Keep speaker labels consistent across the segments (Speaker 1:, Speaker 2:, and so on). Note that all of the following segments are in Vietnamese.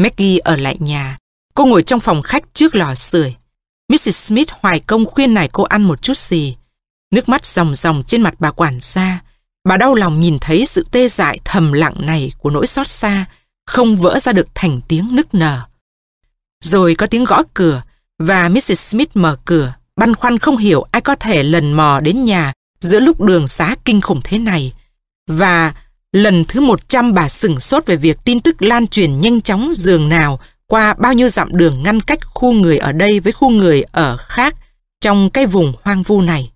Speaker 1: Maggie ở lại nhà. Cô ngồi trong phòng khách trước lò sưởi. Mrs. Smith hoài công khuyên nài cô ăn một chút gì. Nước mắt ròng ròng trên mặt bà quản gia. Bà đau lòng nhìn thấy sự tê dại thầm lặng này của nỗi xót xa, không vỡ ra được thành tiếng nức nở. Rồi có tiếng gõ cửa, và Mrs. Smith mở cửa, băn khoăn không hiểu ai có thể lần mò đến nhà giữa lúc đường xá kinh khủng thế này. Và lần thứ 100 bà sửng sốt về việc tin tức lan truyền nhanh chóng giường nào qua bao nhiêu dặm đường ngăn cách khu người ở đây với khu người ở khác trong cái vùng hoang vu này.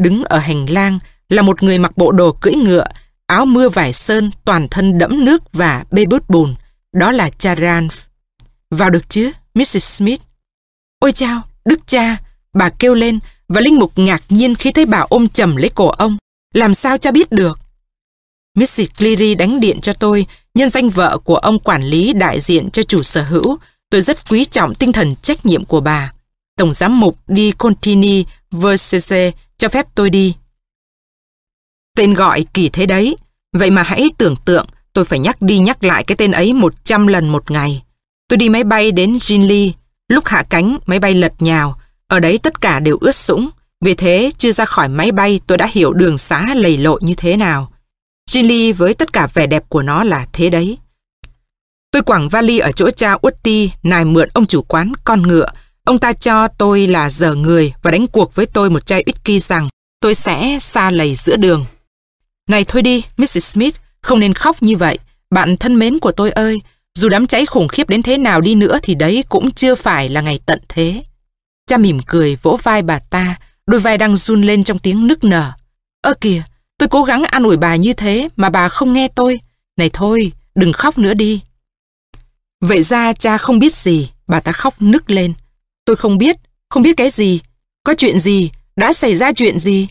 Speaker 1: Đứng ở hành lang là một người mặc bộ đồ cưỡi ngựa, áo mưa vải sơn, toàn thân đẫm nước và bê bút bùn. Đó là cha Ranf. Vào được chứ, Mrs. Smith? Ôi chao, đức cha, bà kêu lên và Linh Mục ngạc nhiên khi thấy bà ôm chầm lấy cổ ông. Làm sao cha biết được? Mrs. Cleary đánh điện cho tôi, nhân danh vợ của ông quản lý đại diện cho chủ sở hữu. Tôi rất quý trọng tinh thần trách nhiệm của bà. Tổng giám mục Di Contini Versace cho phép tôi đi. Tên gọi kỳ thế đấy. Vậy mà hãy tưởng tượng tôi phải nhắc đi nhắc lại cái tên ấy 100 lần một ngày. Tôi đi máy bay đến Jinli. Lúc hạ cánh, máy bay lật nhào. Ở đấy tất cả đều ướt sũng. Vì thế, chưa ra khỏi máy bay tôi đã hiểu đường xá lầy lội như thế nào. Ginley với tất cả vẻ đẹp của nó là thế đấy. Tôi quẳng vali ở chỗ cha Utti nài mượn ông chủ quán con ngựa. Ông ta cho tôi là giờ người và đánh cuộc với tôi một chai whisky rằng tôi sẽ xa lầy giữa đường. Này thôi đi, Mrs. Smith, không nên khóc như vậy. Bạn thân mến của tôi ơi, dù đám cháy khủng khiếp đến thế nào đi nữa thì đấy cũng chưa phải là ngày tận thế. Cha mỉm cười vỗ vai bà ta, đôi vai đang run lên trong tiếng nức nở. Ơ kìa, tôi cố gắng an ủi bà như thế mà bà không nghe tôi. Này thôi, đừng khóc nữa đi. Vậy ra cha không biết gì, bà ta khóc nức lên. Tôi không biết, không biết cái gì. Có chuyện gì, đã xảy ra chuyện gì?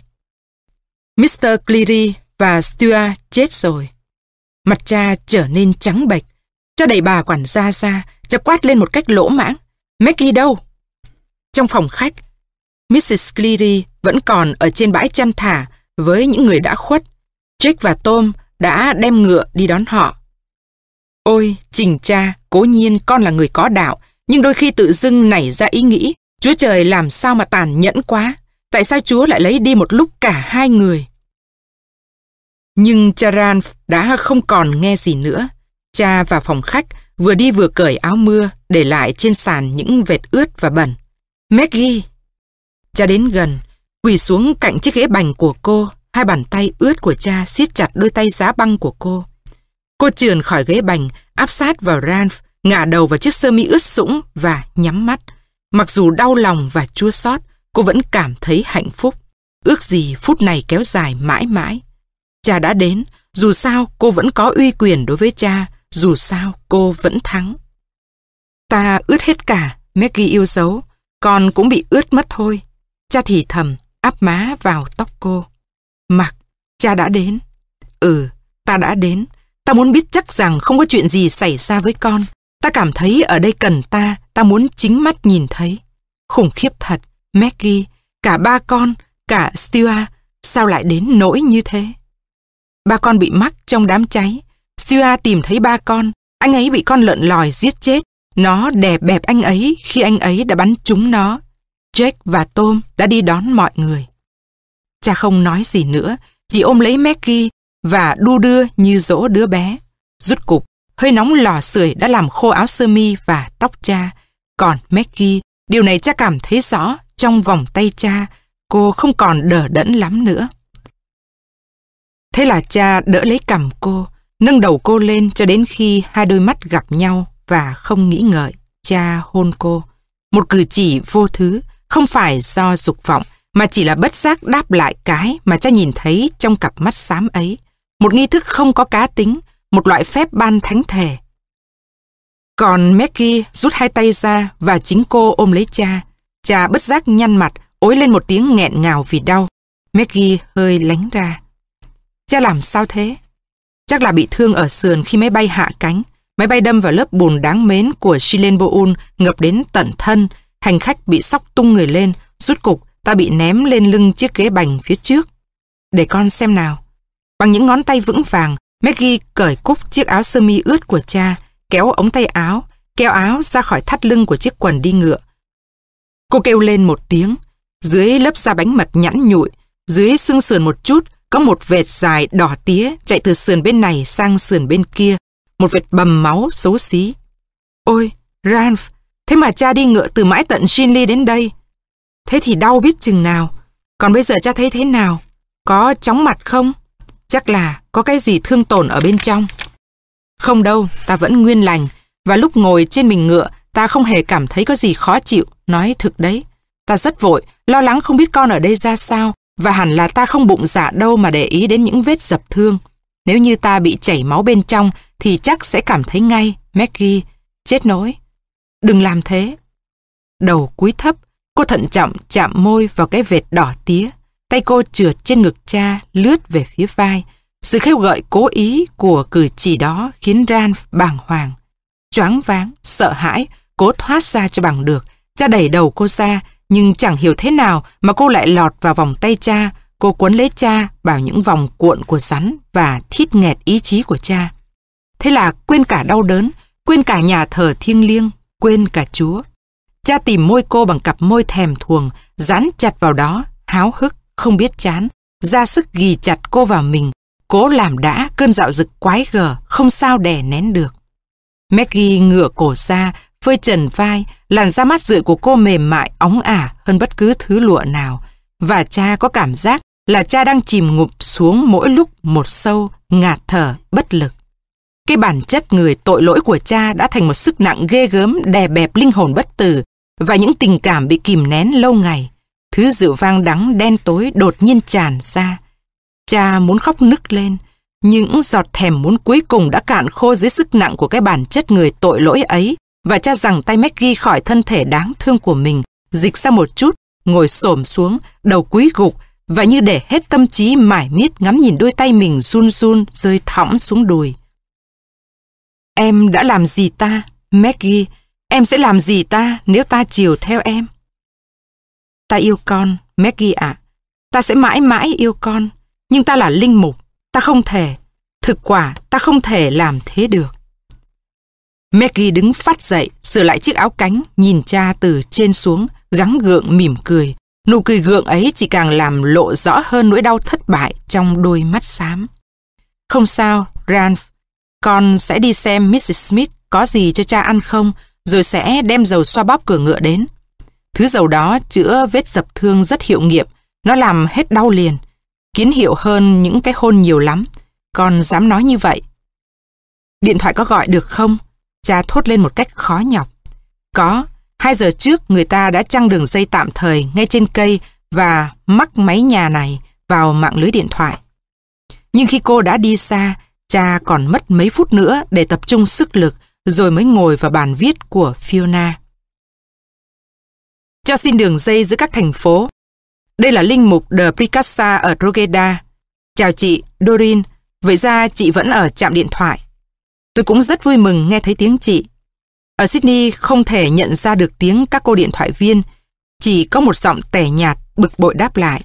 Speaker 1: Mr. Cleary và Stuart chết rồi. Mặt cha trở nên trắng bệch. Cha đẩy bà quản gia ra, cha quát lên một cách lỗ mãng. Maggie đâu? Trong phòng khách, Mrs. Cleary vẫn còn ở trên bãi chăn thả với những người đã khuất. Jake và Tom đã đem ngựa đi đón họ. Ôi, trình cha, cố nhiên con là người có đạo, nhưng đôi khi tự dưng nảy ra ý nghĩ, Chúa trời làm sao mà tàn nhẫn quá, tại sao Chúa lại lấy đi một lúc cả hai người? Nhưng Charan đã không còn nghe gì nữa. Cha vào phòng khách, vừa đi vừa cởi áo mưa, để lại trên sàn những vệt ướt và bẩn. Maggie! Cha đến gần, quỳ xuống cạnh chiếc ghế bành của cô, hai bàn tay ướt của cha siết chặt đôi tay giá băng của cô. Cô trườn khỏi ghế bành, áp sát vào Ranf, ngả đầu vào chiếc sơ mi ướt sũng và nhắm mắt. Mặc dù đau lòng và chua xót, cô vẫn cảm thấy hạnh phúc. Ước gì phút này kéo dài mãi mãi. Cha đã đến, dù sao cô vẫn có uy quyền đối với cha, dù sao cô vẫn thắng. Ta ướt hết cả, Maggie yêu dấu, con cũng bị ướt mất thôi. Cha thì thầm, áp má vào tóc cô. Mặc, cha đã đến. Ừ, ta đã đến. Ta muốn biết chắc rằng không có chuyện gì xảy ra với con. Ta cảm thấy ở đây cần ta, ta muốn chính mắt nhìn thấy. Khủng khiếp thật, Maggie, cả ba con, cả Stuart, sao lại đến nỗi như thế? Ba con bị mắc trong đám cháy. Stuart tìm thấy ba con, anh ấy bị con lợn lòi giết chết. Nó đè bẹp anh ấy khi anh ấy đã bắn trúng nó. Jack và Tom đã đi đón mọi người. Cha không nói gì nữa, chỉ ôm lấy Maggie và đu đưa như dỗ đứa bé. Rút cục, hơi nóng lò sưởi đã làm khô áo sơ mi và tóc cha. Còn Maggie, điều này cha cảm thấy rõ trong vòng tay cha, cô không còn đờ đẫn lắm nữa. Thế là cha đỡ lấy cầm cô, nâng đầu cô lên cho đến khi hai đôi mắt gặp nhau và không nghĩ ngợi, cha hôn cô. Một cử chỉ vô thứ, không phải do dục vọng, mà chỉ là bất giác đáp lại cái mà cha nhìn thấy trong cặp mắt xám ấy. Một nghi thức không có cá tính, một loại phép ban thánh thể. Còn Maggie rút hai tay ra và chính cô ôm lấy cha. Cha bất giác nhăn mặt, ối lên một tiếng nghẹn ngào vì đau. Maggie hơi lánh ra. Cha làm sao thế? Chắc là bị thương ở sườn khi máy bay hạ cánh. Máy bay đâm vào lớp bùn đáng mến của Shilenboon ngập đến tận thân. Hành khách bị sóc tung người lên. Rút cục, ta bị ném lên lưng chiếc ghế bành phía trước. Để con xem nào. Bằng những ngón tay vững vàng, Maggie cởi cúc chiếc áo sơ mi ướt của cha. kéo ống tay áo, kéo áo ra khỏi thắt lưng của chiếc quần đi ngựa. Cô kêu lên một tiếng, dưới lớp da bánh mật nhẵn nhụi, dưới xương sườn một chút, có một vệt dài đỏ tía chạy từ sườn bên này sang sườn bên kia, một vệt bầm máu xấu xí. Ôi, Ranf, thế mà cha đi ngựa từ mãi tận Shinli đến đây. Thế thì đau biết chừng nào. Còn bây giờ cha thấy thế nào? Có chóng mặt không? Chắc là có cái gì thương tổn ở bên trong. Không đâu, ta vẫn nguyên lành. Và lúc ngồi trên mình ngựa, ta không hề cảm thấy có gì khó chịu, nói thực đấy. Ta rất vội, lo lắng không biết con ở đây ra sao, và hẳn là ta không bụng dạ đâu mà để ý đến những vết dập thương. Nếu như ta bị chảy máu bên trong, thì chắc sẽ cảm thấy ngay, Maggie, chết nỗi. Đừng làm thế. Đầu cúi thấp, cô thận trọng chạm môi vào cái vệt đỏ tía. Tay cô trượt trên ngực cha, lướt về phía vai. Sự khêu gợi cố ý của cử chỉ đó khiến Ran bàng hoàng. Choáng váng, sợ hãi, cố thoát ra cho bằng được. Cha đẩy đầu cô ra, nhưng chẳng hiểu thế nào mà cô lại lọt vào vòng tay cha. Cô cuốn lấy cha vào những vòng cuộn của rắn và thít nghẹt ý chí của cha. Thế là quên cả đau đớn, quên cả nhà thờ thiêng liêng, quên cả Chúa. Cha tìm môi cô bằng cặp môi thèm thuồng, dán chặt vào đó, háo hức, không biết chán, ra sức ghi chặt cô vào mình, cố làm đã cơn dạo dực quái gở, không sao đè nén được. Maggie ngửa cổ ra, phơi trần vai, làn da mắt rượi của cô mềm mại, óng ả hơn bất cứ thứ lụa nào. Và cha có cảm giác là cha đang chìm ngụp xuống mỗi lúc một sâu, ngạt thở, bất lực. Cái bản chất người tội lỗi của cha đã thành một sức nặng ghê gớm đè bẹp linh hồn bất tử và những tình cảm bị kìm nén lâu ngày. Thứ rượu vang đắng đen tối đột nhiên tràn ra. Cha muốn khóc nức lên, những giọt thèm muốn cuối cùng đã cạn khô dưới sức nặng của cái bản chất người tội lỗi ấy và cha rằng tay Maggie khỏi thân thể đáng thương của mình, dịch ra một chút, ngồi xổm xuống, đầu cúi gục và như để hết tâm trí mải miết ngắm nhìn đôi tay mình run run rơi thõng xuống đùi. Em đã làm gì ta, Maggie? Em sẽ làm gì ta nếu ta chiều theo em? Ta yêu con, Maggie ạ. Ta sẽ mãi mãi yêu con. Nhưng ta là linh mục. Ta không thể. Thực quả, ta không thể làm thế được. Maggie đứng phát dậy, sửa lại chiếc áo cánh, nhìn cha từ trên xuống, gắng gượng mỉm cười. Nụ cười gượng ấy chỉ càng làm lộ rõ hơn nỗi đau thất bại trong đôi mắt xám. Không sao, Ralph. Con sẽ đi xem Mrs. Smith có gì cho cha ăn không, rồi sẽ đem dầu xoa bóp cửa ngựa đến. Thứ dầu đó chữa vết dập thương rất hiệu nghiệm, nó làm hết đau liền. Kiến hiệu hơn những cái hôn nhiều lắm. Con dám nói như vậy. Điện thoại có gọi được không? Cha thốt lên một cách khó nhọc. Có, hai giờ trước người ta đã trăng đường dây tạm thời ngay trên cây và mắc máy nhà này vào mạng lưới điện thoại. Nhưng khi cô đã đi xa, cha còn mất mấy phút nữa để tập trung sức lực rồi mới ngồi vào bàn viết của Fiona. Cho xin đường dây giữa các thành phố. Đây là linh mục The Pricassa ở Drogheda. Chào chị, Dorin. Vậy ra chị vẫn ở trạm điện thoại. Tôi cũng rất vui mừng nghe thấy tiếng chị. Ở Sydney không thể nhận ra được tiếng các cô điện thoại viên, chỉ có một giọng tẻ nhạt, bực bội đáp lại.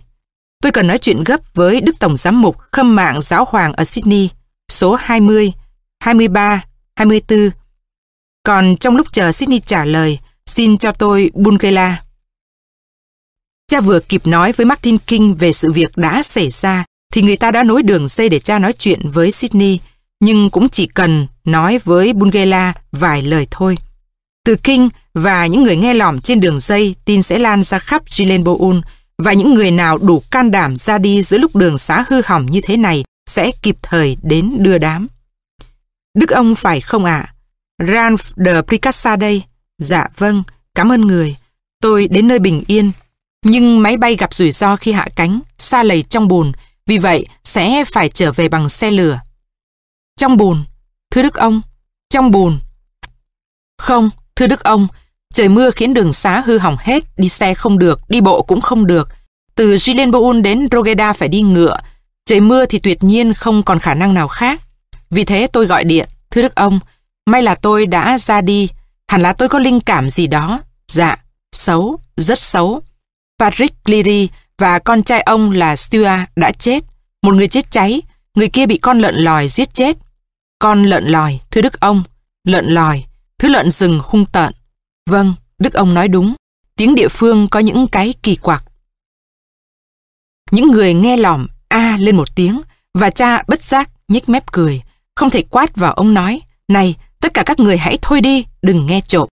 Speaker 1: Tôi cần nói chuyện gấp với Đức Tổng Giám mục Khâm mạng Giáo Hoàng ở Sydney, số 20, 23, 24. Còn trong lúc chờ Sydney trả lời, xin cho tôi Bungela. Cha vừa kịp nói với Martin King về sự việc đã xảy ra, thì người ta đã nối đường dây để cha nói chuyện với Sydney, nhưng cũng chỉ cần nói với Bungela vài lời thôi. Từ King và những người nghe lỏm trên đường dây tin sẽ lan ra khắp Gilenboul và những người nào đủ can đảm ra đi giữa lúc đường xá hư hỏng như thế này sẽ kịp thời đến đưa đám. Đức ông phải không ạ? À? Ralph de Pricassa đây. Dạ vâng, cảm ơn người. Tôi đến nơi bình yên. Nhưng máy bay gặp rủi ro khi hạ cánh, xa lầy trong bùn, vì vậy sẽ phải trở về bằng xe lửa. Trong bùn, thưa Đức ông, trong bùn. Không, thưa Đức ông, trời mưa khiến đường xá hư hỏng hết, đi xe không được, đi bộ cũng không được. Từ Gilenboul đến Rogeda phải đi ngựa, trời mưa thì tuyệt nhiên không còn khả năng nào khác. Vì thế tôi gọi điện, thưa Đức ông, may là tôi đã ra đi, hẳn là tôi có linh cảm gì đó. Dạ, xấu, rất xấu. Patrick Leary và con trai ông là Stuart đã chết. Một người chết cháy, người kia bị con lợn lòi giết chết. Con lợn lòi, thưa Đức ông. lợn lòi, thứ lợn rừng hung tợn. Vâng, Đức ông nói đúng, tiếng địa phương có những cái kỳ quặc. Những người nghe lỏm a lên một tiếng và cha bất giác nhếch mép cười, không thể quát vào ông nói, này, tất cả các người hãy thôi đi, đừng nghe trộm.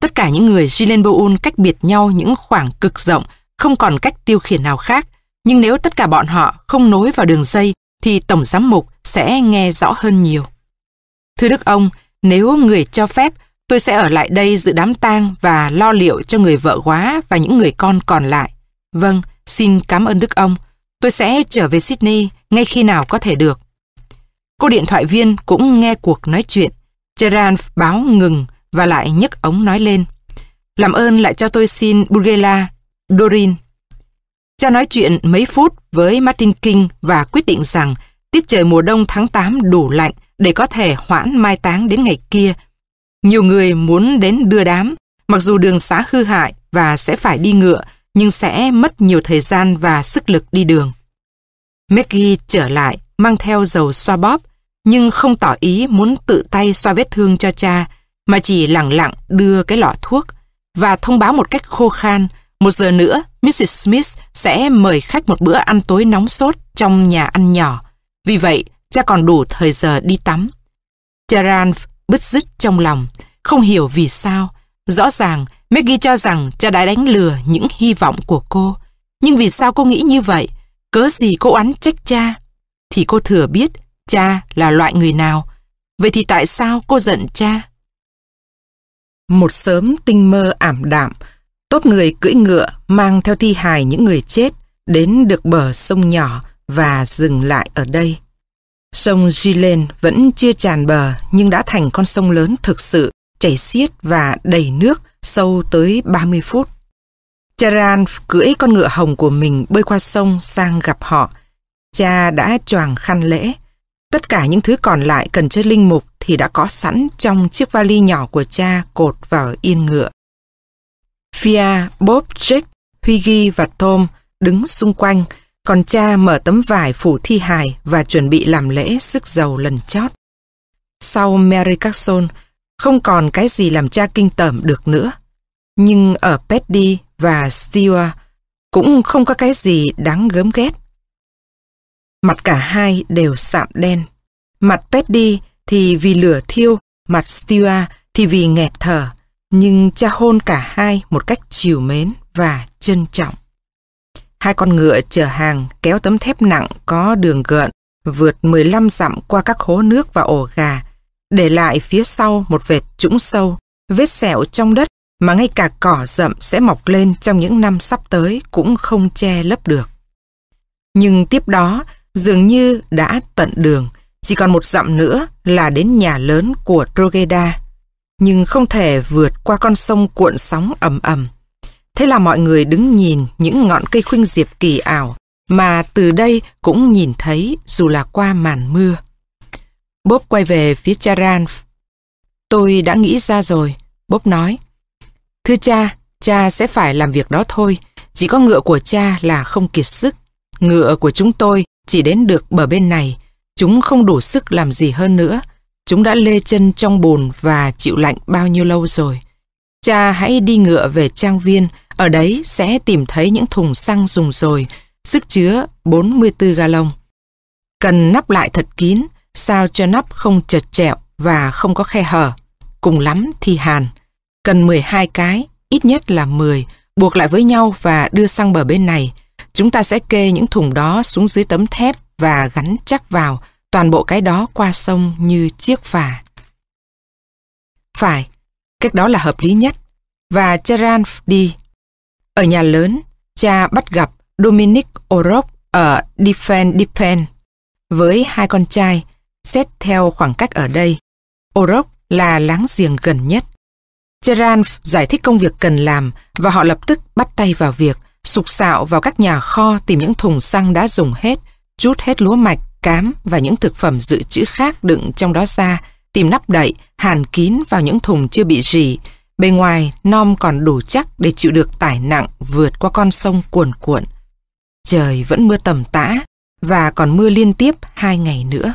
Speaker 1: Tất cả những người Gilenboul cách biệt nhau những khoảng cực rộng, không còn cách tiêu khiển nào khác. Nhưng nếu tất cả bọn họ không nối vào đường dây, thì Tổng Giám Mục sẽ nghe rõ hơn nhiều. Thưa Đức ông, nếu người cho phép, tôi sẽ ở lại đây dự đám tang và lo liệu cho người vợ quá và những người con còn lại. Vâng, xin cảm ơn Đức ông. Tôi sẽ trở về Sydney ngay khi nào có thể được. Cô điện thoại viên cũng nghe cuộc nói chuyện. Gerard báo ngừng và lại nhấc ống nói lên. Làm ơn lại cho tôi xin Burgela, Dorin. Cha nói chuyện mấy phút với Martin King và quyết định rằng tiết trời mùa đông tháng 8 đủ lạnh để có thể hoãn mai táng đến ngày kia. Nhiều người muốn đến đưa đám, mặc dù đường xá hư hại và sẽ phải đi ngựa, nhưng sẽ mất nhiều thời gian và sức lực đi đường. Maggie trở lại, mang theo dầu xoa bóp, nhưng không tỏ ý muốn tự tay xoa vết thương cho cha, mà chỉ lặng lặng đưa cái lọ thuốc và thông báo một cách khô khan, một giờ nữa Mrs. Smith sẽ mời khách một bữa ăn tối nóng sốt trong nhà ăn nhỏ. Vì vậy, cha còn đủ thời giờ đi tắm. Charan bứt rứt trong lòng, không hiểu vì sao. Rõ ràng, Maggie cho rằng cha đã đánh lừa những hy vọng của cô. Nhưng vì sao cô nghĩ như vậy? Cớ gì cô oán trách cha? Thì cô thừa biết cha là loại người nào. Vậy thì tại sao cô giận cha? Một sớm tinh mơ ảm đạm, tốt người cưỡi ngựa mang theo thi hài những người chết đến được bờ sông nhỏ và dừng lại ở đây. Sông Gilen vẫn chưa tràn bờ nhưng đã thành con sông lớn thực sự, chảy xiết và đầy nước sâu tới 30 phút. Charan cưỡi con ngựa hồng của mình bơi qua sông sang gặp họ. Cha đã choàng khăn lễ. Tất cả những thứ còn lại cần cho linh mục thì đã có sẵn trong chiếc vali nhỏ của cha cột vào yên ngựa. Fia, Bob, Jake, Huygi và Tom đứng xung quanh, còn cha mở tấm vải phủ thi hài và chuẩn bị làm lễ sức dầu lần chót. Sau Mary Carson, không còn cái gì làm cha kinh tởm được nữa. Nhưng ở Petty và Stewart cũng không có cái gì đáng gớm ghét. Mặt cả hai đều sạm đen. Mặt Petty thì vì lửa thiêu, mặt Stewart thì vì nghẹt thở. Nhưng cha hôn cả hai một cách chiều mến và trân trọng. Hai con ngựa chở hàng kéo tấm thép nặng có đường gợn vượt 15 dặm qua các hố nước và ổ gà, để lại phía sau một vệt trũng sâu, vết sẹo trong đất mà ngay cả cỏ rậm sẽ mọc lên trong những năm sắp tới cũng không che lấp được. Nhưng tiếp đó, dường như đã tận đường, chỉ còn một dặm nữa là đến nhà lớn của Trogeda, nhưng không thể vượt qua con sông cuộn sóng ầm ầm. Thế là mọi người đứng nhìn những ngọn cây khuynh diệp kỳ ảo mà từ đây cũng nhìn thấy dù là qua màn mưa. Bob quay về phía Charan. Tôi đã nghĩ ra rồi, Bob nói. Thưa cha, cha sẽ phải làm việc đó thôi. Chỉ có ngựa của cha là không kiệt sức. Ngựa của chúng tôi chỉ đến được bờ bên này. Chúng không đủ sức làm gì hơn nữa. Chúng đã lê chân trong bùn và chịu lạnh bao nhiêu lâu rồi. Cha hãy đi ngựa về trang viên, ở đấy sẽ tìm thấy những thùng xăng dùng rồi, sức chứa 44 gallon. Cần nắp lại thật kín, sao cho nắp không chật trẹo và không có khe hở. Cùng lắm thì hàn. Cần 12 cái, ít nhất là 10, buộc lại với nhau và đưa sang bờ bên này. Chúng ta sẽ kê những thùng đó xuống dưới tấm thép và gắn chắc vào toàn bộ cái đó qua sông như chiếc phà. Phải, cách đó là hợp lý nhất. Và Charan đi. Ở nhà lớn, cha bắt gặp Dominic O'Rourke ở Defen Depen với hai con trai, xét theo khoảng cách ở đây. Orok là láng giềng gần nhất. Charan giải thích công việc cần làm và họ lập tức bắt tay vào việc, sục sạo vào các nhà kho tìm những thùng xăng đã dùng hết, chút hết lúa mạch, cám và những thực phẩm dự trữ khác đựng trong đó ra, tìm nắp đậy, hàn kín vào những thùng chưa bị rỉ. Bề ngoài, non còn đủ chắc để chịu được tải nặng vượt qua con sông cuồn cuộn. Trời vẫn mưa tầm tã và còn mưa liên tiếp hai ngày nữa.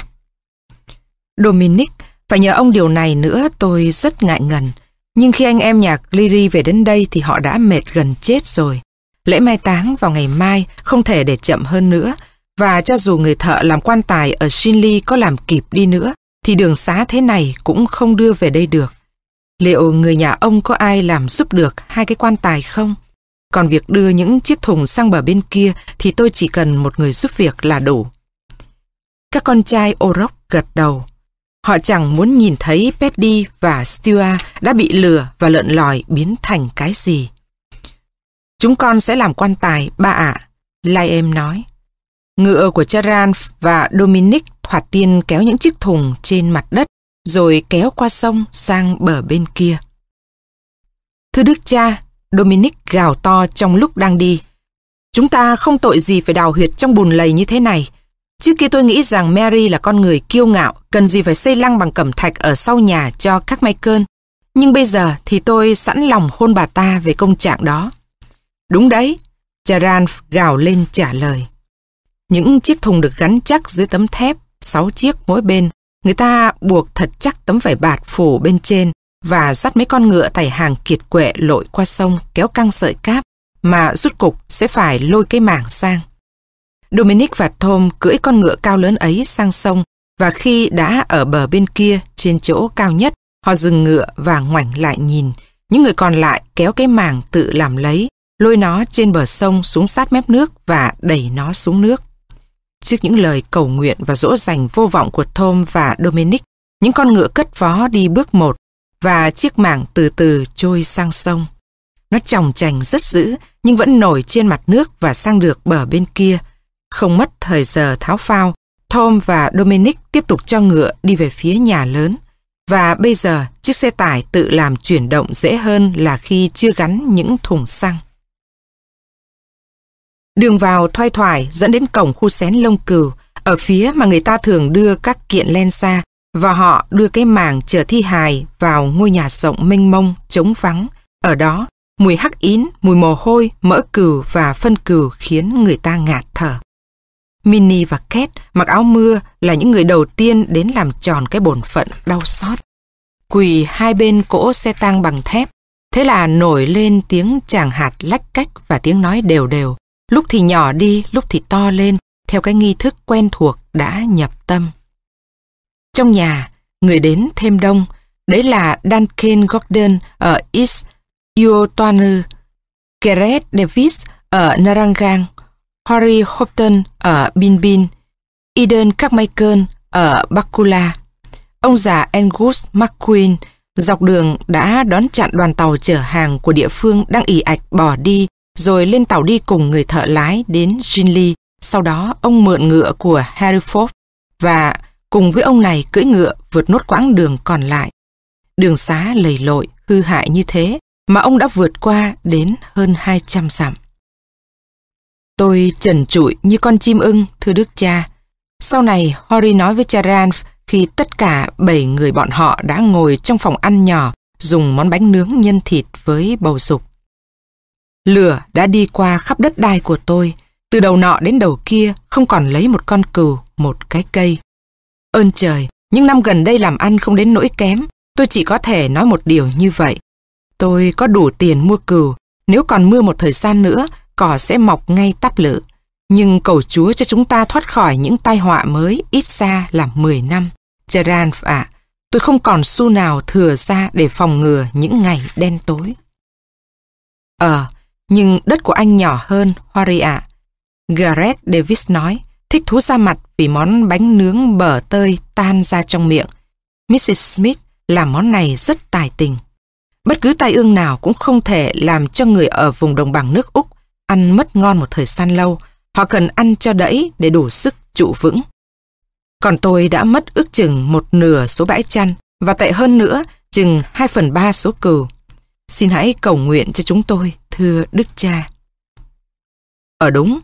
Speaker 1: Dominic Phải nhờ ông điều này nữa tôi rất ngại ngần. Nhưng khi anh em nhạc Liri về đến đây thì họ đã mệt gần chết rồi. Lễ mai táng vào ngày mai không thể để chậm hơn nữa. Và cho dù người thợ làm quan tài ở Shinli có làm kịp đi nữa, thì đường xá thế này cũng không đưa về đây được. Liệu người nhà ông có ai làm giúp được hai cái quan tài không? Còn việc đưa những chiếc thùng sang bờ bên kia thì tôi chỉ cần một người giúp việc là đủ. Các con trai Oroch gật đầu. Họ chẳng muốn nhìn thấy Petty và Stuart đã bị lừa và lợn lòi biến thành cái gì. Chúng con sẽ làm quan tài, ba ạ, à, Lai em nói. Ngựa của Charan và Dominic thoạt tiên kéo những chiếc thùng trên mặt đất rồi kéo qua sông sang bờ bên kia. Thưa đức cha, Dominic gào to trong lúc đang đi. Chúng ta không tội gì phải đào huyệt trong bùn lầy như thế này. Trước kia tôi nghĩ rằng Mary là con người kiêu ngạo, cần gì phải xây lăng bằng cẩm thạch ở sau nhà cho các may cơn. Nhưng bây giờ thì tôi sẵn lòng hôn bà ta về công trạng đó. Đúng đấy, Charan gào lên trả lời. Những chiếc thùng được gắn chắc dưới tấm thép, sáu chiếc mỗi bên. Người ta buộc thật chắc tấm vải bạt phủ bên trên và dắt mấy con ngựa tải hàng kiệt quệ lội qua sông kéo căng sợi cáp mà rút cục sẽ phải lôi cái mảng sang. Dominic và Tom cưỡi con ngựa cao lớn ấy sang sông và khi đã ở bờ bên kia trên chỗ cao nhất, họ dừng ngựa và ngoảnh lại nhìn. Những người còn lại kéo cái mảng tự làm lấy, lôi nó trên bờ sông xuống sát mép nước và đẩy nó xuống nước. Trước những lời cầu nguyện và dỗ dành vô vọng của Tom và Dominic, những con ngựa cất vó đi bước một và chiếc mảng từ từ trôi sang sông. Nó tròng trành rất dữ nhưng vẫn nổi trên mặt nước và sang được bờ bên kia. Không mất thời giờ tháo phao, Tom và Dominic tiếp tục cho ngựa đi về phía nhà lớn. Và bây giờ chiếc xe tải tự làm chuyển động dễ hơn là khi chưa gắn những thùng xăng. Đường vào thoai thoải dẫn đến cổng khu xén lông cừu, ở phía mà người ta thường đưa các kiện len xa, và họ đưa cái màng chở thi hài vào ngôi nhà rộng mênh mông, trống vắng. Ở đó, mùi hắc ín, mùi mồ hôi, mỡ cừu và phân cừu khiến người ta ngạt thở. Minnie và Kate mặc áo mưa là những người đầu tiên đến làm tròn cái bổn phận đau xót. Quỳ hai bên cỗ xe tang bằng thép, thế là nổi lên tiếng chàng hạt lách cách và tiếng nói đều đều, lúc thì nhỏ đi, lúc thì to lên, theo cái nghi thức quen thuộc đã nhập tâm. Trong nhà, người đến thêm đông, đấy là Duncan Gordon ở East Iotonu, Gareth Davis ở Narangang, Harry Hopton ở Binbin, Eden Carmichael ở Bakula. Ông già Angus McQueen dọc đường đã đón chặn đoàn tàu chở hàng của địa phương đang ỉ ạch bỏ đi rồi lên tàu đi cùng người thợ lái đến Ginley. Sau đó ông mượn ngựa của Harry Ford và cùng với ông này cưỡi ngựa vượt nốt quãng đường còn lại. Đường xá lầy lội, hư hại như thế mà ông đã vượt qua đến hơn 200 dặm. Tôi trần trụi như con chim ưng, thưa đức cha. Sau này, Hori nói với cha Ranf khi tất cả bảy người bọn họ đã ngồi trong phòng ăn nhỏ dùng món bánh nướng nhân thịt với bầu dục. Lửa đã đi qua khắp đất đai của tôi, từ đầu nọ đến đầu kia không còn lấy một con cừu, một cái cây. Ơn trời, những năm gần đây làm ăn không đến nỗi kém, tôi chỉ có thể nói một điều như vậy. Tôi có đủ tiền mua cừu, nếu còn mưa một thời gian nữa, cỏ sẽ mọc ngay tắp lự. Nhưng cầu Chúa cho chúng ta thoát khỏi những tai họa mới ít xa là 10 năm. Gerard ạ, tôi không còn xu nào thừa ra để phòng ngừa những ngày đen tối. Ờ, nhưng đất của anh nhỏ hơn, Harry ạ. Gareth Davis nói, thích thú ra mặt vì món bánh nướng bở tơi tan ra trong miệng. Mrs. Smith làm món này rất tài tình. Bất cứ tai ương nào cũng không thể làm cho người ở vùng đồng bằng nước Úc ăn mất ngon một thời gian lâu. Họ cần ăn cho đẫy để đủ sức trụ vững. Còn tôi đã mất ước chừng một nửa số bãi chăn và tệ hơn nữa chừng 2 phần 3 số cừu. Xin hãy cầu nguyện cho chúng tôi, thưa Đức Cha. Ở đúng,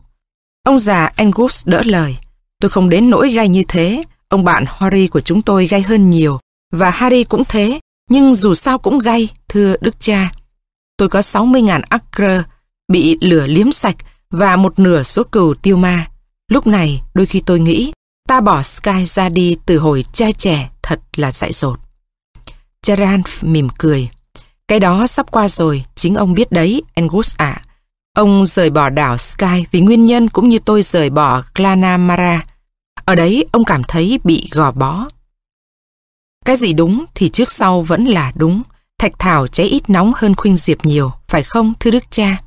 Speaker 1: ông già Angus đỡ lời. Tôi không đến nỗi gay như thế, ông bạn Harry của chúng tôi gay hơn nhiều, và Harry cũng thế, nhưng dù sao cũng gay, thưa Đức Cha. Tôi có 60.000 acre bị lửa liếm sạch và một nửa số cừu tiêu ma. Lúc này, đôi khi tôi nghĩ, ta bỏ Sky ra đi từ hồi trai trẻ thật là dại dột. charan mỉm cười. Cái đó sắp qua rồi, chính ông biết đấy, Angus ạ. Ông rời bỏ đảo Sky vì nguyên nhân cũng như tôi rời bỏ Glanamara. Ở đấy ông cảm thấy bị gò bó. Cái gì đúng thì trước sau vẫn là đúng. Thạch thảo cháy ít nóng hơn khuynh diệp nhiều, phải không thưa đức cha?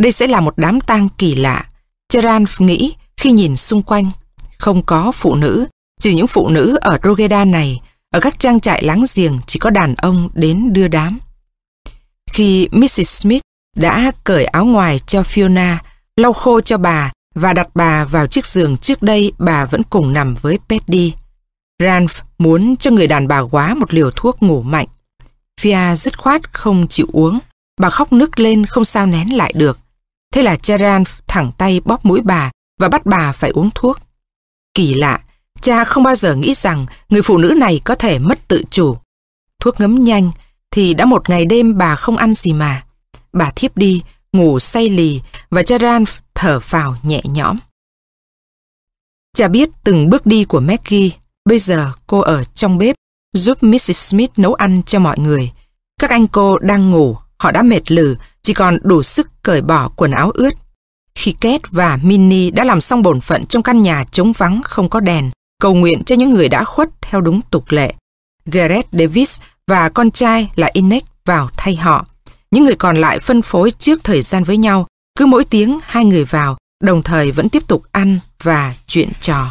Speaker 1: Đây sẽ là một đám tang kỳ lạ. Gerard nghĩ khi nhìn xung quanh, không có phụ nữ, trừ những phụ nữ ở Rogeda này, ở các trang trại láng giềng chỉ có đàn ông đến đưa đám. Khi Mrs. Smith đã cởi áo ngoài cho Fiona, lau khô cho bà và đặt bà vào chiếc giường trước đây bà vẫn cùng nằm với Petty. Ranf muốn cho người đàn bà quá một liều thuốc ngủ mạnh. Fia dứt khoát không chịu uống. Bà khóc nức lên không sao nén lại được. Thế là Charan thẳng tay bóp mũi bà và bắt bà phải uống thuốc. Kỳ lạ, cha không bao giờ nghĩ rằng người phụ nữ này có thể mất tự chủ. Thuốc ngấm nhanh thì đã một ngày đêm bà không ăn gì mà. Bà thiếp đi, ngủ say lì và Charan thở vào nhẹ nhõm. Cha biết từng bước đi của Maggie. Bây giờ cô ở trong bếp giúp Mrs. Smith nấu ăn cho mọi người. Các anh cô đang ngủ, họ đã mệt lử, chỉ còn đủ sức cởi bỏ quần áo ướt. Khi Kate và Minnie đã làm xong bổn phận trong căn nhà trống vắng không có đèn, cầu nguyện cho những người đã khuất theo đúng tục lệ. Gareth Davis và con trai là Inek vào thay họ. Những người còn lại phân phối trước thời gian với nhau, cứ mỗi tiếng hai người vào, đồng thời vẫn tiếp tục ăn và chuyện trò.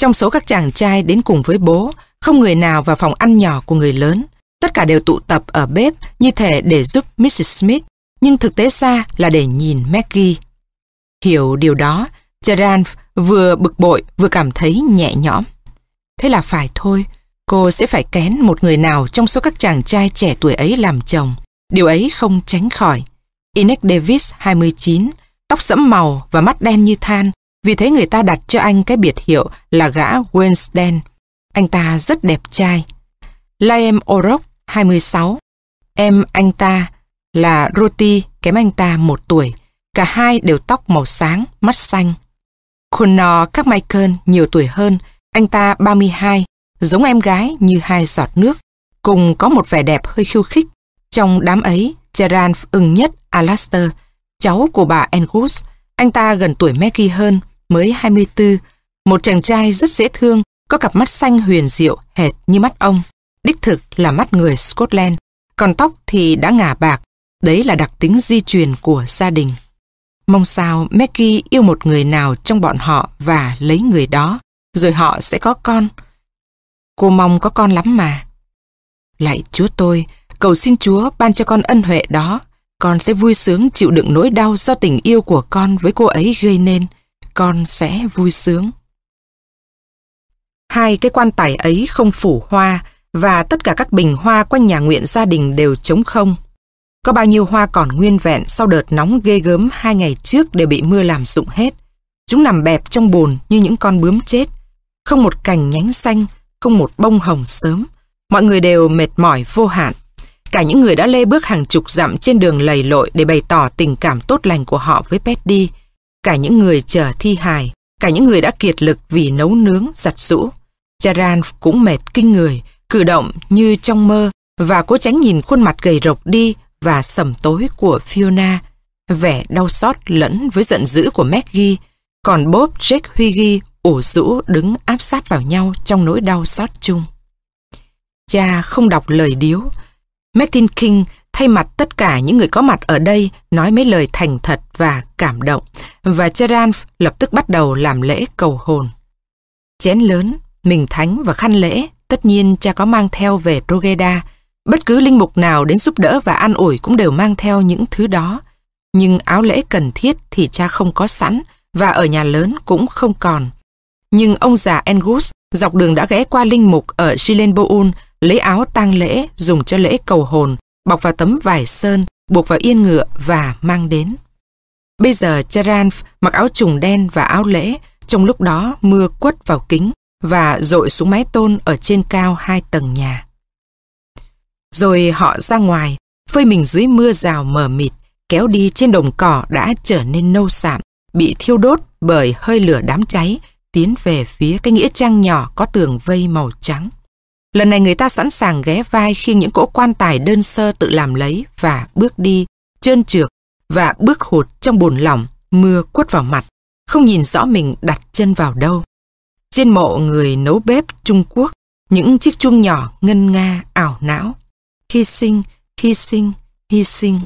Speaker 1: Trong số các chàng trai đến cùng với bố, không người nào vào phòng ăn nhỏ của người lớn. Tất cả đều tụ tập ở bếp như thể để giúp Mrs. Smith, nhưng thực tế ra là để nhìn Maggie. Hiểu điều đó, Gerard vừa bực bội vừa cảm thấy nhẹ nhõm. Thế là phải thôi, cô sẽ phải kén một người nào trong số các chàng trai trẻ tuổi ấy làm chồng. Điều ấy không tránh khỏi. Inek Davis, 29, tóc sẫm màu và mắt đen như than, vì thế người ta đặt cho anh cái biệt hiệu là gã Wednesday. Anh ta rất đẹp trai. Liam O'Rourke, 26. Em anh ta là Ruti kém anh ta một tuổi. Cả hai đều tóc màu sáng, mắt xanh. Connor Carmichael nhiều tuổi hơn, anh ta 32, giống em gái như hai giọt nước, cùng có một vẻ đẹp hơi khiêu khích. Trong đám ấy, Gerard ưng nhất Alastair, cháu của bà Angus. Anh ta gần tuổi Maggie hơn, mới 24, một chàng trai rất dễ thương, có cặp mắt xanh huyền diệu hệt như mắt ông. Đích thực là mắt người Scotland, còn tóc thì đã ngả bạc, đấy là đặc tính di truyền của gia đình. Mong sao Maggie yêu một người nào trong bọn họ và lấy người đó, rồi họ sẽ có con. Cô mong có con lắm mà. Lạy Chúa tôi, cầu xin Chúa ban cho con ân huệ đó. Con sẽ vui sướng chịu đựng nỗi đau do tình yêu của con với cô ấy gây nên. Con sẽ vui sướng. Hai cái quan tài ấy không phủ hoa và tất cả các bình hoa quanh nhà nguyện gia đình đều trống không. Có bao nhiêu hoa còn nguyên vẹn sau đợt nóng ghê gớm hai ngày trước đều bị mưa làm rụng hết. Chúng nằm bẹp trong bùn như những con bướm chết. Không một cành nhánh xanh, không một bông hồng sớm. Mọi người đều mệt mỏi vô hạn. Cả những người đã lê bước hàng chục dặm trên đường lầy lội để bày tỏ tình cảm tốt lành của họ với Petty. Cả những người chờ thi hài, cả những người đã kiệt lực vì nấu nướng, giặt rũ. Charan cũng mệt kinh người, cử động như trong mơ và cố tránh nhìn khuôn mặt gầy rộc đi và sầm tối của Fiona, vẻ đau xót lẫn với giận dữ của Maggie, còn Bob, Jake, Huygy ủ rũ đứng áp sát vào nhau trong nỗi đau xót chung. Cha không đọc lời điếu. Martin King thay mặt tất cả những người có mặt ở đây nói mấy lời thành thật và cảm động, và Charan lập tức bắt đầu làm lễ cầu hồn. Chén lớn, mình thánh và khăn lễ, tất nhiên cha có mang theo về Rogeda. Bất cứ linh mục nào đến giúp đỡ và an ủi cũng đều mang theo những thứ đó. Nhưng áo lễ cần thiết thì cha không có sẵn và ở nhà lớn cũng không còn. Nhưng ông già Angus dọc đường đã ghé qua linh mục ở Gilenboul lấy áo tang lễ dùng cho lễ cầu hồn, bọc vào tấm vải sơn, buộc vào yên ngựa và mang đến. Bây giờ Charanf mặc áo trùng đen và áo lễ, trong lúc đó mưa quất vào kính và dội xuống mái tôn ở trên cao hai tầng nhà. Rồi họ ra ngoài, phơi mình dưới mưa rào mờ mịt, kéo đi trên đồng cỏ đã trở nên nâu sạm, bị thiêu đốt bởi hơi lửa đám cháy, tiến về phía cái nghĩa trang nhỏ có tường vây màu trắng. Lần này người ta sẵn sàng ghé vai khiêng những cỗ quan tài đơn sơ tự làm lấy và bước đi, trơn trượt và bước hụt trong bồn lỏng, mưa quất vào mặt, không nhìn rõ mình đặt chân vào đâu. Trên mộ người nấu bếp Trung Quốc, những chiếc chuông nhỏ ngân nga ảo não. Hy sinh, hy sinh, hy sinh.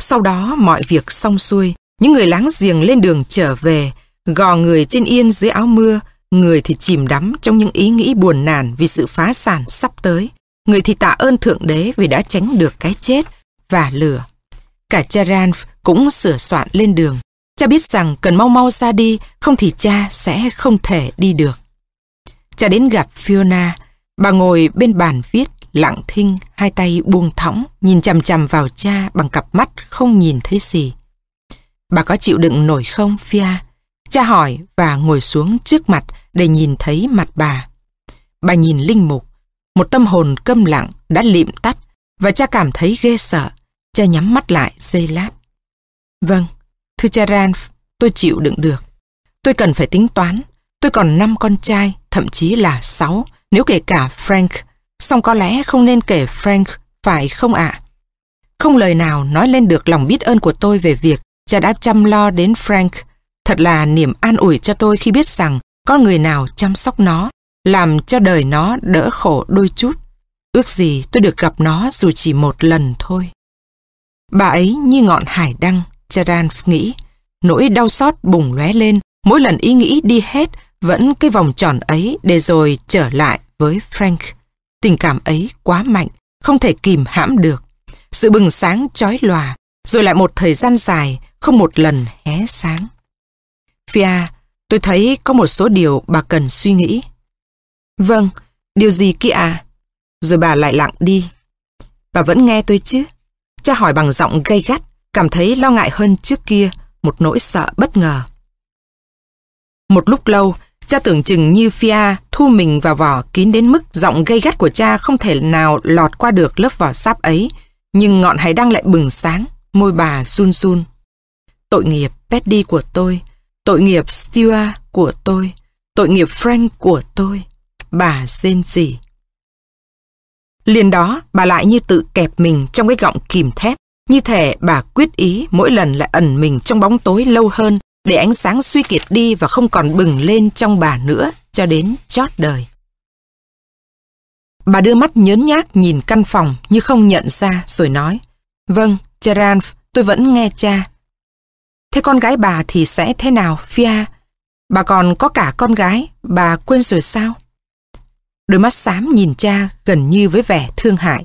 Speaker 1: Sau đó mọi việc xong xuôi, những người láng giềng lên đường trở về, gò người trên yên dưới áo mưa, người thì chìm đắm trong những ý nghĩ buồn nản vì sự phá sản sắp tới. Người thì tạ ơn Thượng Đế vì đã tránh được cái chết và lửa. Cả Charanf cũng sửa soạn lên đường. Cha biết rằng cần mau mau ra đi, không thì cha sẽ không thể đi được. Cha đến gặp Fiona, bà ngồi bên bàn viết, lặng thinh, hai tay buông thõng, nhìn chằm chằm vào cha bằng cặp mắt không nhìn thấy gì. Bà có chịu đựng nổi không, Fia? Cha hỏi và ngồi xuống trước mặt để nhìn thấy mặt bà. Bà nhìn linh mục, một tâm hồn câm lặng đã lịm tắt và cha cảm thấy ghê sợ. Cha nhắm mắt lại giây lát. Vâng, thưa cha Ranf, tôi chịu đựng được. Tôi cần phải tính toán. Tôi còn năm con trai, thậm chí là sáu, nếu kể cả Frank. Xong có lẽ không nên kể Frank, phải không ạ? Không lời nào nói lên được lòng biết ơn của tôi về việc cha đã chăm lo đến Frank. Thật là niềm an ủi cho tôi khi biết rằng có người nào chăm sóc nó, làm cho đời nó đỡ khổ đôi chút. Ước gì tôi được gặp nó dù chỉ một lần thôi. Bà ấy như ngọn hải đăng, Charan nghĩ. Nỗi đau xót bùng lóe lên, mỗi lần ý nghĩ đi hết, vẫn cái vòng tròn ấy để rồi trở lại với Frank. Tình cảm ấy quá mạnh, không thể kìm hãm được. Sự bừng sáng chói lòa, rồi lại một thời gian dài, không một lần hé sáng. Fia, tôi thấy có một số điều bà cần suy nghĩ. Vâng, điều gì kia à? Rồi bà lại lặng đi. Bà vẫn nghe tôi chứ? Cha hỏi bằng giọng gay gắt, cảm thấy lo ngại hơn trước kia, một nỗi sợ bất ngờ. Một lúc lâu, cha tưởng chừng như Fia thu mình vào vỏ kín đến mức giọng gây gắt của cha không thể nào lọt qua được lớp vỏ sáp ấy, nhưng ngọn hải đăng lại bừng sáng, môi bà run run. Tội nghiệp Petty của tôi, tội nghiệp Stuart của tôi, tội nghiệp Frank của tôi, bà rên gì. Liền đó, bà lại như tự kẹp mình trong cái gọng kìm thép, như thể bà quyết ý mỗi lần lại ẩn mình trong bóng tối lâu hơn để ánh sáng suy kiệt đi và không còn bừng lên trong bà nữa cho đến chót đời. Bà đưa mắt nhớn nhác nhìn căn phòng như không nhận ra rồi nói Vâng, Gerard, tôi vẫn nghe cha. Thế con gái bà thì sẽ thế nào, Fia? Bà còn có cả con gái, bà quên rồi sao? Đôi mắt xám nhìn cha gần như với vẻ thương hại.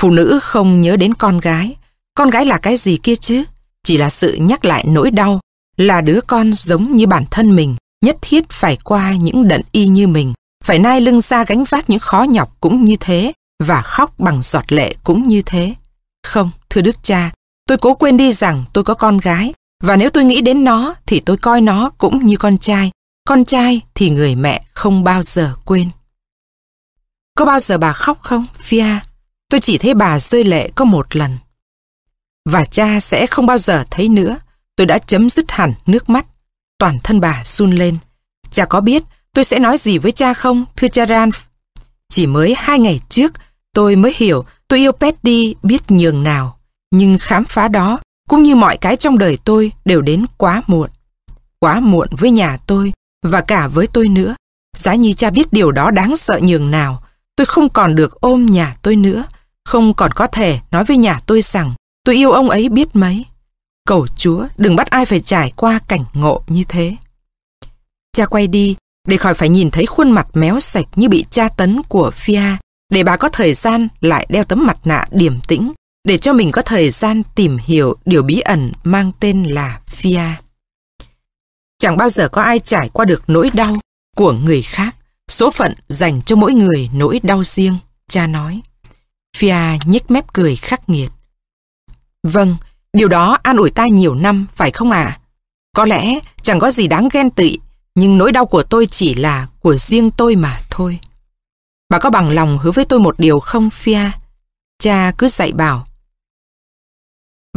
Speaker 1: Phụ nữ không nhớ đến con gái. Con gái là cái gì kia chứ? Chỉ là sự nhắc lại nỗi đau, là đứa con giống như bản thân mình, nhất thiết phải qua những đận y như mình, phải nai lưng ra gánh vác những khó nhọc cũng như thế, và khóc bằng giọt lệ cũng như thế. Không, thưa đức cha, tôi cố quên đi rằng tôi có con gái, và nếu tôi nghĩ đến nó thì tôi coi nó cũng như con trai. Con trai thì người mẹ không bao giờ quên. Có bao giờ bà khóc không, Fia? Tôi chỉ thấy bà rơi lệ có một lần. Và cha sẽ không bao giờ thấy nữa. Tôi đã chấm dứt hẳn nước mắt. Toàn thân bà run lên. Cha có biết tôi sẽ nói gì với cha không, thưa cha Ranf? Chỉ mới hai ngày trước, tôi mới hiểu tôi yêu Petty biết nhường nào. Nhưng khám phá đó, cũng như mọi cái trong đời tôi đều đến quá muộn. Quá muộn với nhà tôi và cả với tôi nữa. Giá như cha biết điều đó đáng sợ nhường nào, tôi không còn được ôm nhà tôi nữa, không còn có thể nói với nhà tôi rằng tôi yêu ông ấy biết mấy. Cầu Chúa đừng bắt ai phải trải qua cảnh ngộ như thế. Cha quay đi để khỏi phải nhìn thấy khuôn mặt méo sạch như bị tra tấn của Fia để bà có thời gian lại đeo tấm mặt nạ điềm tĩnh để cho mình có thời gian tìm hiểu điều bí ẩn mang tên là Fia. Chẳng bao giờ có ai trải qua được nỗi đau của người khác Số phận dành cho mỗi người nỗi đau riêng, cha nói. Fia nhếch mép cười khắc nghiệt. Vâng, điều đó an ủi ta nhiều năm, phải không ạ? À? Có lẽ chẳng có gì đáng ghen tị, nhưng nỗi đau của tôi chỉ là của riêng tôi mà thôi. Bà có bằng lòng hứa với tôi một điều không, Fia? Cha cứ dạy bảo.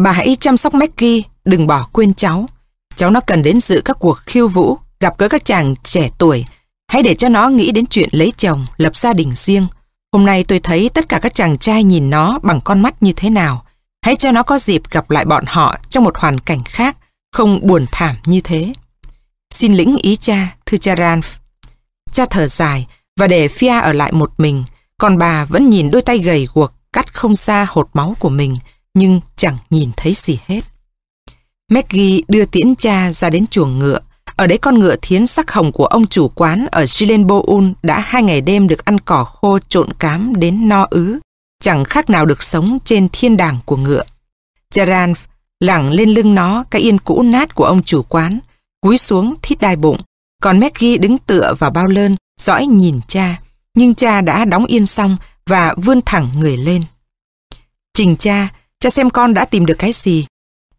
Speaker 1: Bà hãy chăm sóc Maggie, đừng bỏ quên cháu. Cháu nó cần đến dự các cuộc khiêu vũ, gặp gỡ các chàng trẻ tuổi, hãy để cho nó nghĩ đến chuyện lấy chồng, lập gia đình riêng. Hôm nay tôi thấy tất cả các chàng trai nhìn nó bằng con mắt như thế nào. Hãy cho nó có dịp gặp lại bọn họ trong một hoàn cảnh khác, không buồn thảm như thế. Xin lĩnh ý cha, thưa cha Ranf. Cha thở dài và để Fia ở lại một mình, còn bà vẫn nhìn đôi tay gầy guộc cắt không xa hột máu của mình, nhưng chẳng nhìn thấy gì hết. Maggie đưa tiễn cha ra đến chuồng ngựa. Ở đấy con ngựa thiến sắc hồng của ông chủ quán ở Gilenboul đã hai ngày đêm được ăn cỏ khô trộn cám đến no ứ, chẳng khác nào được sống trên thiên đàng của ngựa. Gerard lẳng lên lưng nó cái yên cũ nát của ông chủ quán, cúi xuống thít đai bụng, còn Maggie đứng tựa vào bao lơn, dõi nhìn cha, nhưng cha đã đóng yên xong và vươn thẳng người lên. Trình cha, cha xem con đã tìm được cái gì.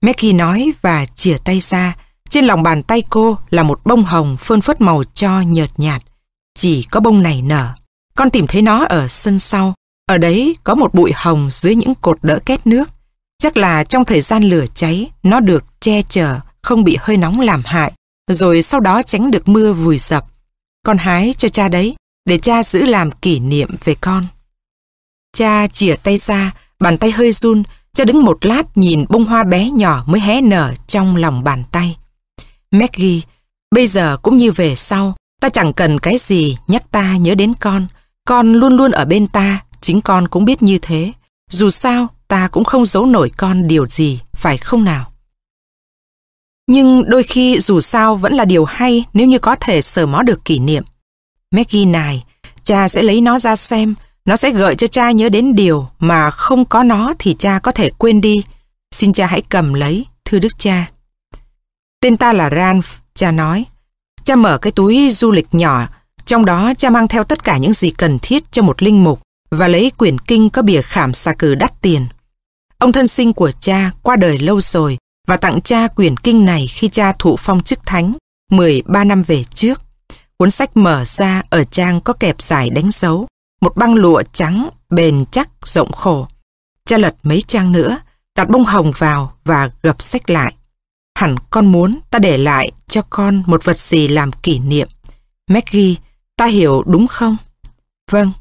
Speaker 1: Maggie nói và chìa tay ra. Trên lòng bàn tay cô là một bông hồng phơn phất màu cho nhợt nhạt. Chỉ có bông này nở. Con tìm thấy nó ở sân sau. Ở đấy có một bụi hồng dưới những cột đỡ két nước. Chắc là trong thời gian lửa cháy, nó được che chở, không bị hơi nóng làm hại, rồi sau đó tránh được mưa vùi dập. Con hái cho cha đấy, để cha giữ làm kỷ niệm về con. Cha chìa tay ra, bàn tay hơi run, cha đứng một lát nhìn bông hoa bé nhỏ mới hé nở trong lòng bàn tay. Maggie, bây giờ cũng như về sau, ta chẳng cần cái gì nhắc ta nhớ đến con. Con luôn luôn ở bên ta, chính con cũng biết như thế. Dù sao, ta cũng không giấu nổi con điều gì, phải không nào? Nhưng đôi khi dù sao vẫn là điều hay nếu như có thể sờ mó được kỷ niệm. Maggie này, cha sẽ lấy nó ra xem, nó sẽ gợi cho cha nhớ đến điều mà không có nó thì cha có thể quên đi. Xin cha hãy cầm lấy, thưa đức cha. Tên ta là Ranf, cha nói. Cha mở cái túi du lịch nhỏ, trong đó cha mang theo tất cả những gì cần thiết cho một linh mục và lấy quyển kinh có bìa khảm xà cừ đắt tiền. Ông thân sinh của cha qua đời lâu rồi và tặng cha quyển kinh này khi cha thụ phong chức thánh 13 năm về trước. Cuốn sách mở ra ở trang có kẹp dài đánh dấu, một băng lụa trắng, bền chắc, rộng khổ. Cha lật mấy trang nữa, đặt bông hồng vào và gập sách lại. Hẳn con muốn ta để lại cho con một vật gì làm kỷ niệm. Maggie, ta hiểu đúng không? Vâng.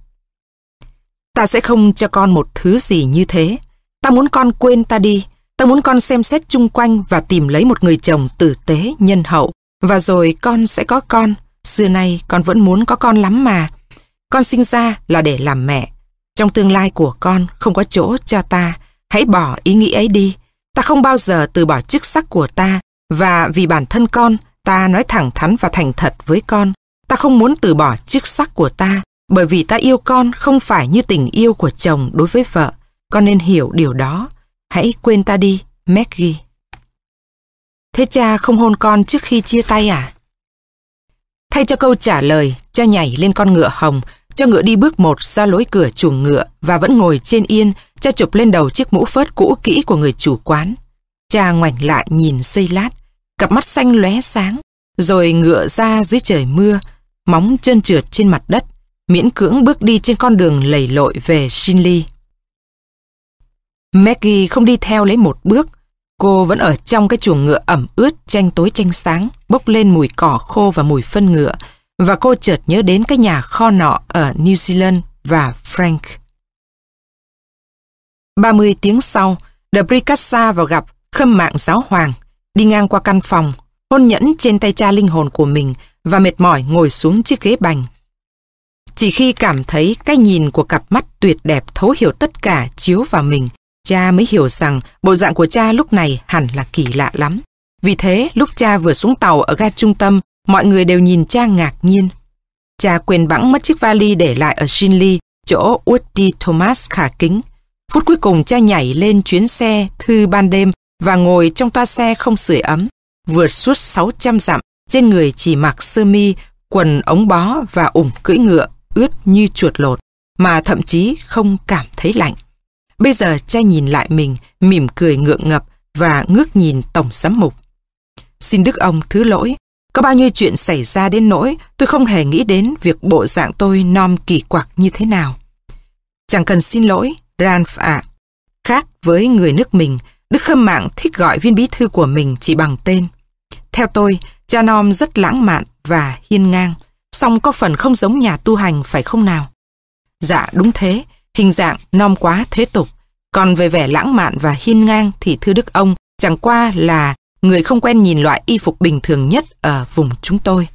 Speaker 1: Ta sẽ không cho con một thứ gì như thế. Ta muốn con quên ta đi. Ta muốn con xem xét chung quanh và tìm lấy một người chồng tử tế, nhân hậu. Và rồi con sẽ có con. Xưa nay con vẫn muốn có con lắm mà. Con sinh ra là để làm mẹ. Trong tương lai của con không có chỗ cho ta. Hãy bỏ ý nghĩ ấy đi. Ta không bao giờ từ bỏ chức sắc của ta. Và vì bản thân con, ta nói thẳng thắn và thành thật với con. Ta không muốn từ bỏ chức sắc của ta. Bởi vì ta yêu con không phải như tình yêu của chồng đối với vợ. Con nên hiểu điều đó. Hãy quên ta đi, Maggie. Thế cha không hôn con trước khi chia tay à? Thay cho câu trả lời, cha nhảy lên con ngựa hồng, cho ngựa đi bước một ra lối cửa chuồng ngựa và vẫn ngồi trên yên, cha chụp lên đầu chiếc mũ phớt cũ kỹ của người chủ quán. Cha ngoảnh lại nhìn xây lát, cặp mắt xanh lóe sáng, rồi ngựa ra dưới trời mưa, móng chân trượt trên mặt đất, miễn cưỡng bước đi trên con đường lầy lội về Shinli. Maggie không đi theo lấy một bước, Cô vẫn ở trong cái chuồng ngựa ẩm ướt tranh tối tranh sáng, bốc lên mùi cỏ khô và mùi phân ngựa, và cô chợt nhớ đến cái nhà kho nọ ở New Zealand và Frank. 30 tiếng sau, The Bricassa vào gặp khâm mạng giáo hoàng, đi ngang qua căn phòng, hôn nhẫn trên tay cha linh hồn của mình và mệt mỏi ngồi xuống chiếc ghế bành. Chỉ khi cảm thấy cái nhìn của cặp mắt tuyệt đẹp thấu hiểu tất cả chiếu vào mình, Cha mới hiểu rằng bộ dạng của cha lúc này hẳn là kỳ lạ lắm. Vì thế, lúc cha vừa xuống tàu ở ga trung tâm, mọi người đều nhìn cha ngạc nhiên. Cha quên bẵng mất chiếc vali để lại ở Shinley, chỗ Woody Thomas khả kính. Phút cuối cùng cha nhảy lên chuyến xe thư ban đêm và ngồi trong toa xe không sưởi ấm, vượt suốt 600 dặm, trên người chỉ mặc sơ mi, quần ống bó và ủng cưỡi ngựa, ướt như chuột lột, mà thậm chí không cảm thấy lạnh. Bây giờ cha nhìn lại mình, mỉm cười ngượng ngập và ngước nhìn tổng giám mục. Xin Đức ông thứ lỗi, có bao nhiêu chuyện xảy ra đến nỗi tôi không hề nghĩ đến việc bộ dạng tôi non kỳ quặc như thế nào. Chẳng cần xin lỗi, Ranf ạ. Khác với người nước mình, Đức Khâm Mạng thích gọi viên bí thư của mình chỉ bằng tên. Theo tôi, cha Nom rất lãng mạn và hiên ngang, song có phần không giống nhà tu hành phải không nào? Dạ đúng thế, hình dạng non quá thế tục. Còn về vẻ lãng mạn và hiên ngang thì thưa đức ông chẳng qua là người không quen nhìn loại y phục bình thường nhất ở vùng chúng tôi.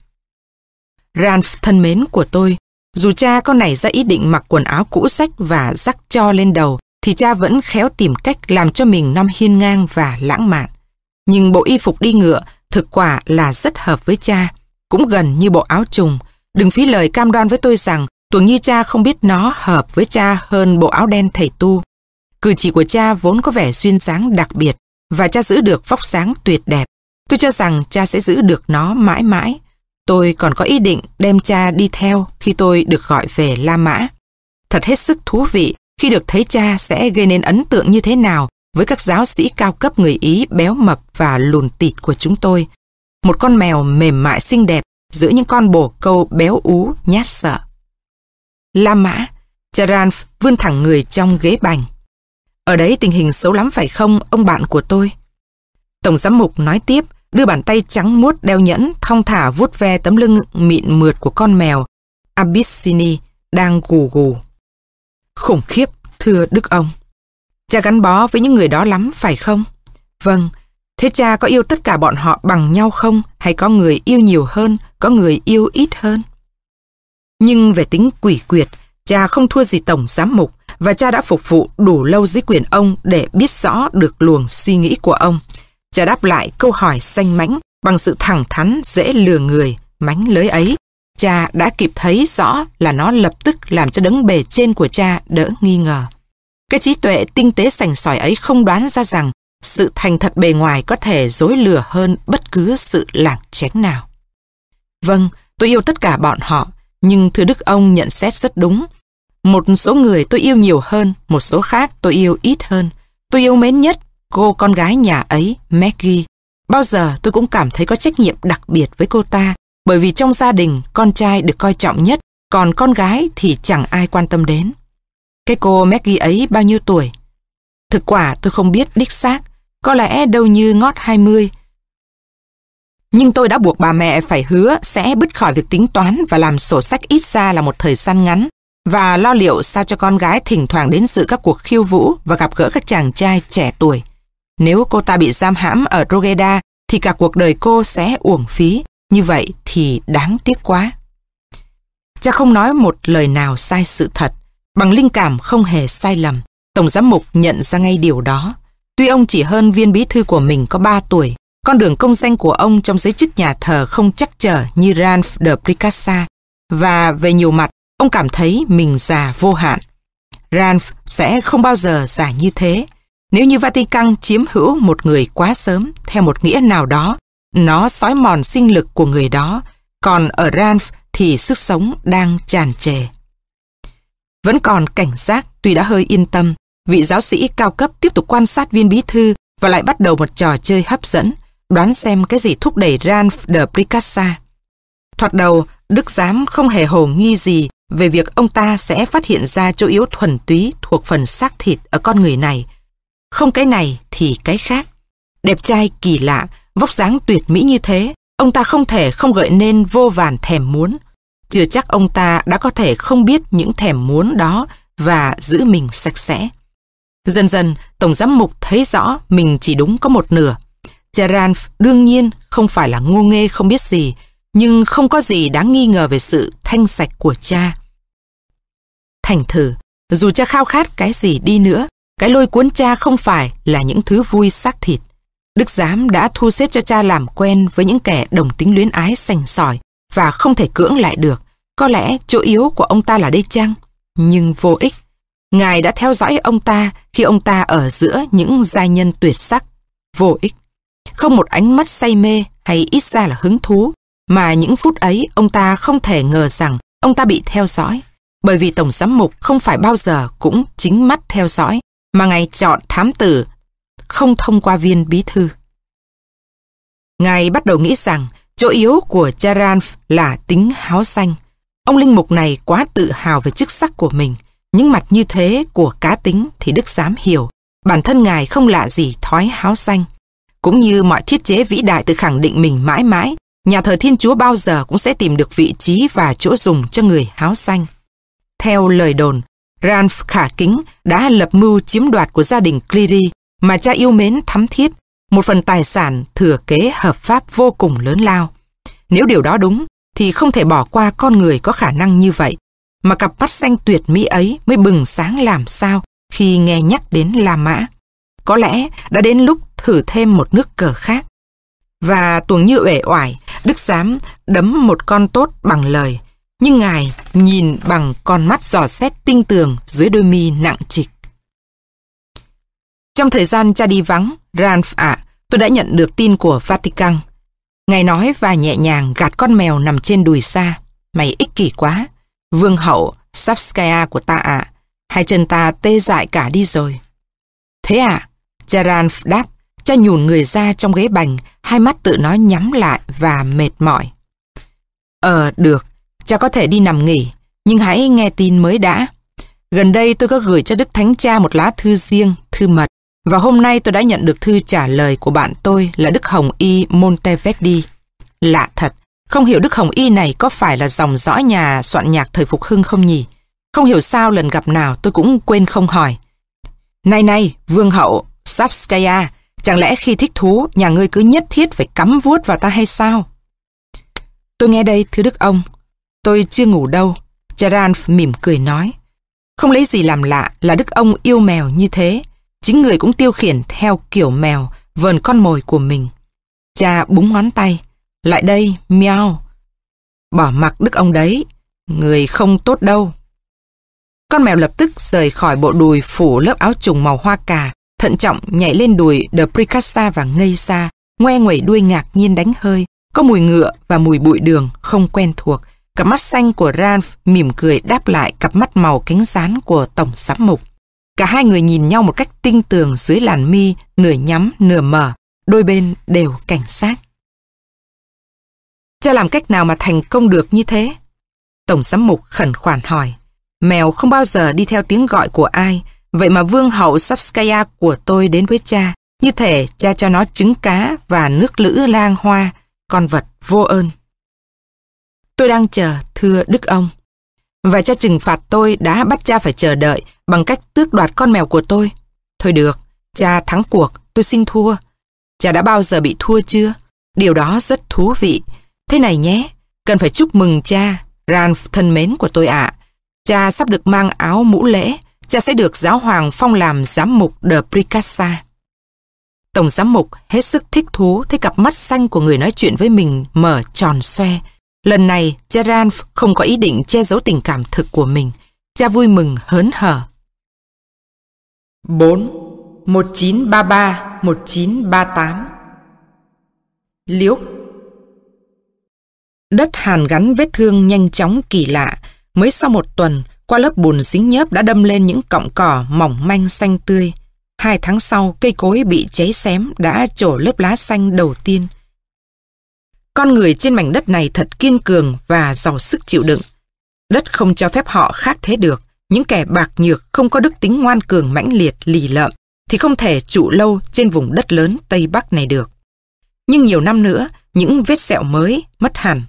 Speaker 1: Ranf thân mến của tôi, dù cha con này ra ý định mặc quần áo cũ sách và rắc cho lên đầu, thì cha vẫn khéo tìm cách làm cho mình năm hiên ngang và lãng mạn. Nhưng bộ y phục đi ngựa thực quả là rất hợp với cha, cũng gần như bộ áo trùng. Đừng phí lời cam đoan với tôi rằng Tuần Nhi cha không biết nó hợp với cha hơn bộ áo đen thầy tu. Cử chỉ của cha vốn có vẻ duyên dáng đặc biệt và cha giữ được vóc sáng tuyệt đẹp. Tôi cho rằng cha sẽ giữ được nó mãi mãi. Tôi còn có ý định đem cha đi theo khi tôi được gọi về La Mã. Thật hết sức thú vị khi được thấy cha sẽ gây nên ấn tượng như thế nào với các giáo sĩ cao cấp người Ý béo mập và lùn tịt của chúng tôi. Một con mèo mềm mại xinh đẹp giữa những con bồ câu béo ú nhát sợ. La Mã, Charan vươn thẳng người trong ghế bành. Ở đấy tình hình xấu lắm phải không, ông bạn của tôi? Tổng giám mục nói tiếp, đưa bàn tay trắng muốt đeo nhẫn, thong thả vuốt ve tấm lưng mịn mượt của con mèo, Abyssini, đang gù gù. Khủng khiếp, thưa Đức ông. Cha gắn bó với những người đó lắm, phải không? Vâng, thế cha có yêu tất cả bọn họ bằng nhau không? Hay có người yêu nhiều hơn, có người yêu ít hơn? Nhưng về tính quỷ quyệt, cha không thua gì tổng giám mục và cha đã phục vụ đủ lâu dưới quyền ông để biết rõ được luồng suy nghĩ của ông. Cha đáp lại câu hỏi xanh mánh bằng sự thẳng thắn dễ lừa người, mánh lưới ấy. Cha đã kịp thấy rõ là nó lập tức làm cho đấng bề trên của cha đỡ nghi ngờ. Cái trí tuệ tinh tế sành sỏi ấy không đoán ra rằng sự thành thật bề ngoài có thể dối lừa hơn bất cứ sự lảng tránh nào. Vâng, tôi yêu tất cả bọn họ, nhưng thưa Đức ông nhận xét rất đúng. Một số người tôi yêu nhiều hơn, một số khác tôi yêu ít hơn. Tôi yêu mến nhất cô con gái nhà ấy, Maggie. Bao giờ tôi cũng cảm thấy có trách nhiệm đặc biệt với cô ta, bởi vì trong gia đình con trai được coi trọng nhất, còn con gái thì chẳng ai quan tâm đến. Cái cô Maggie ấy bao nhiêu tuổi? Thực quả tôi không biết đích xác, có lẽ đâu như ngót 20. Nhưng tôi đã buộc bà mẹ phải hứa sẽ bứt khỏi việc tính toán và làm sổ sách ít ra là một thời gian ngắn và lo liệu sao cho con gái thỉnh thoảng đến dự các cuộc khiêu vũ và gặp gỡ các chàng trai trẻ tuổi. Nếu cô ta bị giam hãm ở Rogeda thì cả cuộc đời cô sẽ uổng phí. Như vậy thì đáng tiếc quá. Cha không nói một lời nào sai sự thật. Bằng linh cảm không hề sai lầm. Tổng giám mục nhận ra ngay điều đó. Tuy ông chỉ hơn viên bí thư của mình có 3 tuổi, con đường công danh của ông trong giới chức nhà thờ không chắc trở như Ralph de Pricassa và về nhiều mặt ông cảm thấy mình già vô hạn. Ralph sẽ không bao giờ già như thế. Nếu như Vatican chiếm hữu một người quá sớm theo một nghĩa nào đó, nó sói mòn sinh lực của người đó, còn ở Ralph thì sức sống đang tràn trề. Vẫn còn cảnh giác tuy đã hơi yên tâm, vị giáo sĩ cao cấp tiếp tục quan sát viên bí thư và lại bắt đầu một trò chơi hấp dẫn, đoán xem cái gì thúc đẩy Ranf de Pricassa. Thoạt đầu, Đức Giám không hề hồ nghi gì về việc ông ta sẽ phát hiện ra chỗ yếu thuần túy thuộc phần xác thịt ở con người này. Không cái này thì cái khác. Đẹp trai kỳ lạ, vóc dáng tuyệt mỹ như thế, ông ta không thể không gợi nên vô vàn thèm muốn. Chưa chắc ông ta đã có thể không biết những thèm muốn đó và giữ mình sạch sẽ. Dần dần, Tổng giám mục thấy rõ mình chỉ đúng có một nửa. Gerard đương nhiên không phải là ngu nghê không biết gì, nhưng không có gì đáng nghi ngờ về sự thanh sạch của cha. Thành thử, dù cha khao khát cái gì đi nữa, cái lôi cuốn cha không phải là những thứ vui xác thịt. Đức Giám đã thu xếp cho cha làm quen với những kẻ đồng tính luyến ái sành sỏi và không thể cưỡng lại được. Có lẽ chỗ yếu của ông ta là đây chăng? Nhưng vô ích. Ngài đã theo dõi ông ta khi ông ta ở giữa những giai nhân tuyệt sắc. Vô ích. Không một ánh mắt say mê hay ít ra là hứng thú, mà những phút ấy ông ta không thể ngờ rằng ông ta bị theo dõi. Bởi vì Tổng Giám Mục không phải bao giờ cũng chính mắt theo dõi, mà Ngài chọn thám tử không thông qua viên bí thư. Ngài bắt đầu nghĩ rằng chỗ yếu của Charan là tính háo xanh. Ông linh mục này quá tự hào về chức sắc của mình. Những mặt như thế của cá tính thì Đức dám hiểu. Bản thân Ngài không lạ gì thói háo xanh. Cũng như mọi thiết chế vĩ đại tự khẳng định mình mãi mãi, nhà thờ Thiên Chúa bao giờ cũng sẽ tìm được vị trí và chỗ dùng cho người háo xanh. Theo lời đồn, Ranf khả kính đã lập mưu chiếm đoạt của gia đình Cleary mà cha yêu mến thắm thiết, một phần tài sản thừa kế hợp pháp vô cùng lớn lao. Nếu điều đó đúng, thì không thể bỏ qua con người có khả năng như vậy, mà cặp mắt xanh tuyệt mỹ ấy mới bừng sáng làm sao khi nghe nhắc đến La Mã. Có lẽ đã đến lúc thử thêm một nước cờ khác. Và tuồng như uể oải, Đức Giám đấm một con tốt bằng lời, nhưng Ngài nhìn bằng con mắt dò xét tinh tường dưới đôi mi nặng trịch. Trong thời gian cha đi vắng, Ranf ạ, tôi đã nhận được tin của Vatican. Ngài nói và nhẹ nhàng gạt con mèo nằm trên đùi xa. Mày ích kỷ quá. Vương hậu, Sapskaya của ta ạ. Hai chân ta tê dại cả đi rồi. Thế à? Charan đáp, cha nhùn người ra trong ghế bành, hai mắt tự nó nhắm lại và mệt mỏi. Ờ, được, cha có thể đi nằm nghỉ, nhưng hãy nghe tin mới đã. Gần đây tôi có gửi cho Đức Thánh Cha một lá thư riêng, thư mật, và hôm nay tôi đã nhận được thư trả lời của bạn tôi là Đức Hồng Y Monteverdi. Lạ thật, không hiểu Đức Hồng Y này có phải là dòng dõi nhà soạn nhạc thời Phục Hưng không nhỉ? Không hiểu sao lần gặp nào tôi cũng quên không hỏi. Này này, Vương hậu, Sapskaya, chẳng lẽ khi thích thú nhà ngươi cứ nhất thiết phải cắm vuốt vào ta hay sao? Tôi nghe đây, thưa Đức ông. Tôi chưa ngủ đâu. Charan mỉm cười nói. Không lấy gì làm lạ là Đức ông yêu mèo như thế. Chính người cũng tiêu khiển theo kiểu mèo, vờn con mồi của mình. Cha búng ngón tay. Lại đây, miao. Bỏ mặc Đức ông đấy. Người không tốt đâu. Con mèo lập tức rời khỏi bộ đùi phủ lớp áo trùng màu hoa cà, thận trọng nhảy lên đùi de Pricassa và ngây xa, ngoe nguẩy đuôi ngạc nhiên đánh hơi, có mùi ngựa và mùi bụi đường không quen thuộc. Cặp mắt xanh của Ralph mỉm cười đáp lại cặp mắt màu cánh rán của tổng giám mục. Cả hai người nhìn nhau một cách tinh tường dưới làn mi, nửa nhắm, nửa mở, đôi bên đều cảnh sát. Cha làm cách nào mà thành công được như thế? Tổng giám mục khẩn khoản hỏi. Mèo không bao giờ đi theo tiếng gọi của ai, vậy mà vương hậu Sapskaya của tôi đến với cha, như thể cha cho nó trứng cá và nước lữ lang hoa, con vật vô ơn. Tôi đang chờ, thưa Đức ông. Và cha trừng phạt tôi đã bắt cha phải chờ đợi bằng cách tước đoạt con mèo của tôi. Thôi được, cha thắng cuộc, tôi xin thua. Cha đã bao giờ bị thua chưa? Điều đó rất thú vị. Thế này nhé, cần phải chúc mừng cha, Ranf thân mến của tôi ạ. Cha sắp được mang áo mũ lễ, cha sẽ được giáo hoàng phong làm giám mục de Pricassa. Tổng giám mục hết sức thích thú thấy cặp mắt xanh của người nói chuyện với mình mở tròn xoe. Lần này, cha Ranf không có ý định che giấu tình cảm thực của mình. Cha vui mừng hớn hở. 4. 1933 1938 Liễu Đất hàn gắn vết thương nhanh chóng kỳ lạ. Mới sau một tuần, qua lớp bùn dính nhớp đã đâm lên những cọng cỏ mỏng manh xanh tươi. Hai tháng sau, cây cối bị cháy xém đã trổ lớp lá xanh đầu tiên. Con người trên mảnh đất này thật kiên cường và giàu sức chịu đựng. Đất không cho phép họ khác thế được. Những kẻ bạc nhược không có đức tính ngoan cường mãnh liệt lì lợm thì không thể trụ lâu trên vùng đất lớn Tây Bắc này được. Nhưng nhiều năm nữa, những vết sẹo mới mất hẳn.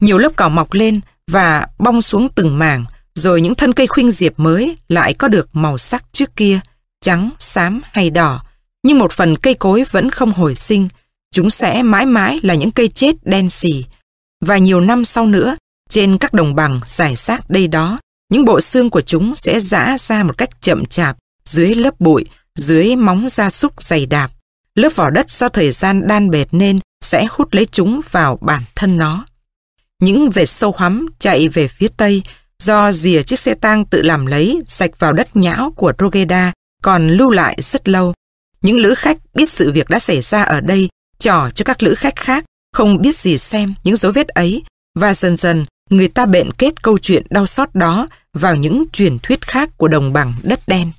Speaker 1: Nhiều lớp cỏ mọc lên và bong xuống từng mảng, rồi những thân cây khuynh diệp mới lại có được màu sắc trước kia, trắng, xám hay đỏ. Nhưng một phần cây cối vẫn không hồi sinh, chúng sẽ mãi mãi là những cây chết đen xì. Và nhiều năm sau nữa, trên các đồng bằng giải sát đây đó, những bộ xương của chúng sẽ rã ra một cách chậm chạp dưới lớp bụi, dưới móng gia súc dày đạp. Lớp vỏ đất do thời gian đan bệt nên sẽ hút lấy chúng vào bản thân nó. Những vệt sâu hắm chạy về phía tây do dìa chiếc xe tang tự làm lấy sạch vào đất nhão của Rogeda còn lưu lại rất lâu. Những lữ khách biết sự việc đã xảy ra ở đây trò cho các lữ khách khác không biết gì xem những dấu vết ấy và dần dần người ta bện kết câu chuyện đau xót đó vào những truyền thuyết khác của đồng bằng đất đen.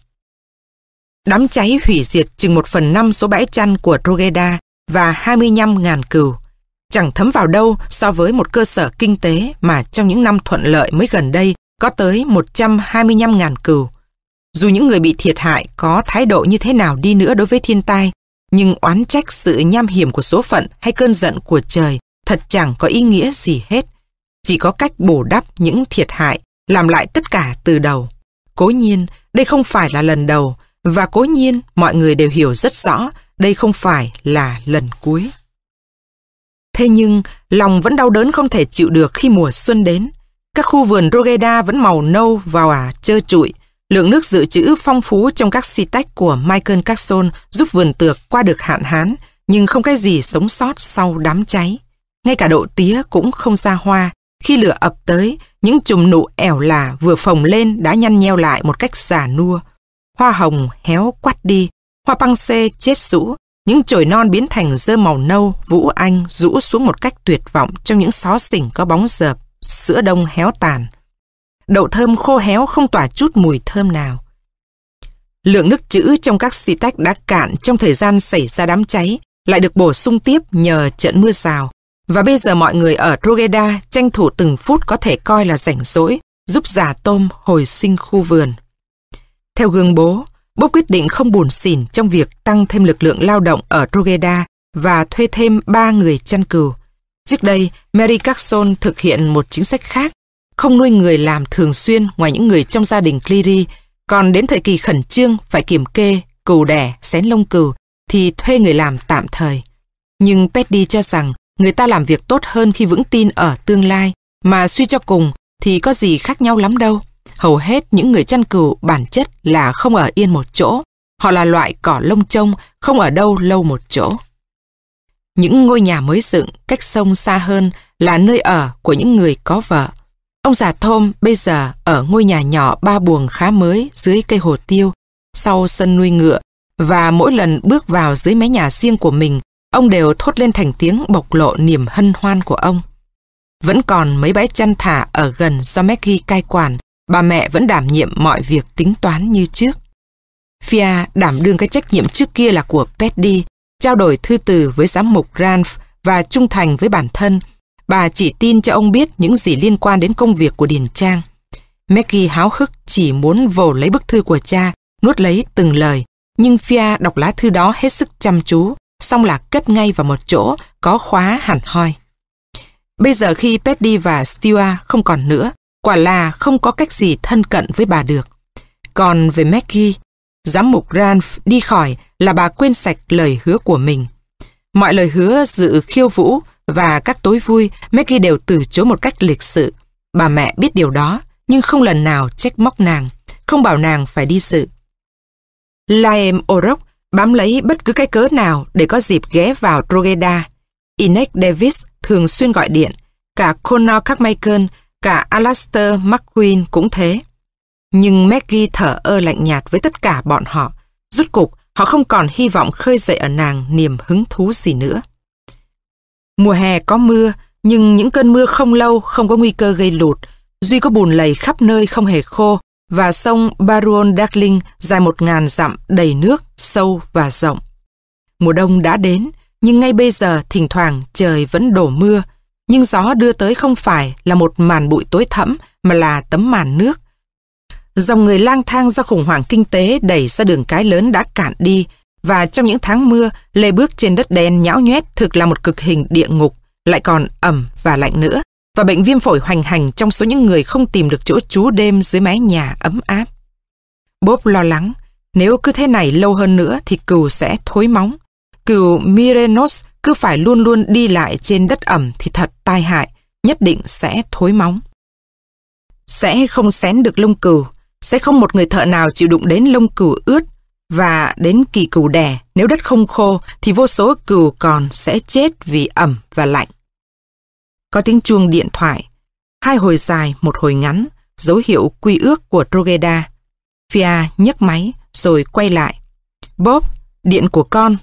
Speaker 1: Đám cháy hủy diệt chừng một phần năm số bãi chăn của Rogeda và 25.000 cừu. Chẳng thấm vào đâu so với một cơ sở kinh tế mà trong những năm thuận lợi mới gần đây có tới 125.000 cừu. Dù những người bị thiệt hại có thái độ như thế nào đi nữa đối với thiên tai, nhưng oán trách sự nham hiểm của số phận hay cơn giận của trời thật chẳng có ý nghĩa gì hết. Chỉ có cách bù đắp những thiệt hại, làm lại tất cả từ đầu. Cố nhiên, đây không phải là lần đầu, và cố nhiên mọi người đều hiểu rất rõ đây không phải là lần cuối. Thế nhưng, lòng vẫn đau đớn không thể chịu được khi mùa xuân đến. Các khu vườn Rogeda vẫn màu nâu vào ả trơ trụi. Lượng nước dự trữ phong phú trong các si tách của Michael Carson giúp vườn tược qua được hạn hán, nhưng không cái gì sống sót sau đám cháy. Ngay cả độ tía cũng không ra hoa. Khi lửa ập tới, những chùm nụ ẻo là vừa phồng lên đã nhăn nheo lại một cách già nua. Hoa hồng héo quắt đi, hoa băng xê chết rũ, những chồi non biến thành dơ màu nâu, vũ anh rũ xuống một cách tuyệt vọng trong những xó xỉnh có bóng dợp, sữa đông héo tàn. Đậu thơm khô héo không tỏa chút mùi thơm nào. Lượng nước trữ trong các xì tách đã cạn trong thời gian xảy ra đám cháy, lại được bổ sung tiếp nhờ trận mưa rào. Và bây giờ mọi người ở Rogeda tranh thủ từng phút có thể coi là rảnh rỗi, giúp già tôm hồi sinh khu vườn. Theo gương bố, bố quyết định không buồn xỉn trong việc tăng thêm lực lượng lao động ở Rogeda và thuê thêm ba người chăn cừu. Trước đây, Mary Carson thực hiện một chính sách khác, không nuôi người làm thường xuyên ngoài những người trong gia đình Cleary, còn đến thời kỳ khẩn trương phải kiểm kê, cừu đẻ, xén lông cừu thì thuê người làm tạm thời. Nhưng Petty cho rằng người ta làm việc tốt hơn khi vững tin ở tương lai, mà suy cho cùng thì có gì khác nhau lắm đâu. Hầu hết những người chăn cừu bản chất là không ở yên một chỗ. Họ là loại cỏ lông trông, không ở đâu lâu một chỗ. Những ngôi nhà mới dựng cách sông xa hơn là nơi ở của những người có vợ. Ông già Thôm bây giờ ở ngôi nhà nhỏ ba buồng khá mới dưới cây hồ tiêu, sau sân nuôi ngựa, và mỗi lần bước vào dưới mái nhà riêng của mình, ông đều thốt lên thành tiếng bộc lộ niềm hân hoan của ông. Vẫn còn mấy bãi chăn thả ở gần do Maggie cai quản, bà mẹ vẫn đảm nhiệm mọi việc tính toán như trước. Fia đảm đương cái trách nhiệm trước kia là của Petty, trao đổi thư từ với giám mục Ranf và trung thành với bản thân. Bà chỉ tin cho ông biết những gì liên quan đến công việc của Điền Trang. Maggie háo hức chỉ muốn vồ lấy bức thư của cha, nuốt lấy từng lời. Nhưng Fia đọc lá thư đó hết sức chăm chú, xong là cất ngay vào một chỗ có khóa hẳn hoi. Bây giờ khi Petty và Stewart không còn nữa, quả là không có cách gì thân cận với bà được. Còn về Maggie, giám mục Ranf đi khỏi là bà quên sạch lời hứa của mình. Mọi lời hứa dự khiêu vũ và các tối vui Maggie đều từ chối một cách lịch sự. Bà mẹ biết điều đó nhưng không lần nào trách móc nàng, không bảo nàng phải đi sự. Laem Orok bám lấy bất cứ cái cớ nào để có dịp ghé vào Drogheda. Inek Davis thường xuyên gọi điện, cả Connor Carmichael, cả Alastair McQueen cũng thế. Nhưng Maggie thở ơ lạnh nhạt với tất cả bọn họ. Rút cục, họ không còn hy vọng khơi dậy ở nàng niềm hứng thú gì nữa. Mùa hè có mưa, nhưng những cơn mưa không lâu không có nguy cơ gây lụt. Duy có bùn lầy khắp nơi không hề khô, và sông Baron Darkling dài một ngàn dặm đầy nước, sâu và rộng. Mùa đông đã đến, nhưng ngay bây giờ thỉnh thoảng trời vẫn đổ mưa, nhưng gió đưa tới không phải là một màn bụi tối thẫm mà là tấm màn nước. Dòng người lang thang do khủng hoảng kinh tế đẩy ra đường cái lớn đã cạn đi và trong những tháng mưa, lê bước trên đất đen nhão nhoét thực là một cực hình địa ngục, lại còn ẩm và lạnh nữa và bệnh viêm phổi hoành hành trong số những người không tìm được chỗ trú đêm dưới mái nhà ấm áp. Bob lo lắng, nếu cứ thế này lâu hơn nữa thì cừu sẽ thối móng. Cừu Mirenos cứ phải luôn luôn đi lại trên đất ẩm thì thật tai hại, nhất định sẽ thối móng. Sẽ không xén được lông cừu, sẽ không một người thợ nào chịu đụng đến lông cừu ướt và đến kỳ cừu đẻ, nếu đất không khô thì vô số cừu còn sẽ chết vì ẩm và lạnh. Có tiếng chuông điện thoại. Hai hồi dài, một hồi ngắn, dấu hiệu quy ước của Rogeda Fia nhấc máy rồi quay lại. Bob, điện của con.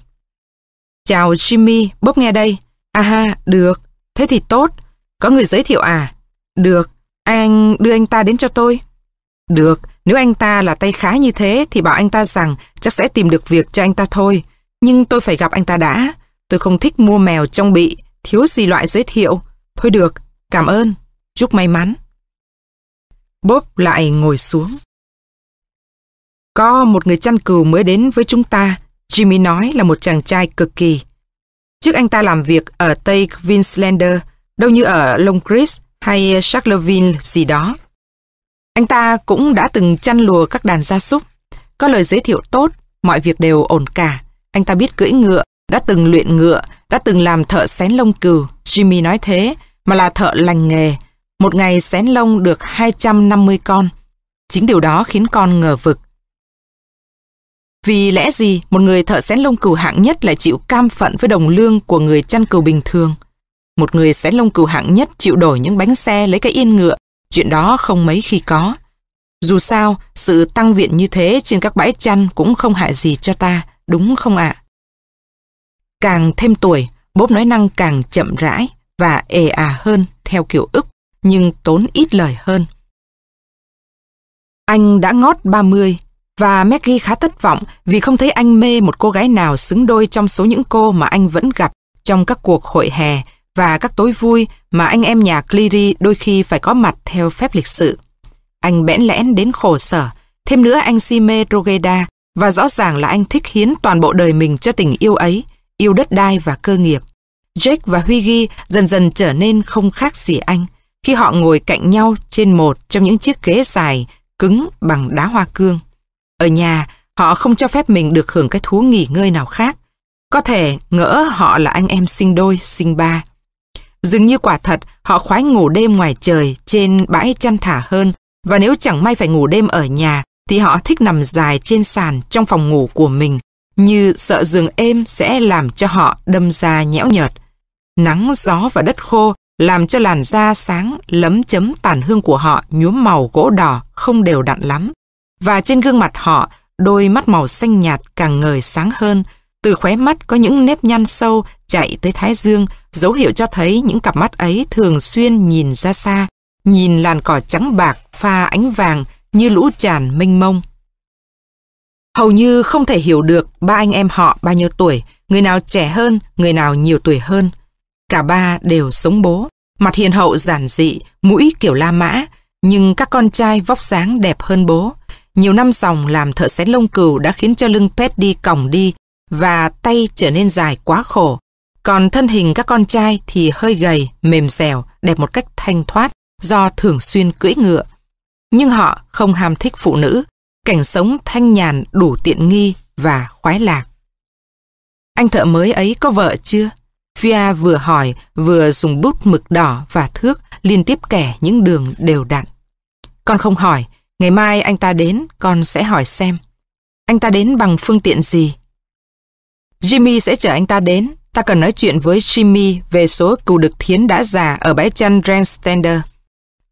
Speaker 1: Chào Jimmy, Bob nghe đây. À ha, được. Thế thì tốt. Có người giới thiệu à? Được. Anh đưa anh ta đến cho tôi. Được, nếu anh ta là tay khá như thế thì bảo anh ta rằng chắc sẽ tìm được việc cho anh ta thôi. Nhưng tôi phải gặp anh ta đã. Tôi không thích mua mèo trong bị, thiếu gì loại giới thiệu. Thôi được, cảm ơn, chúc may mắn. Bob lại ngồi xuống. Có một người chăn cừu mới đến với chúng ta, Jimmy nói là một chàng trai cực kỳ. Trước anh ta làm việc ở Tây Queenslander, đâu như ở Longcris hay Charleville gì đó. Anh ta cũng đã từng chăn lùa các đàn gia súc. Có lời giới thiệu tốt, mọi việc đều ổn cả. Anh ta biết cưỡi ngựa, đã từng luyện ngựa, đã từng làm thợ xén lông cừu. Jimmy nói thế, mà là thợ lành nghề. Một ngày xén lông được 250 con. Chính điều đó khiến con ngờ vực. Vì lẽ gì một người thợ xén lông cừu hạng nhất lại chịu cam phận với đồng lương của người chăn cừu bình thường? Một người xén lông cừu hạng nhất chịu đổi những bánh xe lấy cái yên ngựa, chuyện đó không mấy khi có. Dù sao, sự tăng viện như thế trên các bãi chăn cũng không hại gì cho ta, đúng không ạ? Càng thêm tuổi, bốp nói năng càng chậm rãi và ề à hơn theo kiểu ức, nhưng tốn ít lời hơn. Anh đã ngót 30 và Maggie khá thất vọng vì không thấy anh mê một cô gái nào xứng đôi trong số những cô mà anh vẫn gặp trong các cuộc hội hè và các tối vui mà anh em nhà Cleary đôi khi phải có mặt theo phép lịch sự. Anh bẽn lẽn đến khổ sở, thêm nữa anh si mê Rogeda và rõ ràng là anh thích hiến toàn bộ đời mình cho tình yêu ấy, yêu đất đai và cơ nghiệp. Jake và Huygy dần dần trở nên không khác gì anh khi họ ngồi cạnh nhau trên một trong những chiếc ghế dài cứng bằng đá hoa cương. Ở nhà, họ không cho phép mình được hưởng cái thú nghỉ ngơi nào khác. Có thể ngỡ họ là anh em sinh đôi, sinh ba. Dường như quả thật, họ khoái ngủ đêm ngoài trời trên bãi chăn thả hơn và nếu chẳng may phải ngủ đêm ở nhà thì họ thích nằm dài trên sàn trong phòng ngủ của mình như sợ giường êm sẽ làm cho họ đâm ra nhẽo nhợt. Nắng, gió và đất khô làm cho làn da sáng lấm chấm tàn hương của họ nhuốm màu gỗ đỏ không đều đặn lắm. Và trên gương mặt họ, đôi mắt màu xanh nhạt càng ngời sáng hơn, từ khóe mắt có những nếp nhăn sâu chạy tới thái dương, dấu hiệu cho thấy những cặp mắt ấy thường xuyên nhìn ra xa, nhìn làn cỏ trắng bạc pha ánh vàng như lũ tràn mênh mông. Hầu như không thể hiểu được ba anh em họ bao nhiêu tuổi, người nào trẻ hơn, người nào nhiều tuổi hơn. Cả ba đều sống bố, mặt hiền hậu giản dị, mũi kiểu La Mã, nhưng các con trai vóc dáng đẹp hơn bố. Nhiều năm dòng làm thợ xén lông cừu đã khiến cho lưng Pet đi còng đi và tay trở nên dài quá khổ. Còn thân hình các con trai thì hơi gầy, mềm dẻo, đẹp một cách thanh thoát do thường xuyên cưỡi ngựa. Nhưng họ không ham thích phụ nữ, cảnh sống thanh nhàn đủ tiện nghi và khoái lạc. Anh thợ mới ấy có vợ chưa? Fia vừa hỏi vừa dùng bút mực đỏ và thước liên tiếp kẻ những đường đều đặn. Con không hỏi, ngày mai anh ta đến, con sẽ hỏi xem. Anh ta đến bằng phương tiện gì? Jimmy sẽ chở anh ta đến. Ta cần nói chuyện với Jimmy về số cừu đực thiến đã già ở bãi chăn Randstander.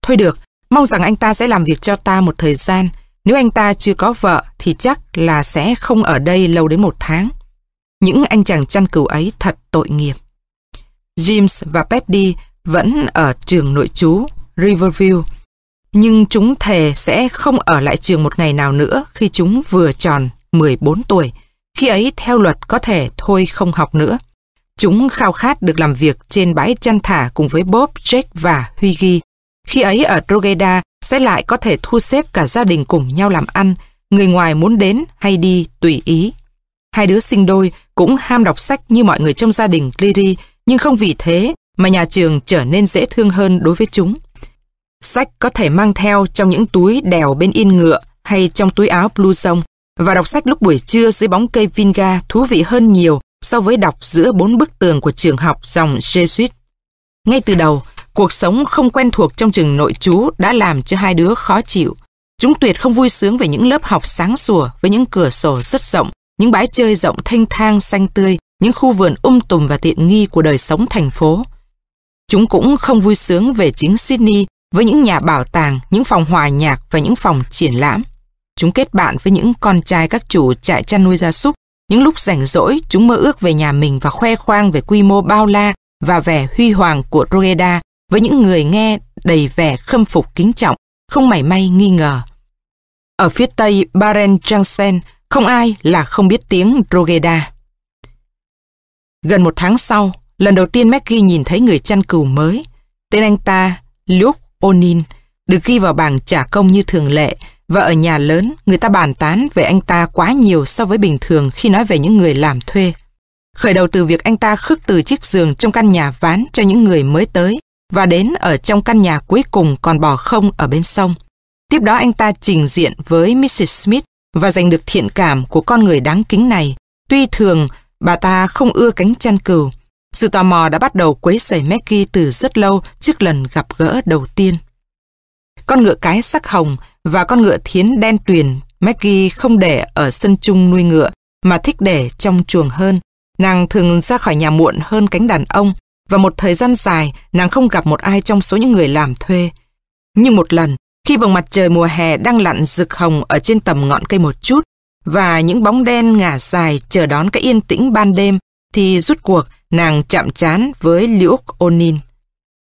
Speaker 1: Thôi được, mong rằng anh ta sẽ làm việc cho ta một thời gian. Nếu anh ta chưa có vợ thì chắc là sẽ không ở đây lâu đến một tháng. Những anh chàng chăn cừu ấy thật tội nghiệp. James và Petty vẫn ở trường nội trú, Riverview. Nhưng chúng thề sẽ không ở lại trường một ngày nào nữa khi chúng vừa tròn 14 tuổi. Khi ấy theo luật có thể thôi không học nữa. Chúng khao khát được làm việc trên bãi chăn thả cùng với Bob, Jake và Huygy. Khi ấy ở Drogheda sẽ lại có thể thu xếp cả gia đình cùng nhau làm ăn, người ngoài muốn đến hay đi tùy ý. Hai đứa sinh đôi cũng ham đọc sách như mọi người trong gia đình Cleary, nhưng không vì thế mà nhà trường trở nên dễ thương hơn đối với chúng. Sách có thể mang theo trong những túi đèo bên yên ngựa hay trong túi áo blouson và đọc sách lúc buổi trưa dưới bóng cây Vinga thú vị hơn nhiều so với đọc giữa bốn bức tường của trường học dòng Jesuit. Ngay từ đầu, cuộc sống không quen thuộc trong trường nội trú đã làm cho hai đứa khó chịu. Chúng tuyệt không vui sướng về những lớp học sáng sủa với những cửa sổ rất rộng, những bãi chơi rộng thanh thang xanh tươi, những khu vườn um tùm và tiện nghi của đời sống thành phố. Chúng cũng không vui sướng về chính Sydney với những nhà bảo tàng, những phòng hòa nhạc và những phòng triển lãm. Chúng kết bạn với những con trai các chủ trại chăn nuôi gia súc. Những lúc rảnh rỗi, chúng mơ ước về nhà mình và khoe khoang về quy mô bao la và vẻ huy hoàng của Rogeda với những người nghe đầy vẻ khâm phục kính trọng, không mảy may nghi ngờ. Ở phía tây Baren Jansen, không ai là không biết tiếng Rogeda. Gần một tháng sau, lần đầu tiên Maggie nhìn thấy người chăn cừu mới. Tên anh ta, Luke Onin, được ghi vào bảng trả công như thường lệ và ở nhà lớn người ta bàn tán về anh ta quá nhiều so với bình thường khi nói về những người làm thuê. khởi đầu từ việc anh ta khước từ chiếc giường trong căn nhà ván cho những người mới tới và đến ở trong căn nhà cuối cùng còn bỏ không ở bên sông. Tiếp đó anh ta trình diện với Mrs. Smith và giành được thiện cảm của con người đáng kính này. Tuy thường bà ta không ưa cánh chăn cừu, sự tò mò đã bắt đầu quấy rầy Maggie từ rất lâu trước lần gặp gỡ đầu tiên. Con ngựa cái sắc hồng và con ngựa thiến đen tuyền Maggie không để ở sân chung nuôi ngựa mà thích để trong chuồng hơn. Nàng thường ra khỏi nhà muộn hơn cánh đàn ông và một thời gian dài nàng không gặp một ai trong số những người làm thuê. Nhưng một lần, khi vầng mặt trời mùa hè đang lặn rực hồng ở trên tầm ngọn cây một chút và những bóng đen ngả dài chờ đón cái yên tĩnh ban đêm thì rút cuộc nàng chạm chán với Liễu Onin.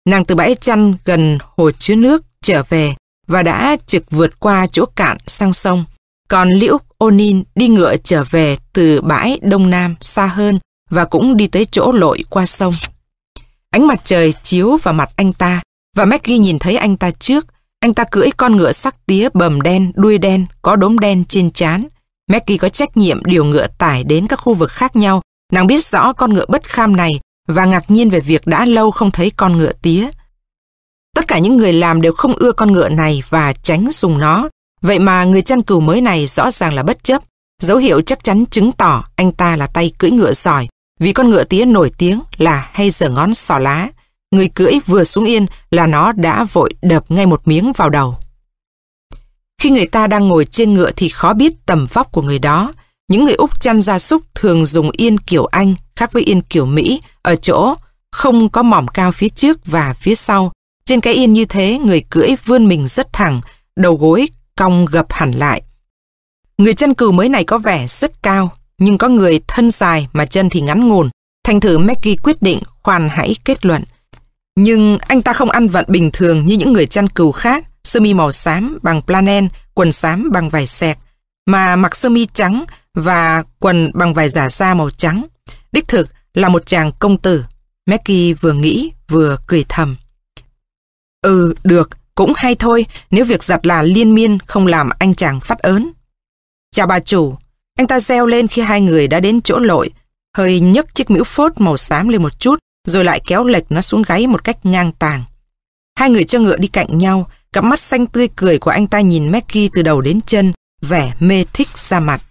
Speaker 1: Nàng từ bãi chăn gần hồ chứa nước trở về và đã trực vượt qua chỗ cạn sang sông. Còn Liễu Onin đi ngựa trở về từ bãi Đông Nam xa hơn và cũng đi tới chỗ lội qua sông. Ánh mặt trời chiếu vào mặt anh ta và Maggie nhìn thấy anh ta trước. Anh ta cưỡi con ngựa sắc tía bầm đen, đuôi đen, có đốm đen trên trán. Maggie có trách nhiệm điều ngựa tải đến các khu vực khác nhau. Nàng biết rõ con ngựa bất kham này và ngạc nhiên về việc đã lâu không thấy con ngựa tía. Tất cả những người làm đều không ưa con ngựa này và tránh dùng nó. Vậy mà người chăn cừu mới này rõ ràng là bất chấp. Dấu hiệu chắc chắn chứng tỏ anh ta là tay cưỡi ngựa giỏi vì con ngựa tía nổi tiếng là hay giở ngón sò lá. Người cưỡi vừa xuống yên là nó đã vội đập ngay một miếng vào đầu. Khi người ta đang ngồi trên ngựa thì khó biết tầm vóc của người đó. Những người Úc chăn gia súc thường dùng yên kiểu Anh khác với yên kiểu Mỹ ở chỗ không có mỏm cao phía trước và phía sau. Trên cái yên như thế, người cưỡi vươn mình rất thẳng, đầu gối cong gập hẳn lại. Người chân cừu mới này có vẻ rất cao, nhưng có người thân dài mà chân thì ngắn ngủn. Thành thử Maggie quyết định khoan hãy kết luận. Nhưng anh ta không ăn vận bình thường như những người chăn cừu khác, sơ mi màu xám bằng planen, quần xám bằng vải sẹt, mà mặc sơ mi trắng và quần bằng vải giả da màu trắng. Đích thực là một chàng công tử. Maggie vừa nghĩ vừa cười thầm. Ừ, được, cũng hay thôi nếu việc giặt là liên miên không làm anh chàng phát ớn. Chào bà chủ, anh ta reo lên khi hai người đã đến chỗ lội, hơi nhấc chiếc mũ phốt màu xám lên một chút, rồi lại kéo lệch nó xuống gáy một cách ngang tàng. Hai người cho ngựa đi cạnh nhau, cặp mắt xanh tươi cười của anh ta nhìn Maggie từ đầu đến chân, vẻ mê thích ra mặt.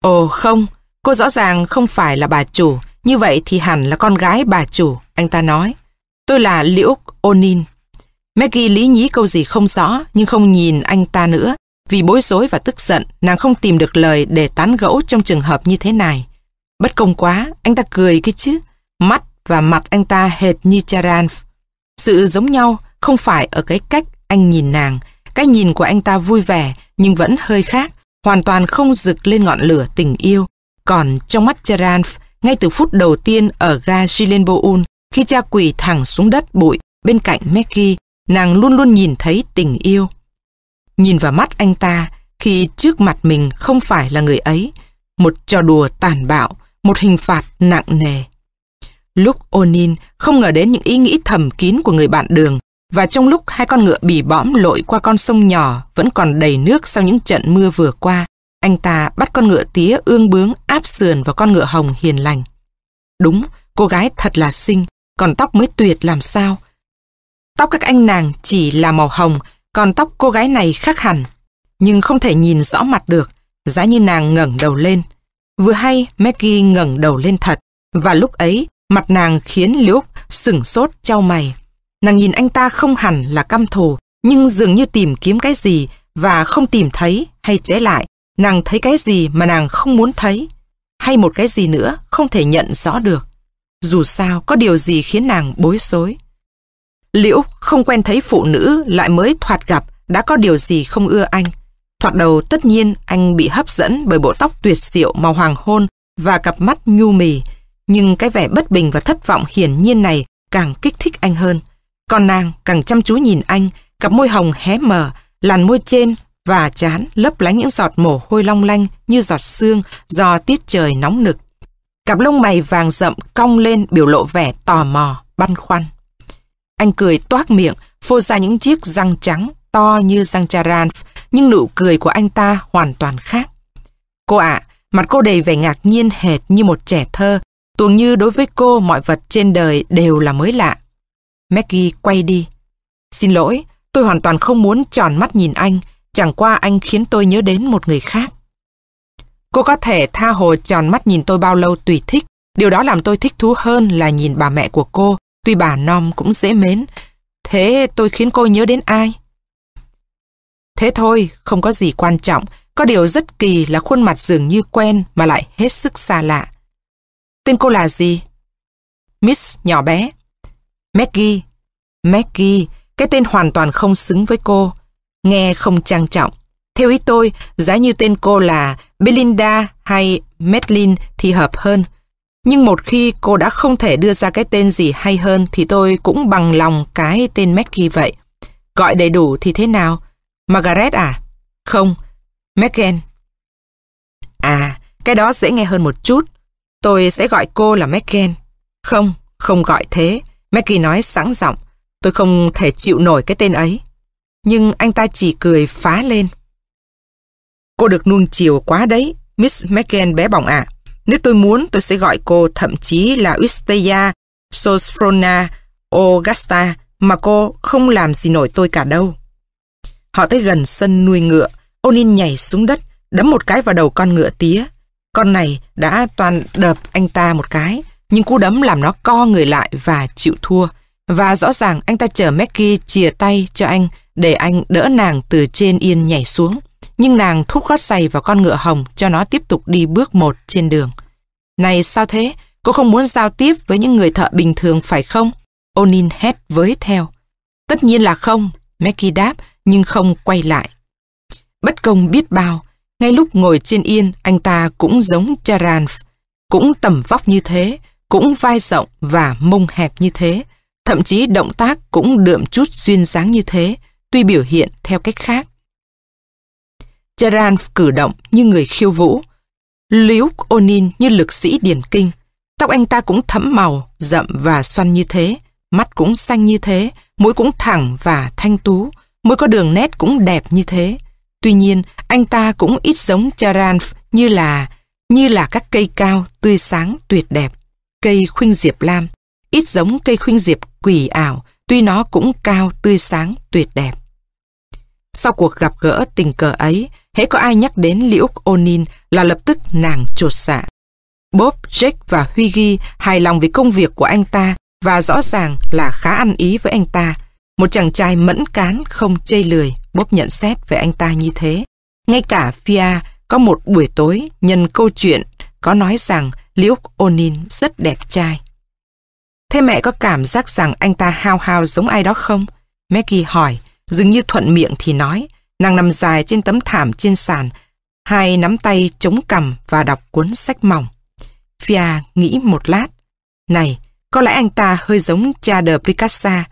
Speaker 1: Ồ không, cô rõ ràng không phải là bà chủ, như vậy thì hẳn là con gái bà chủ, anh ta nói. Tôi là Liễu Onin. Maggie lý nhí câu gì không rõ, nhưng không nhìn anh ta nữa, vì bối rối và tức giận, nàng không tìm được lời để tán gẫu trong trường hợp như thế này. Bất công quá, anh ta cười cái chứ. Mắt và mặt anh ta hệt như Charan. Sự giống nhau không phải ở cái cách anh nhìn nàng. Cái nhìn của anh ta vui vẻ nhưng vẫn hơi khác, hoàn toàn không rực lên ngọn lửa tình yêu. Còn trong mắt Geranf, ngay từ phút đầu tiên ở ga Gilenboul, khi cha quỳ thẳng xuống đất bụi bên cạnh Maggie, nàng luôn luôn nhìn thấy tình yêu nhìn vào mắt anh ta khi trước mặt mình không phải là người ấy, một trò đùa tàn bạo, một hình phạt nặng nề. Lúc Onin không ngờ đến những ý nghĩ thầm kín của người bạn đường và trong lúc hai con ngựa bì bõm lội qua con sông nhỏ vẫn còn đầy nước sau những trận mưa vừa qua, anh ta bắt con ngựa tía ương bướng áp sườn vào con ngựa hồng hiền lành. Đúng, cô gái thật là xinh, còn tóc mới tuyệt làm sao. Tóc các anh nàng chỉ là màu hồng còn tóc cô gái này khác hẳn, nhưng không thể nhìn rõ mặt được, giá như nàng ngẩng đầu lên. Vừa hay Maggie ngẩng đầu lên thật, và lúc ấy mặt nàng khiến Liễu sửng sốt trao mày. Nàng nhìn anh ta không hẳn là căm thù, nhưng dường như tìm kiếm cái gì và không tìm thấy hay trễ lại, nàng thấy cái gì mà nàng không muốn thấy, hay một cái gì nữa không thể nhận rõ được. Dù sao có điều gì khiến nàng bối rối. Liễu không quen thấy phụ nữ lại mới thoạt gặp đã có điều gì không ưa anh. Thoạt đầu tất nhiên anh bị hấp dẫn bởi bộ tóc tuyệt diệu màu hoàng hôn và cặp mắt nhu mì. Nhưng cái vẻ bất bình và thất vọng hiển nhiên này càng kích thích anh hơn. Còn nàng càng chăm chú nhìn anh, cặp môi hồng hé mở, làn môi trên và chán lấp lánh những giọt mồ hôi long lanh như giọt sương do tiết trời nóng nực. Cặp lông mày vàng rậm cong lên biểu lộ vẻ tò mò, băn khoăn. Anh cười toát miệng, phô ra những chiếc răng trắng to như răng charan, nhưng nụ cười của anh ta hoàn toàn khác. Cô ạ, Mặt cô đầy vẻ ngạc nhiên hệt như một trẻ thơ, tuồng như đối với cô mọi vật trên đời đều là mới lạ. Maggie quay đi. Xin lỗi, tôi hoàn toàn không muốn tròn mắt nhìn anh, chẳng qua anh khiến tôi nhớ đến một người khác. Cô có thể tha hồ tròn mắt nhìn tôi bao lâu tùy thích, điều đó làm tôi thích thú hơn là nhìn bà mẹ của cô, tuy bà non cũng dễ mến. Thế tôi khiến cô nhớ đến ai? Thế thôi, không có gì quan trọng, có điều rất kỳ là khuôn mặt dường như quen mà lại hết sức xa lạ. Tên cô là gì? Miss nhỏ bé. Maggie. Maggie, cái tên hoàn toàn không xứng với cô. Nghe không trang trọng. Theo ý tôi, giá như tên cô là Belinda hay Madeline thì hợp hơn. Nhưng một khi cô đã không thể đưa ra cái tên gì hay hơn thì tôi cũng bằng lòng cái tên Maggie vậy. Gọi đầy đủ thì thế nào? Margaret à? Không, Megan. À, cái đó dễ nghe hơn một chút. Tôi sẽ gọi cô là Megan. Không, không gọi thế. Maggie nói sẵn giọng. Tôi không thể chịu nổi cái tên ấy. Nhưng anh ta chỉ cười phá lên. Cô được nuông chiều quá đấy, Miss Megan bé bỏng ạ. Nếu tôi muốn, tôi sẽ gọi cô thậm chí là Wisteia Sosfrona Augusta mà cô không làm gì nổi tôi cả đâu. Họ tới gần sân nuôi ngựa, Onin nhảy xuống đất, đấm một cái vào đầu con ngựa tía. Con này đã toàn đập anh ta một cái, nhưng cú đấm làm nó co người lại và chịu thua. Và rõ ràng anh ta chờ Maggie chìa tay cho anh để anh đỡ nàng từ trên yên nhảy xuống. Nhưng nàng thúc gót giày vào con ngựa hồng cho nó tiếp tục đi bước một trên đường. Này sao thế? Cô không muốn giao tiếp với những người thợ bình thường phải không? Onin hét với theo. Tất nhiên là không, Maggie đáp nhưng không quay lại. Bất công biết bao, ngay lúc ngồi trên yên anh ta cũng giống Charanf, cũng tầm vóc như thế, cũng vai rộng và mông hẹp như thế, thậm chí động tác cũng đượm chút duyên dáng như thế, tuy biểu hiện theo cách khác. Charanf cử động như người khiêu vũ, Liuk Onin như lực sĩ điển kinh, tóc anh ta cũng thẫm màu, rậm và xoăn như thế, mắt cũng xanh như thế, mũi cũng thẳng và thanh tú, Mỗi có đường nét cũng đẹp như thế. Tuy nhiên, anh ta cũng ít giống Charan như là như là các cây cao, tươi sáng, tuyệt đẹp. Cây khuynh diệp lam, ít giống cây khuynh diệp quỷ ảo, tuy nó cũng cao, tươi sáng, tuyệt đẹp. Sau cuộc gặp gỡ tình cờ ấy, hễ có ai nhắc đến Liễu Onin là lập tức nàng trột xạ. Dạ. Bob, Jake và Huy Ghi hài lòng vì công việc của anh ta và rõ ràng là khá ăn ý với anh ta, một chàng trai mẫn cán không chây lười, bob nhận xét về anh ta như thế. Ngay cả Fia có một buổi tối nhân câu chuyện có nói rằng Liuk Onin rất đẹp trai. Thế mẹ có cảm giác rằng anh ta hao hao giống ai đó không? Maggie hỏi, dường như thuận miệng thì nói, nàng nằm dài trên tấm thảm trên sàn, hai nắm tay chống cằm và đọc cuốn sách mỏng. Fia nghĩ một lát, này, có lẽ anh ta hơi giống cha de Picasso,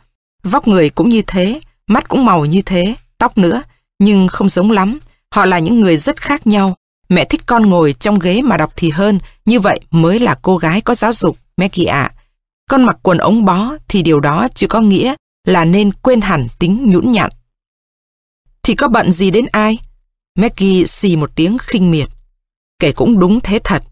Speaker 1: Vóc người cũng như thế, mắt cũng màu như thế, tóc nữa, nhưng không giống lắm. Họ là những người rất khác nhau. Mẹ thích con ngồi trong ghế mà đọc thì hơn, như vậy mới là cô gái có giáo dục, Maggie ạ. Con mặc quần ống bó thì điều đó chưa có nghĩa là nên quên hẳn tính nhũn nhặn. Thì có bận gì đến ai? Maggie xì một tiếng khinh miệt. Kể cũng đúng thế thật,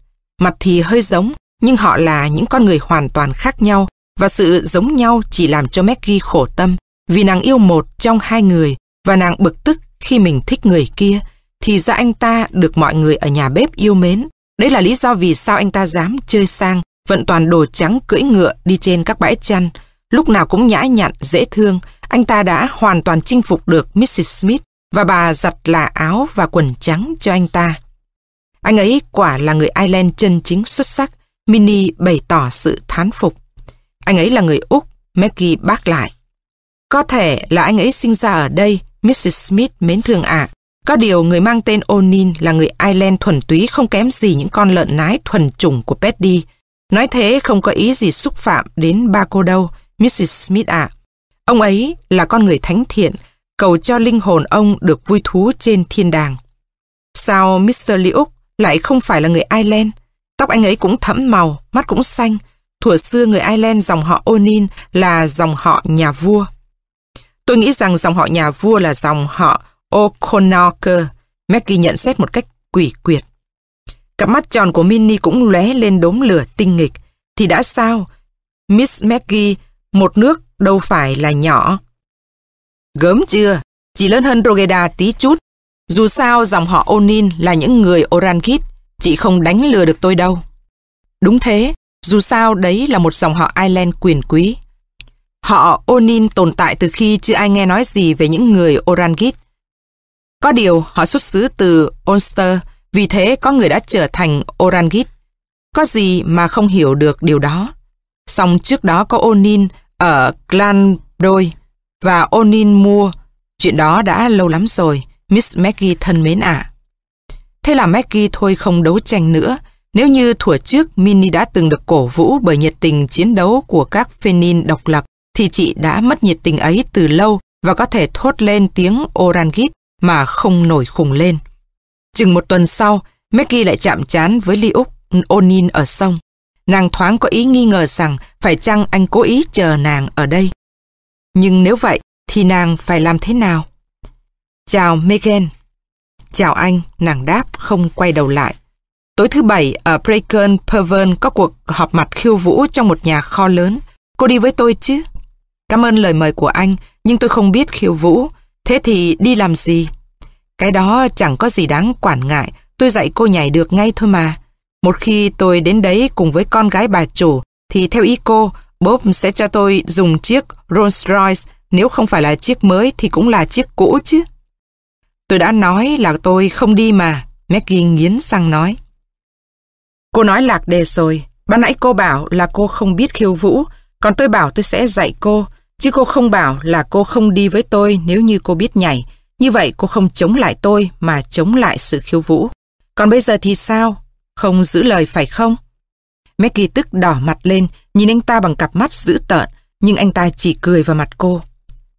Speaker 1: mặt thì hơi giống, nhưng họ là những con người hoàn toàn khác nhau và sự giống nhau chỉ làm cho Maggie khổ tâm vì nàng yêu một trong hai người và nàng bực tức khi mình thích người kia thì ra anh ta được mọi người ở nhà bếp yêu mến. Đấy là lý do vì sao anh ta dám chơi sang, vận toàn đồ trắng cưỡi ngựa đi trên các bãi chăn. Lúc nào cũng nhã nhặn, dễ thương, anh ta đã hoàn toàn chinh phục được Mrs. Smith và bà giặt là áo và quần trắng cho anh ta. Anh ấy quả là người Ireland chân chính xuất sắc, Minnie bày tỏ sự thán phục. Anh ấy là người Úc, Maggie bác lại. Có thể là anh ấy sinh ra ở đây, Mrs. Smith mến thương ạ. Có điều người mang tên Onin là người Ireland thuần túy không kém gì những con lợn nái thuần chủng của Petty. Nói thế không có ý gì xúc phạm đến ba cô đâu, Mrs. Smith ạ. Ông ấy là con người thánh thiện, cầu cho linh hồn ông được vui thú trên thiên đàng. Sao Mr. Liuk lại không phải là người Ireland? Tóc anh ấy cũng thẫm màu, mắt cũng xanh, Thuở xưa người Ireland dòng họ Onin là dòng họ nhà vua. Tôi nghĩ rằng dòng họ nhà vua là dòng họ O'Connor. Maggie nhận xét một cách quỷ quyệt. Cặp mắt tròn của Minnie cũng lóe lên đốm lửa tinh nghịch. Thì đã sao? Miss Maggie, một nước đâu phải là nhỏ. Gớm chưa? Chỉ lớn hơn Rogeda tí chút. Dù sao dòng họ Onin là những người Orangit, chị không đánh lừa được tôi đâu. Đúng thế, dù sao đấy là một dòng họ Ireland quyền quý. Họ Onin tồn tại từ khi chưa ai nghe nói gì về những người Orangit. Có điều họ xuất xứ từ Ulster, vì thế có người đã trở thành Orangit. Có gì mà không hiểu được điều đó. Song trước đó có Onin ở Glanbroy và Onin mua. Chuyện đó đã lâu lắm rồi, Miss Maggie thân mến ạ. Thế là Maggie thôi không đấu tranh nữa. Nếu như thuở trước Minnie đã từng được cổ vũ bởi nhiệt tình chiến đấu của các phenin độc lập, thì chị đã mất nhiệt tình ấy từ lâu và có thể thốt lên tiếng Orangit mà không nổi khùng lên. Chừng một tuần sau, Maggie lại chạm chán với Ly Úc Onin ở sông. Nàng thoáng có ý nghi ngờ rằng phải chăng anh cố ý chờ nàng ở đây. Nhưng nếu vậy, thì nàng phải làm thế nào? Chào Megan. Chào anh, nàng đáp không quay đầu lại. Tối thứ bảy ở Brecon Pervern có cuộc họp mặt khiêu vũ trong một nhà kho lớn. Cô đi với tôi chứ? Cảm ơn lời mời của anh, nhưng tôi không biết khiêu vũ. Thế thì đi làm gì? Cái đó chẳng có gì đáng quản ngại, tôi dạy cô nhảy được ngay thôi mà. Một khi tôi đến đấy cùng với con gái bà chủ, thì theo ý cô, Bob sẽ cho tôi dùng chiếc Rolls Royce, nếu không phải là chiếc mới thì cũng là chiếc cũ chứ. Tôi đã nói là tôi không đi mà, Maggie nghiến răng nói. Cô nói lạc đề rồi, ban nãy cô bảo là cô không biết khiêu vũ, còn tôi bảo tôi sẽ dạy cô, chứ cô không bảo là cô không đi với tôi nếu như cô biết nhảy. Như vậy cô không chống lại tôi mà chống lại sự khiêu vũ. Còn bây giờ thì sao? Không giữ lời phải không? Maggie tức đỏ mặt lên, nhìn anh ta bằng cặp mắt dữ tợn, nhưng anh ta chỉ cười vào mặt cô.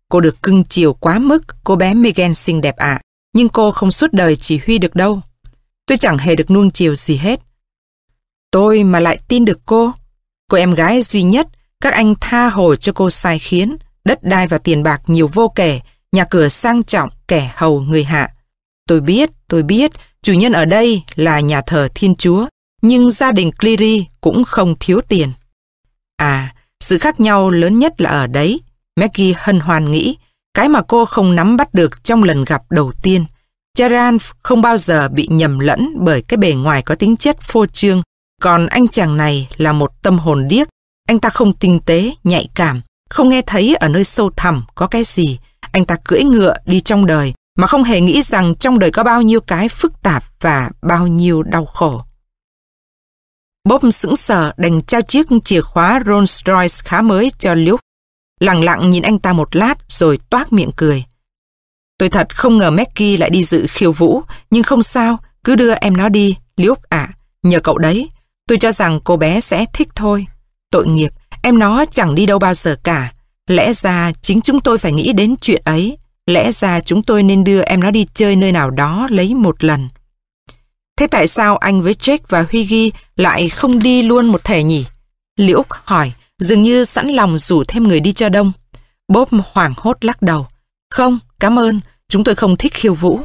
Speaker 1: Cô được cưng chiều quá mức, cô bé Megan xinh đẹp ạ, nhưng cô không suốt đời chỉ huy được đâu. Tôi chẳng hề được nuông chiều gì hết. Tôi mà lại tin được cô. Cô em gái duy nhất, các anh tha hồ cho cô sai khiến, đất đai và tiền bạc nhiều vô kể, nhà cửa sang trọng, kẻ hầu người hạ. Tôi biết, tôi biết, chủ nhân ở đây là nhà thờ Thiên Chúa, nhưng gia đình Cleary cũng không thiếu tiền. À, sự khác nhau lớn nhất là ở đấy. Maggie hân hoan nghĩ, cái mà cô không nắm bắt được trong lần gặp đầu tiên. Charan không bao giờ bị nhầm lẫn bởi cái bề ngoài có tính chất phô trương, còn anh chàng này là một tâm hồn điếc. Anh ta không tinh tế, nhạy cảm, không nghe thấy ở nơi sâu thẳm có cái gì. Anh ta cưỡi ngựa đi trong đời, mà không hề nghĩ rằng trong đời có bao nhiêu cái phức tạp và bao nhiêu đau khổ. Bob sững sờ đành trao chiếc chìa khóa Rolls Royce khá mới cho Luke. Lặng lặng nhìn anh ta một lát rồi toát miệng cười. Tôi thật không ngờ Mackie lại đi dự khiêu vũ, nhưng không sao, cứ đưa em nó đi, Luke ạ, nhờ cậu đấy. Tôi cho rằng cô bé sẽ thích thôi. Tội nghiệp, em nó chẳng đi đâu bao giờ cả. Lẽ ra chính chúng tôi phải nghĩ đến chuyện ấy. Lẽ ra chúng tôi nên đưa em nó đi chơi nơi nào đó lấy một lần. Thế tại sao anh với Jake và Huy Ghi lại không đi luôn một thể nhỉ? Liễu hỏi, dường như sẵn lòng rủ thêm người đi cho đông. Bob hoảng hốt lắc đầu. Không, cảm ơn, chúng tôi không thích khiêu vũ.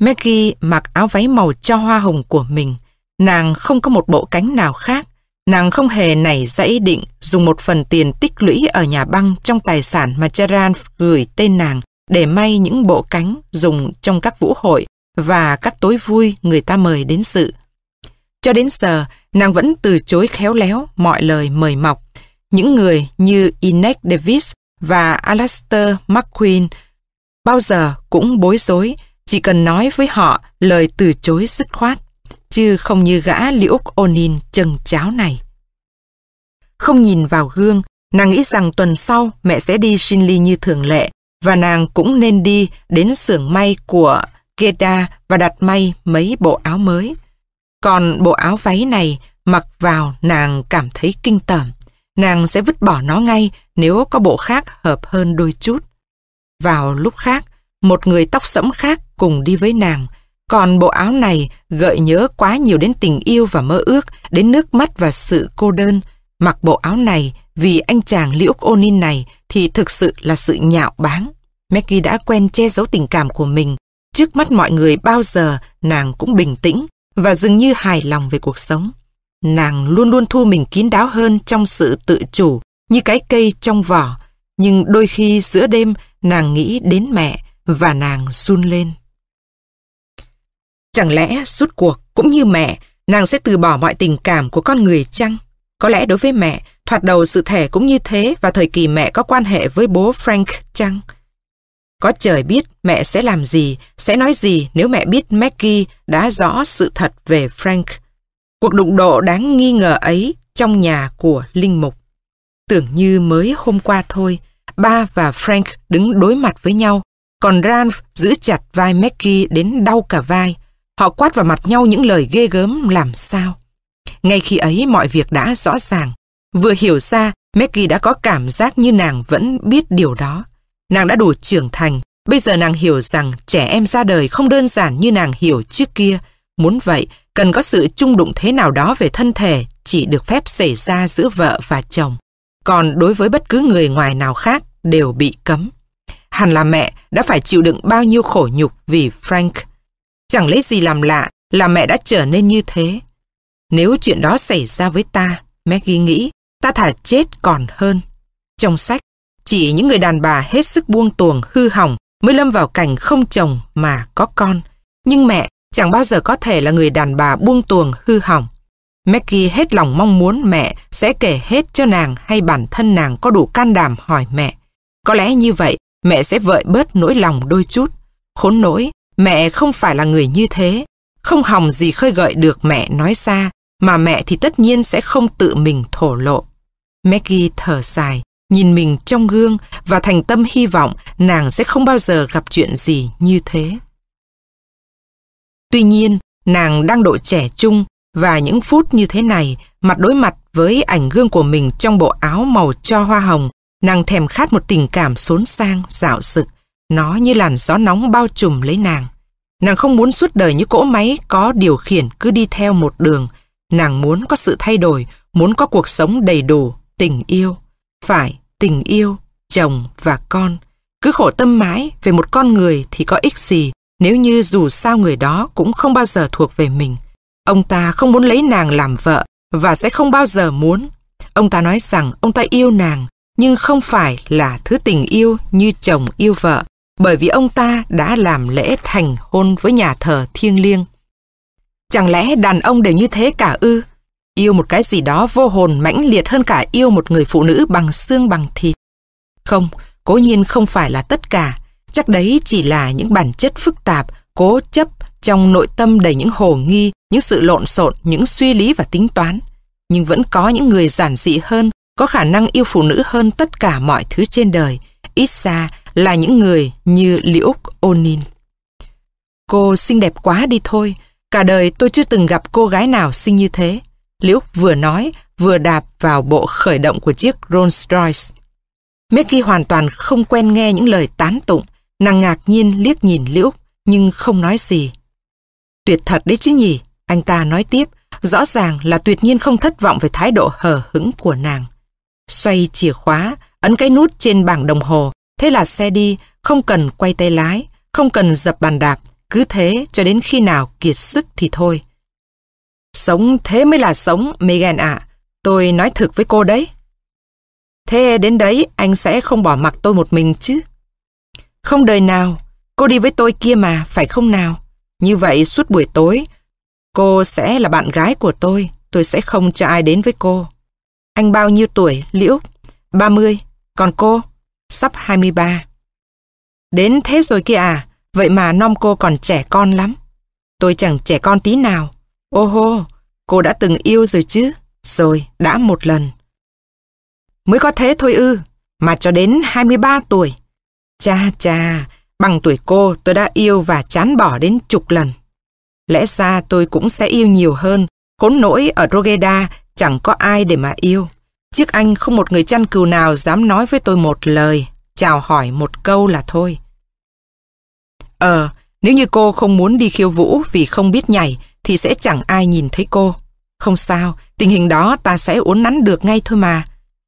Speaker 1: Maggie mặc áo váy màu cho hoa hồng của mình. Nàng không có một bộ cánh nào khác. Nàng không hề nảy ra ý định dùng một phần tiền tích lũy ở nhà băng trong tài sản mà Charan gửi tên nàng để may những bộ cánh dùng trong các vũ hội và các tối vui người ta mời đến sự. Cho đến giờ, nàng vẫn từ chối khéo léo mọi lời mời mọc. Những người như Inek Davis và Alastair McQueen bao giờ cũng bối rối, chỉ cần nói với họ lời từ chối dứt khoát, chứ không như gã Liuk Onin chân cháo này. Không nhìn vào gương, nàng nghĩ rằng tuần sau mẹ sẽ đi Shinli như thường lệ và nàng cũng nên đi đến xưởng may của Geda và đặt may mấy bộ áo mới. Còn bộ áo váy này mặc vào nàng cảm thấy kinh tởm. Nàng sẽ vứt bỏ nó ngay nếu có bộ khác hợp hơn đôi chút. Vào lúc khác, một người tóc sẫm khác cùng đi với nàng. Còn bộ áo này gợi nhớ quá nhiều đến tình yêu và mơ ước, đến nước mắt và sự cô đơn. Mặc bộ áo này vì anh chàng liễu Onin này thì thực sự là sự nhạo báng. Maggie đã quen che giấu tình cảm của mình. Trước mắt mọi người bao giờ nàng cũng bình tĩnh và dường như hài lòng về cuộc sống. Nàng luôn luôn thu mình kín đáo hơn trong sự tự chủ như cái cây trong vỏ, nhưng đôi khi giữa đêm nàng nghĩ đến mẹ và nàng run lên. Chẳng lẽ suốt cuộc cũng như mẹ, nàng sẽ từ bỏ mọi tình cảm của con người chăng? Có lẽ đối với mẹ, thoạt đầu sự thể cũng như thế và thời kỳ mẹ có quan hệ với bố Frank chăng? Có trời biết mẹ sẽ làm gì, sẽ nói gì nếu mẹ biết Maggie đã rõ sự thật về Frank. Cuộc đụng độ đáng nghi ngờ ấy trong nhà của Linh Mục. Tưởng như mới hôm qua thôi, ba và Frank đứng đối mặt với nhau, còn Ralph giữ chặt vai Maggie đến đau cả vai. Họ quát vào mặt nhau những lời ghê gớm làm sao. Ngay khi ấy mọi việc đã rõ ràng. Vừa hiểu ra, Maggie đã có cảm giác như nàng vẫn biết điều đó. Nàng đã đủ trưởng thành, bây giờ nàng hiểu rằng trẻ em ra đời không đơn giản như nàng hiểu trước kia. Muốn vậy, cần có sự chung đụng thế nào đó về thân thể chỉ được phép xảy ra giữa vợ và chồng. Còn đối với bất cứ người ngoài nào khác đều bị cấm. Hẳn là mẹ đã phải chịu đựng bao nhiêu khổ nhục vì Frank. Chẳng lấy gì làm lạ là mẹ đã trở nên như thế. Nếu chuyện đó xảy ra với ta, Maggie nghĩ, ta thả chết còn hơn. Trong sách, chỉ những người đàn bà hết sức buông tuồng hư hỏng mới lâm vào cảnh không chồng mà có con. Nhưng mẹ chẳng bao giờ có thể là người đàn bà buông tuồng hư hỏng. Maggie hết lòng mong muốn mẹ sẽ kể hết cho nàng hay bản thân nàng có đủ can đảm hỏi mẹ. Có lẽ như vậy, mẹ sẽ vợi bớt nỗi lòng đôi chút. Khốn nỗi, mẹ không phải là người như thế. Không hòng gì khơi gợi được mẹ nói ra, mà mẹ thì tất nhiên sẽ không tự mình thổ lộ. Maggie thở dài, nhìn mình trong gương và thành tâm hy vọng nàng sẽ không bao giờ gặp chuyện gì như thế. Tuy nhiên, nàng đang độ trẻ trung và những phút như thế này, mặt đối mặt với ảnh gương của mình trong bộ áo màu cho hoa hồng, nàng thèm khát một tình cảm xốn sang, dạo sực. Nó như làn gió nóng bao trùm lấy nàng. Nàng không muốn suốt đời như cỗ máy có điều khiển cứ đi theo một đường. Nàng muốn có sự thay đổi, muốn có cuộc sống đầy đủ, tình yêu. Phải, tình yêu, chồng và con. Cứ khổ tâm mãi về một con người thì có ích gì nếu như dù sao người đó cũng không bao giờ thuộc về mình. Ông ta không muốn lấy nàng làm vợ và sẽ không bao giờ muốn. Ông ta nói rằng ông ta yêu nàng nhưng không phải là thứ tình yêu như chồng yêu vợ bởi vì ông ta đã làm lễ thành hôn với nhà thờ thiêng liêng. Chẳng lẽ đàn ông đều như thế cả ư? Yêu một cái gì đó vô hồn mãnh liệt hơn cả yêu một người phụ nữ bằng xương bằng thịt. Không, cố nhiên không phải là tất cả. Chắc đấy chỉ là những bản chất phức tạp, cố chấp trong nội tâm đầy những hồ nghi, những sự lộn xộn, những suy lý và tính toán. Nhưng vẫn có những người giản dị hơn, có khả năng yêu phụ nữ hơn tất cả mọi thứ trên đời. Ít xa là những người như Liễu Onin. Cô xinh đẹp quá đi thôi. Cả đời tôi chưa từng gặp cô gái nào xinh như thế. Liễu vừa nói, vừa đạp vào bộ khởi động của chiếc Rolls Royce. Mickey hoàn toàn không quen nghe những lời tán tụng. Nàng ngạc nhiên liếc nhìn Liễu, nhưng không nói gì. Tuyệt thật đấy chứ nhỉ, anh ta nói tiếp, rõ ràng là tuyệt nhiên không thất vọng về thái độ hờ hững của nàng. Xoay chìa khóa, ấn cái nút trên bảng đồng hồ, thế là xe đi, không cần quay tay lái, không cần dập bàn đạp, cứ thế cho đến khi nào kiệt sức thì thôi. Sống thế mới là sống, Megan ạ. Tôi nói thực với cô đấy. Thế đến đấy anh sẽ không bỏ mặc tôi một mình chứ? Không đời nào, cô đi với tôi kia mà, phải không nào? Như vậy suốt buổi tối, cô sẽ là bạn gái của tôi, tôi sẽ không cho ai đến với cô. Anh bao nhiêu tuổi, Liễu? 30. Còn cô? Sắp 23. Đến thế rồi kia à, vậy mà nom cô còn trẻ con lắm. Tôi chẳng trẻ con tí nào. Ô hô, cô đã từng yêu rồi chứ? Rồi, đã một lần. Mới có thế thôi ư, mà cho đến 23 tuổi. Cha cha, bằng tuổi cô tôi đã yêu và chán bỏ đến chục lần. Lẽ ra tôi cũng sẽ yêu nhiều hơn, khốn nỗi ở Rogeda chẳng có ai để mà yêu chiếc anh không một người chăn cừu nào dám nói với tôi một lời, chào hỏi một câu là thôi. Ờ, nếu như cô không muốn đi khiêu vũ vì không biết nhảy thì sẽ chẳng ai nhìn thấy cô. Không sao, tình hình đó ta sẽ uốn nắn được ngay thôi mà.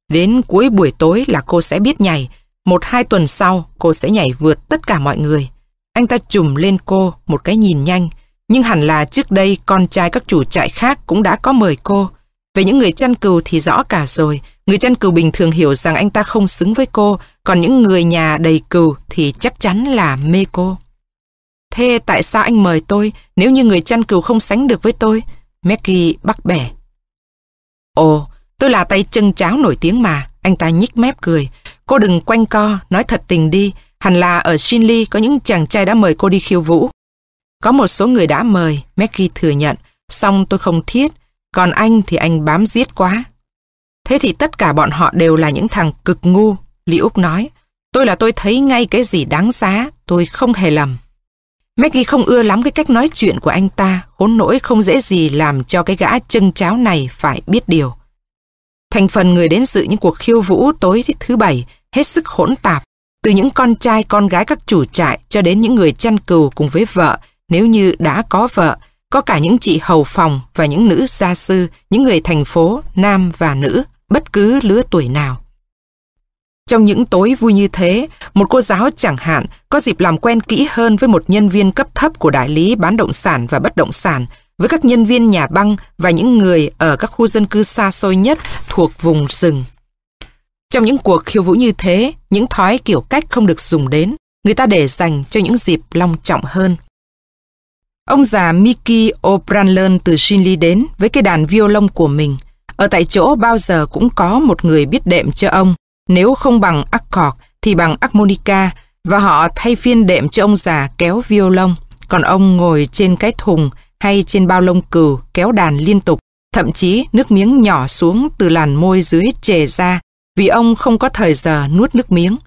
Speaker 1: Đến cuối buổi tối là cô sẽ biết nhảy. Một hai tuần sau cô sẽ nhảy vượt tất cả mọi người. Anh ta trùm lên cô một cái nhìn nhanh. nhưng hẳn là trước đây con trai các chủ trại khác cũng đã có mời cô. Về những người chăn cừu thì rõ cả rồi, người chăn cừu bình thường hiểu rằng anh ta không xứng với cô, còn những người nhà đầy cừu thì chắc chắn là mê cô. Thế tại sao anh mời tôi nếu như người chăn cừu không sánh được với tôi? Maggie bắt bẻ. Ồ, tôi là tay chân cháo nổi tiếng mà. Anh ta nhích mép cười. Cô đừng quanh co, nói thật tình đi. Hẳn là ở Shinli có những chàng trai đã mời cô đi khiêu vũ. Có một số người đã mời, Maggie thừa nhận. Xong tôi không thiết. Còn anh thì anh bám giết quá. Thế thì tất cả bọn họ đều là những thằng cực ngu, Lý Úc nói. Tôi là tôi thấy ngay cái gì đáng giá, tôi không hề lầm. Maggie không ưa lắm cái cách nói chuyện của anh ta, khốn nỗi không dễ gì làm cho cái gã chân cháo này phải biết điều. Thành phần người đến dự những cuộc khiêu vũ tối thứ bảy hết sức hỗn tạp, từ những con trai con gái các chủ trại cho đến những người chăn cừu cùng với vợ, nếu như đã có vợ, có cả những chị hầu phòng và những nữ gia sư, những người thành phố, nam và nữ, bất cứ lứa tuổi nào. Trong những tối vui như thế, một cô giáo chẳng hạn có dịp làm quen kỹ hơn với một nhân viên cấp thấp của đại lý bán động sản và bất động sản, với các nhân viên nhà băng và những người ở các khu dân cư xa xôi nhất thuộc vùng rừng. Trong những cuộc khiêu vũ như thế, những thói kiểu cách không được dùng đến, người ta để dành cho những dịp long trọng hơn. Ông già Mickey O'Brien từ Shinley đến với cái đàn violon của mình. Ở tại chỗ bao giờ cũng có một người biết đệm cho ông, nếu không bằng accord thì bằng harmonica và họ thay phiên đệm cho ông già kéo violon, còn ông ngồi trên cái thùng hay trên bao lông cừu kéo đàn liên tục, thậm chí nước miếng nhỏ xuống từ làn môi dưới trề ra vì ông không có thời giờ nuốt nước miếng.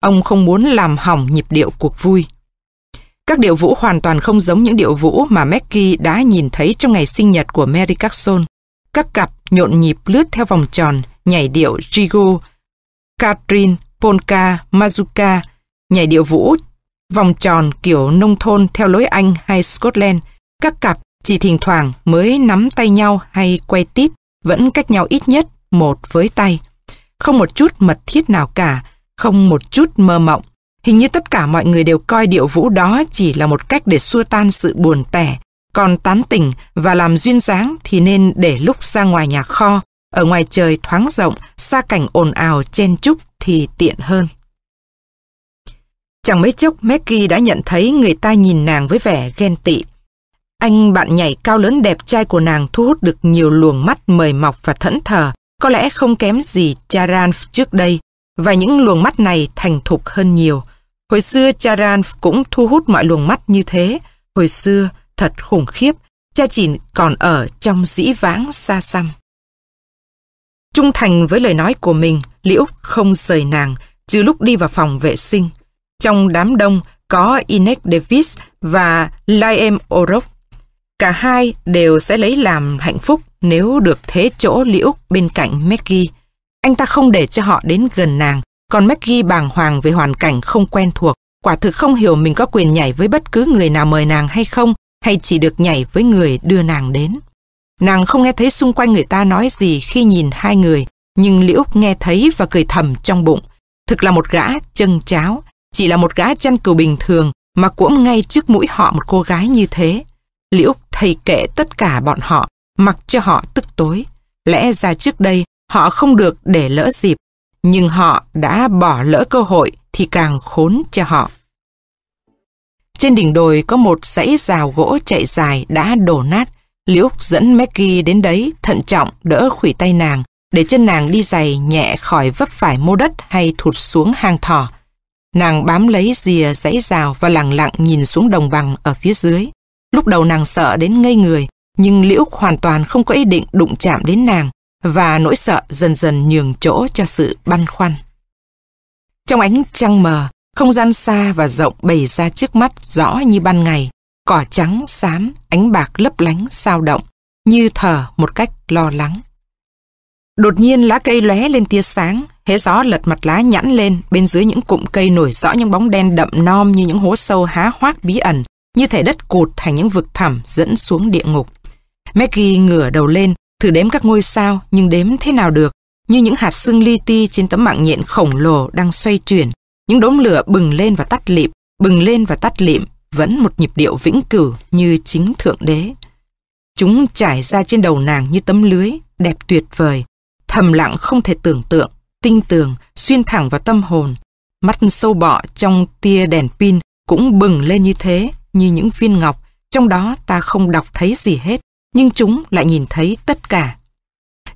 Speaker 1: Ông không muốn làm hỏng nhịp điệu cuộc vui. Các điệu vũ hoàn toàn không giống những điệu vũ mà Mackie đã nhìn thấy trong ngày sinh nhật của Mary Carson. Các cặp nhộn nhịp lướt theo vòng tròn, nhảy điệu Jigo, Katrin, Polka, Mazuka, nhảy điệu vũ, vòng tròn kiểu nông thôn theo lối Anh hay Scotland. Các cặp chỉ thỉnh thoảng mới nắm tay nhau hay quay tít, vẫn cách nhau ít nhất một với tay. Không một chút mật thiết nào cả, không một chút mơ mộng. Hình như tất cả mọi người đều coi điệu vũ đó chỉ là một cách để xua tan sự buồn tẻ, còn tán tỉnh và làm duyên dáng thì nên để lúc ra ngoài nhà kho, ở ngoài trời thoáng rộng, xa cảnh ồn ào chen chúc thì tiện hơn. Chẳng mấy chốc Maggie đã nhận thấy người ta nhìn nàng với vẻ ghen tị. Anh bạn nhảy cao lớn đẹp trai của nàng thu hút được nhiều luồng mắt mời mọc và thẫn thờ, có lẽ không kém gì Charan trước đây, và những luồng mắt này thành thục hơn nhiều. Hồi xưa Charan cũng thu hút mọi luồng mắt như thế. Hồi xưa, thật khủng khiếp, cha chỉ còn ở trong dĩ vãng xa xăm. Trung thành với lời nói của mình, Liễu không rời nàng, trừ lúc đi vào phòng vệ sinh. Trong đám đông có Ines Davis và Liam O'Rourke. Cả hai đều sẽ lấy làm hạnh phúc nếu được thế chỗ Liễu bên cạnh Maggie. Anh ta không để cho họ đến gần nàng, còn Maggie bàng hoàng về hoàn cảnh không quen thuộc, quả thực không hiểu mình có quyền nhảy với bất cứ người nào mời nàng hay không, hay chỉ được nhảy với người đưa nàng đến. Nàng không nghe thấy xung quanh người ta nói gì khi nhìn hai người, nhưng Liễu nghe thấy và cười thầm trong bụng. Thực là một gã chân cháo, chỉ là một gã chăn cừu bình thường mà cũng ngay trước mũi họ một cô gái như thế. Liễu thầy kệ tất cả bọn họ, mặc cho họ tức tối. Lẽ ra trước đây họ không được để lỡ dịp, nhưng họ đã bỏ lỡ cơ hội thì càng khốn cho họ. Trên đỉnh đồi có một dãy rào gỗ chạy dài đã đổ nát, Liễu dẫn Maggie đến đấy, thận trọng đỡ khủy tay nàng, để chân nàng đi giày nhẹ khỏi vấp phải mô đất hay thụt xuống hang thỏ. Nàng bám lấy rìa dãy rào và lặng lặng nhìn xuống đồng bằng ở phía dưới. Lúc đầu nàng sợ đến ngây người, nhưng Liễu hoàn toàn không có ý định đụng chạm đến nàng và nỗi sợ dần dần nhường chỗ cho sự băn khoăn. Trong ánh trăng mờ, không gian xa và rộng bày ra trước mắt rõ như ban ngày, cỏ trắng, xám, ánh bạc lấp lánh, sao động, như thở một cách lo lắng. Đột nhiên lá cây lóe lên tia sáng, hế gió lật mặt lá nhẵn lên, bên dưới những cụm cây nổi rõ những bóng đen đậm nom như những hố sâu há hoác bí ẩn, như thể đất cụt thành những vực thẳm dẫn xuống địa ngục. Maggie ngửa đầu lên, thử đếm các ngôi sao, nhưng đếm thế nào được, như những hạt xương li ti trên tấm mạng nhện khổng lồ đang xoay chuyển, những đốm lửa bừng lên và tắt lịm, bừng lên và tắt lịm, vẫn một nhịp điệu vĩnh cửu như chính Thượng Đế. Chúng trải ra trên đầu nàng như tấm lưới, đẹp tuyệt vời, thầm lặng không thể tưởng tượng, tinh tường, xuyên thẳng vào tâm hồn. Mắt sâu bọ trong tia đèn pin cũng bừng lên như thế, như những viên ngọc, trong đó ta không đọc thấy gì hết, nhưng chúng lại nhìn thấy tất cả.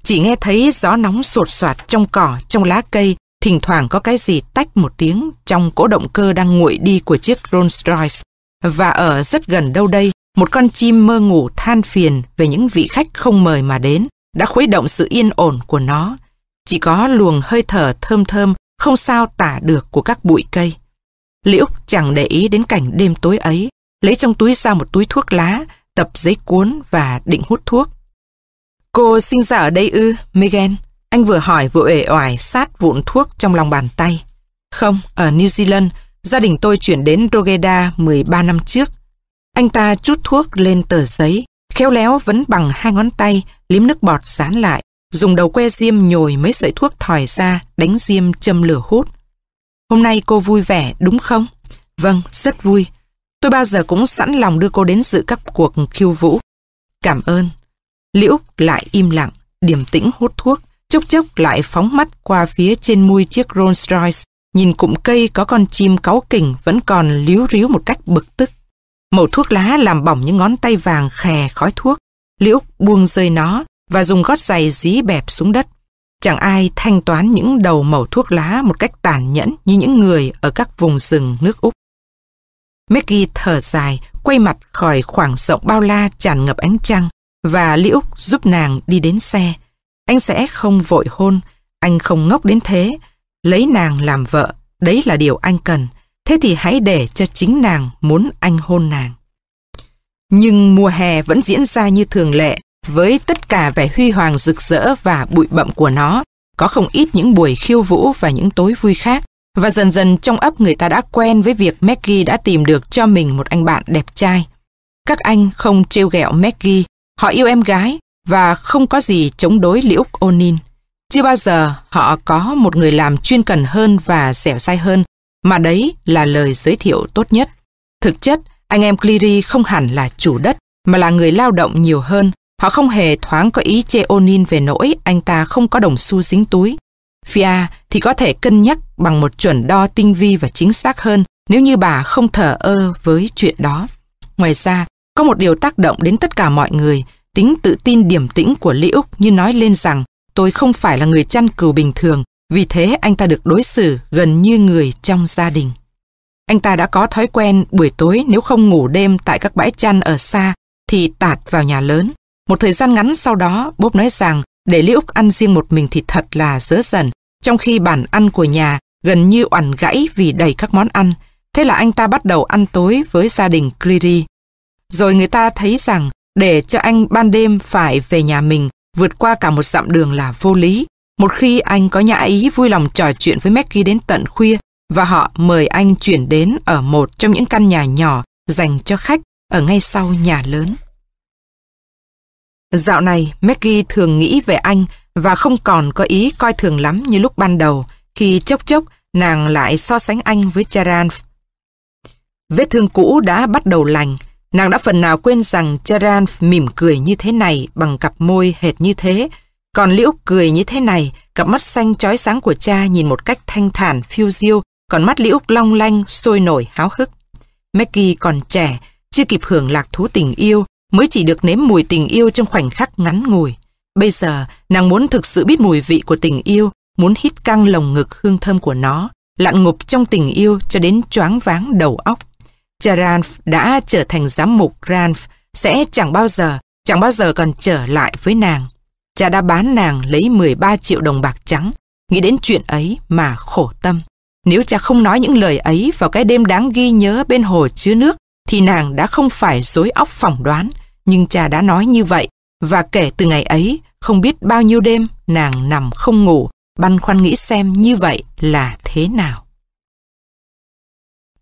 Speaker 1: Chỉ nghe thấy gió nóng sột soạt trong cỏ, trong lá cây, thỉnh thoảng có cái gì tách một tiếng trong cỗ động cơ đang nguội đi của chiếc Rolls Royce. Và ở rất gần đâu đây, một con chim mơ ngủ than phiền về những vị khách không mời mà đến, đã khuấy động sự yên ổn của nó. Chỉ có luồng hơi thở thơm thơm, không sao tả được của các bụi cây. Liễu chẳng để ý đến cảnh đêm tối ấy, lấy trong túi ra một túi thuốc lá, tập giấy cuốn và định hút thuốc. Cô sinh ra ở đây ư, Megan? Anh vừa hỏi vừa uể oải sát vụn thuốc trong lòng bàn tay. Không, ở New Zealand, gia đình tôi chuyển đến Rogeda 13 năm trước. Anh ta chút thuốc lên tờ giấy, khéo léo vẫn bằng hai ngón tay, liếm nước bọt dán lại, dùng đầu que diêm nhồi mấy sợi thuốc thòi ra, đánh diêm châm lửa hút. Hôm nay cô vui vẻ, đúng không? Vâng, rất vui. Tôi bao giờ cũng sẵn lòng đưa cô đến dự các cuộc khiêu vũ. Cảm ơn. Liễu lại im lặng, điềm tĩnh hút thuốc, chốc chốc lại phóng mắt qua phía trên mui chiếc Rolls Royce, nhìn cụm cây có con chim cáu kỉnh vẫn còn líu ríu một cách bực tức. Màu thuốc lá làm bỏng những ngón tay vàng khè khói thuốc. Liễu buông rơi nó và dùng gót giày dí bẹp xuống đất. Chẳng ai thanh toán những đầu màu thuốc lá một cách tàn nhẫn như những người ở các vùng rừng nước Úc. Maggie thở dài, quay mặt khỏi khoảng rộng bao la tràn ngập ánh trăng và Liễu giúp nàng đi đến xe. Anh sẽ không vội hôn, anh không ngốc đến thế. Lấy nàng làm vợ, đấy là điều anh cần. Thế thì hãy để cho chính nàng muốn anh hôn nàng. Nhưng mùa hè vẫn diễn ra như thường lệ, với tất cả vẻ huy hoàng rực rỡ và bụi bậm của nó. Có không ít những buổi khiêu vũ và những tối vui khác. Và dần dần trong ấp người ta đã quen với việc Maggie đã tìm được cho mình một anh bạn đẹp trai. Các anh không trêu ghẹo Maggie, họ yêu em gái và không có gì chống đối Liễu Onin. Chưa bao giờ họ có một người làm chuyên cần hơn và dẻo dai hơn, mà đấy là lời giới thiệu tốt nhất. Thực chất, anh em Cleary không hẳn là chủ đất, mà là người lao động nhiều hơn. Họ không hề thoáng có ý chê Onin về nỗi anh ta không có đồng xu dính túi. Fia thì có thể cân nhắc bằng một chuẩn đo tinh vi và chính xác hơn nếu như bà không thở ơ với chuyện đó. Ngoài ra, có một điều tác động đến tất cả mọi người, tính tự tin điểm tĩnh của Liễu như nói lên rằng tôi không phải là người chăn cừu bình thường, vì thế anh ta được đối xử gần như người trong gia đình. Anh ta đã có thói quen buổi tối nếu không ngủ đêm tại các bãi chăn ở xa thì tạt vào nhà lớn. Một thời gian ngắn sau đó, Bob nói rằng để Liễu ăn riêng một mình thì thật là dớ dần, trong khi bàn ăn của nhà gần như oằn gãy vì đầy các món ăn. Thế là anh ta bắt đầu ăn tối với gia đình Cleary. Rồi người ta thấy rằng để cho anh ban đêm phải về nhà mình vượt qua cả một dặm đường là vô lý. Một khi anh có nhã ý vui lòng trò chuyện với Maggie đến tận khuya và họ mời anh chuyển đến ở một trong những căn nhà nhỏ dành cho khách ở ngay sau nhà lớn. Dạo này, Maggie thường nghĩ về anh và không còn có ý coi thường lắm như lúc ban đầu khi chốc chốc nàng lại so sánh anh với Charan. Vết thương cũ đã bắt đầu lành, nàng đã phần nào quên rằng Charan mỉm cười như thế này bằng cặp môi hệt như thế, còn Liễu cười như thế này, cặp mắt xanh chói sáng của cha nhìn một cách thanh thản phiêu diêu, còn mắt Liễu long lanh, sôi nổi háo hức. Maggie còn trẻ, chưa kịp hưởng lạc thú tình yêu, mới chỉ được nếm mùi tình yêu trong khoảnh khắc ngắn ngủi. Bây giờ, nàng muốn thực sự biết mùi vị của tình yêu, muốn hít căng lồng ngực hương thơm của nó, lặn ngục trong tình yêu cho đến choáng váng đầu óc. Cha Ranf đã trở thành giám mục Ranf, sẽ chẳng bao giờ, chẳng bao giờ còn trở lại với nàng. Cha đã bán nàng lấy 13 triệu đồng bạc trắng, nghĩ đến chuyện ấy mà khổ tâm. Nếu cha không nói những lời ấy vào cái đêm đáng ghi nhớ bên hồ chứa nước, thì nàng đã không phải dối óc phỏng đoán, nhưng cha đã nói như vậy, và kể từ ngày ấy, không biết bao nhiêu đêm nàng nằm không ngủ, băn khoăn nghĩ xem như vậy là thế nào.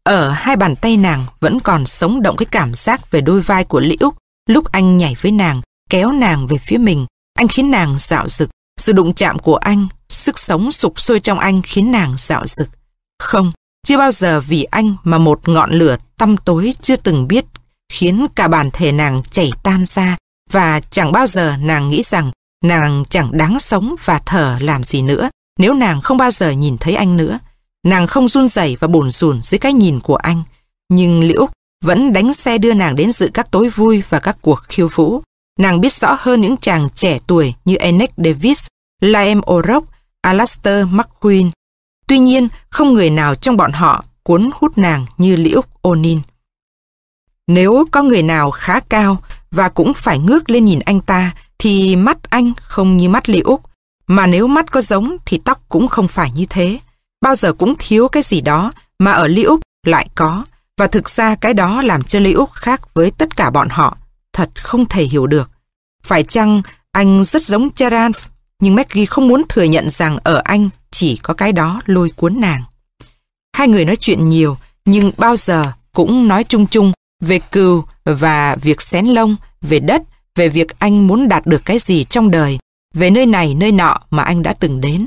Speaker 1: Ở hai bàn tay nàng vẫn còn sống động cái cảm giác về đôi vai của Liễu lúc anh nhảy với nàng, kéo nàng về phía mình, anh khiến nàng dạo dực. Sự đụng chạm của anh, sức sống sụp sôi trong anh khiến nàng dạo dực. Không, chưa bao giờ vì anh mà một ngọn lửa tăm tối chưa từng biết khiến cả bản thể nàng chảy tan ra và chẳng bao giờ nàng nghĩ rằng nàng chẳng đáng sống và thở làm gì nữa nếu nàng không bao giờ nhìn thấy anh nữa. Nàng không run rẩy và bồn rùn dưới cái nhìn của anh. Nhưng Liễu vẫn đánh xe đưa nàng đến dự các tối vui và các cuộc khiêu vũ. Nàng biết rõ hơn những chàng trẻ tuổi như Enoch Davis, Liam O'Rourke, Alastair McQueen. Tuy nhiên, không người nào trong bọn họ cuốn hút nàng như Liễu O'Neill. Nếu có người nào khá cao và cũng phải ngước lên nhìn anh ta, thì mắt anh không như mắt Liễu, mà nếu mắt có giống thì tóc cũng không phải như thế. Bao giờ cũng thiếu cái gì đó mà ở Liễu lại có. Và thực ra cái đó làm cho Liễu khác với tất cả bọn họ. Thật không thể hiểu được. Phải chăng anh rất giống charan nhưng Maggie không muốn thừa nhận rằng ở anh chỉ có cái đó lôi cuốn nàng. Hai người nói chuyện nhiều nhưng bao giờ cũng nói chung chung về cừu và việc xén lông, về đất, về việc anh muốn đạt được cái gì trong đời, về nơi này nơi nọ mà anh đã từng đến.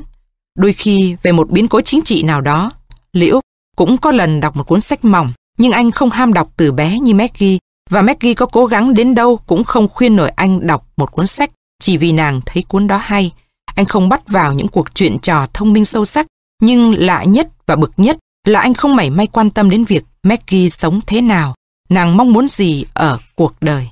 Speaker 1: Đôi khi về một biến cố chính trị nào đó, Liễu cũng có lần đọc một cuốn sách mỏng, nhưng anh không ham đọc từ bé như Maggie, và Maggie có cố gắng đến đâu cũng không khuyên nổi anh đọc một cuốn sách chỉ vì nàng thấy cuốn đó hay. Anh không bắt vào những cuộc chuyện trò thông minh sâu sắc, nhưng lạ nhất và bực nhất là anh không mảy may quan tâm đến việc Maggie sống thế nào, nàng mong muốn gì ở cuộc đời.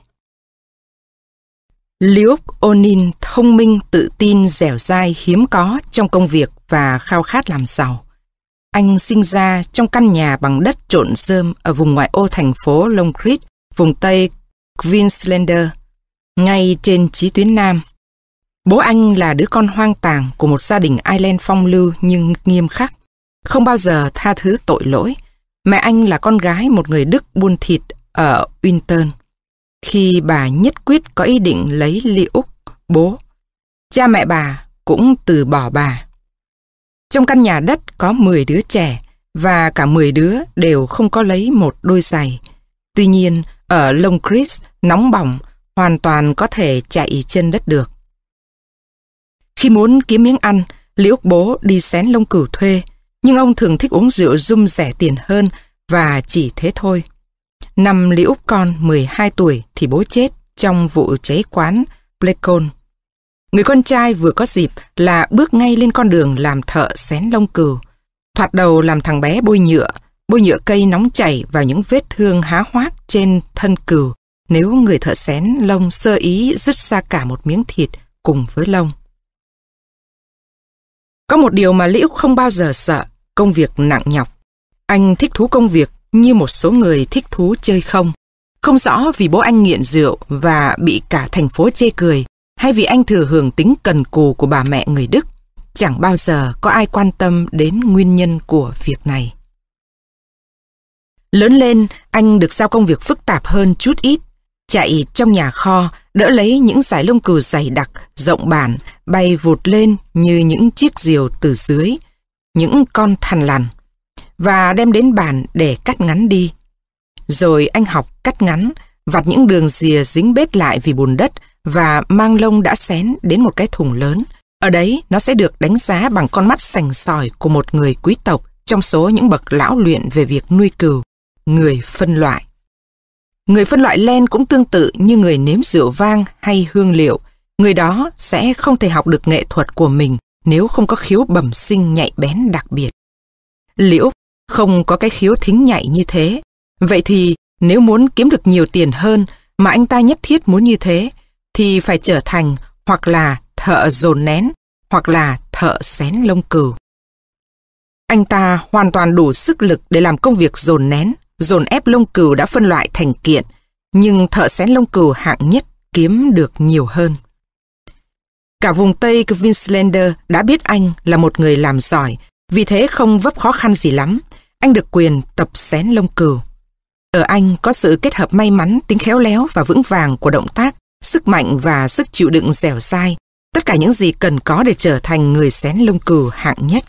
Speaker 1: Liuk Onin thông minh, tự tin, dẻo dai, hiếm có trong công việc và khao khát làm giàu. Anh sinh ra trong căn nhà bằng đất trộn rơm ở vùng ngoại ô thành phố Longcreek, vùng Tây Queenslander, ngay trên chí tuyến Nam. Bố anh là đứa con hoang tàng của một gia đình Ireland phong lưu nhưng nghiêm khắc, không bao giờ tha thứ tội lỗi. Mẹ anh là con gái một người Đức buôn thịt ở Winton. Khi bà nhất quyết có ý định lấy Ly Úc, bố, cha mẹ bà cũng từ bỏ bà. Trong căn nhà đất có 10 đứa trẻ và cả 10 đứa đều không có lấy một đôi giày. Tuy nhiên, ở Long Chris nóng bỏng, hoàn toàn có thể chạy trên đất được. Khi muốn kiếm miếng ăn, Liễu bố đi xén lông cửu thuê, nhưng ông thường thích uống rượu rum rẻ tiền hơn và chỉ thế thôi. Năm Lý Úc con 12 tuổi thì bố chết trong vụ cháy quán Plecon. Người con trai vừa có dịp là bước ngay lên con đường làm thợ xén lông cừu. Thoạt đầu làm thằng bé bôi nhựa, bôi nhựa cây nóng chảy vào những vết thương há hoác trên thân cừu nếu người thợ xén lông sơ ý dứt ra cả một miếng thịt cùng với lông. Có một điều mà Liễu không bao giờ sợ, công việc nặng nhọc. Anh thích thú công việc như một số người thích thú chơi không. Không rõ vì bố anh nghiện rượu và bị cả thành phố chê cười, hay vì anh thừa hưởng tính cần cù của bà mẹ người Đức. Chẳng bao giờ có ai quan tâm đến nguyên nhân của việc này. Lớn lên, anh được giao công việc phức tạp hơn chút ít. Chạy trong nhà kho, đỡ lấy những giải lông cừu dày đặc, rộng bản, bay vụt lên như những chiếc diều từ dưới. Những con thằn lằn và đem đến bàn để cắt ngắn đi. Rồi anh học cắt ngắn, vặt những đường rìa dính bết lại vì bùn đất và mang lông đã xén đến một cái thùng lớn. Ở đấy nó sẽ được đánh giá bằng con mắt sành sỏi của một người quý tộc trong số những bậc lão luyện về việc nuôi cừu, người phân loại. Người phân loại len cũng tương tự như người nếm rượu vang hay hương liệu. Người đó sẽ không thể học được nghệ thuật của mình nếu không có khiếu bẩm sinh nhạy bén đặc biệt. Liễu không có cái khiếu thính nhạy như thế. Vậy thì nếu muốn kiếm được nhiều tiền hơn mà anh ta nhất thiết muốn như thế, thì phải trở thành hoặc là thợ dồn nén, hoặc là thợ xén lông cừu. Anh ta hoàn toàn đủ sức lực để làm công việc dồn nén, dồn ép lông cừu đã phân loại thành kiện, nhưng thợ xén lông cừu hạng nhất kiếm được nhiều hơn. Cả vùng Tây Queenslander đã biết anh là một người làm giỏi, vì thế không vấp khó khăn gì lắm anh được quyền tập xén lông cừu. Ở anh có sự kết hợp may mắn, tính khéo léo và vững vàng của động tác, sức mạnh và sức chịu đựng dẻo dai, tất cả những gì cần có để trở thành người xén lông cừu hạng nhất.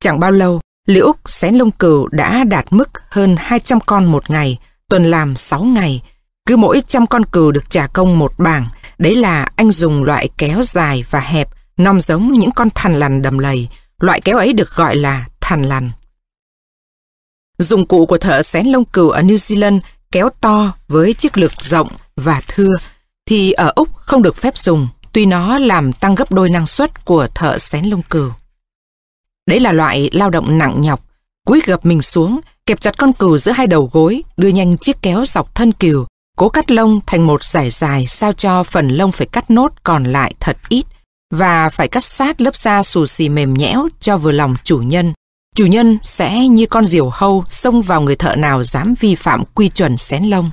Speaker 1: Chẳng bao lâu, Liễu Úc xén lông cừu đã đạt mức hơn 200 con một ngày, tuần làm 6 ngày. Cứ mỗi trăm con cừu được trả công một bảng, đấy là anh dùng loại kéo dài và hẹp, nom giống những con thằn lằn đầm lầy. Loại kéo ấy được gọi là thằn lằn. Dụng cụ của thợ xén lông cừu ở New Zealand kéo to với chiếc lược rộng và thưa, thì ở Úc không được phép dùng, tuy nó làm tăng gấp đôi năng suất của thợ xén lông cừu. Đấy là loại lao động nặng nhọc, cúi gập mình xuống, kẹp chặt con cừu giữa hai đầu gối, đưa nhanh chiếc kéo dọc thân cừu, cố cắt lông thành một dải dài sao cho phần lông phải cắt nốt còn lại thật ít và phải cắt sát lớp da xù xì mềm nhẽo cho vừa lòng chủ nhân. Chủ nhân sẽ như con diều hâu xông vào người thợ nào dám vi phạm quy chuẩn xén lông.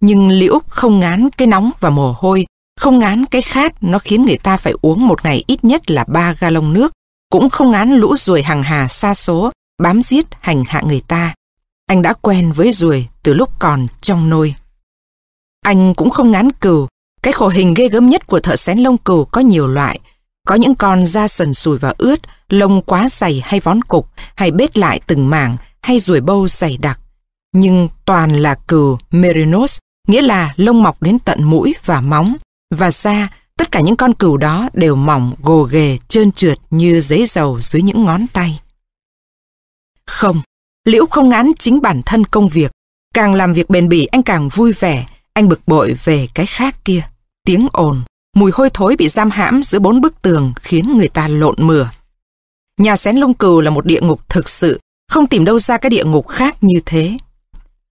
Speaker 1: Nhưng Liễu không ngán cái nóng và mồ hôi, không ngán cái khát nó khiến người ta phải uống một ngày ít nhất là ba ga lông nước, cũng không ngán lũ ruồi hàng hà xa số, bám giết hành hạ người ta. Anh đã quen với ruồi từ lúc còn trong nôi. Anh cũng không ngán cừu, cái khổ hình ghê gớm nhất của thợ xén lông cừu có nhiều loại. Có những con da sần sùi và ướt, lông quá dày hay vón cục, hay bết lại từng mảng, hay ruồi bâu dày đặc. Nhưng toàn là cừu merinos, nghĩa là lông mọc đến tận mũi và móng. Và da, tất cả những con cừu đó đều mỏng, gồ ghề, trơn trượt như giấy dầu dưới những ngón tay. Không, Liễu không ngán chính bản thân công việc. Càng làm việc bền bỉ anh càng vui vẻ, anh bực bội về cái khác kia. Tiếng ồn, mùi hôi thối bị giam hãm giữa bốn bức tường khiến người ta lộn mửa. Nhà xén lông cừu là một địa ngục thực sự, không tìm đâu ra cái địa ngục khác như thế.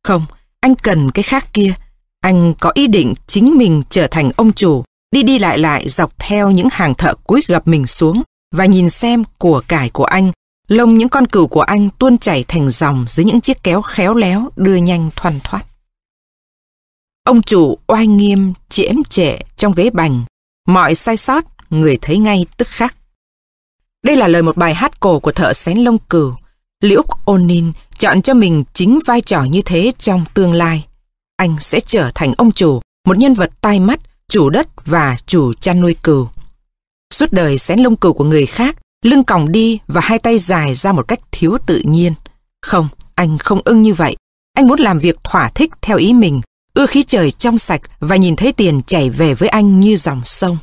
Speaker 1: Không, anh cần cái khác kia. Anh có ý định chính mình trở thành ông chủ, đi đi lại lại dọc theo những hàng thợ cúi gập mình xuống và nhìn xem của cải của anh, lông những con cừu của anh tuôn chảy thành dòng dưới những chiếc kéo khéo léo đưa nhanh thoăn thoát. Ông chủ oai nghiêm, chiếm trệ trong ghế bành. Mọi sai sót, người thấy ngay tức khắc. Đây là lời một bài hát cổ của thợ xén lông cừu. Liễu Onin chọn cho mình chính vai trò như thế trong tương lai. Anh sẽ trở thành ông chủ, một nhân vật tai mắt, chủ đất và chủ chăn nuôi cừu. Suốt đời xén lông cừu của người khác, lưng còng đi và hai tay dài ra một cách thiếu tự nhiên. Không, anh không ưng như vậy. Anh muốn làm việc thỏa thích theo ý mình, ưa khí trời trong sạch và nhìn thấy tiền chảy về với anh như dòng sông.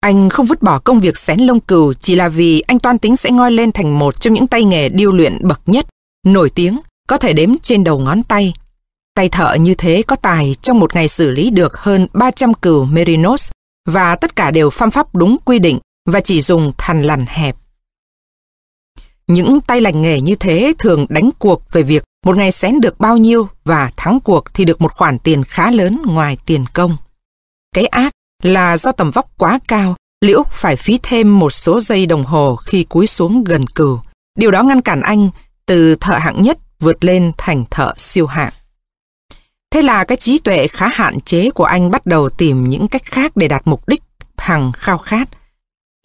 Speaker 1: Anh không vứt bỏ công việc xén lông cừu chỉ là vì anh toan tính sẽ ngoi lên thành một trong những tay nghề điêu luyện bậc nhất, nổi tiếng, có thể đếm trên đầu ngón tay. Tay thợ như thế có tài trong một ngày xử lý được hơn 300 cừu merinos và tất cả đều phăm pháp đúng quy định và chỉ dùng thằn lằn hẹp. Những tay lành nghề như thế thường đánh cuộc về việc một ngày xén được bao nhiêu và thắng cuộc thì được một khoản tiền khá lớn ngoài tiền công. Cái ác là do tầm vóc quá cao, Liễu phải phí thêm một số giây đồng hồ khi cúi xuống gần cừu. Điều đó ngăn cản anh từ thợ hạng nhất vượt lên thành thợ siêu hạng. Thế là cái trí tuệ khá hạn chế của anh bắt đầu tìm những cách khác để đạt mục đích hằng khao khát.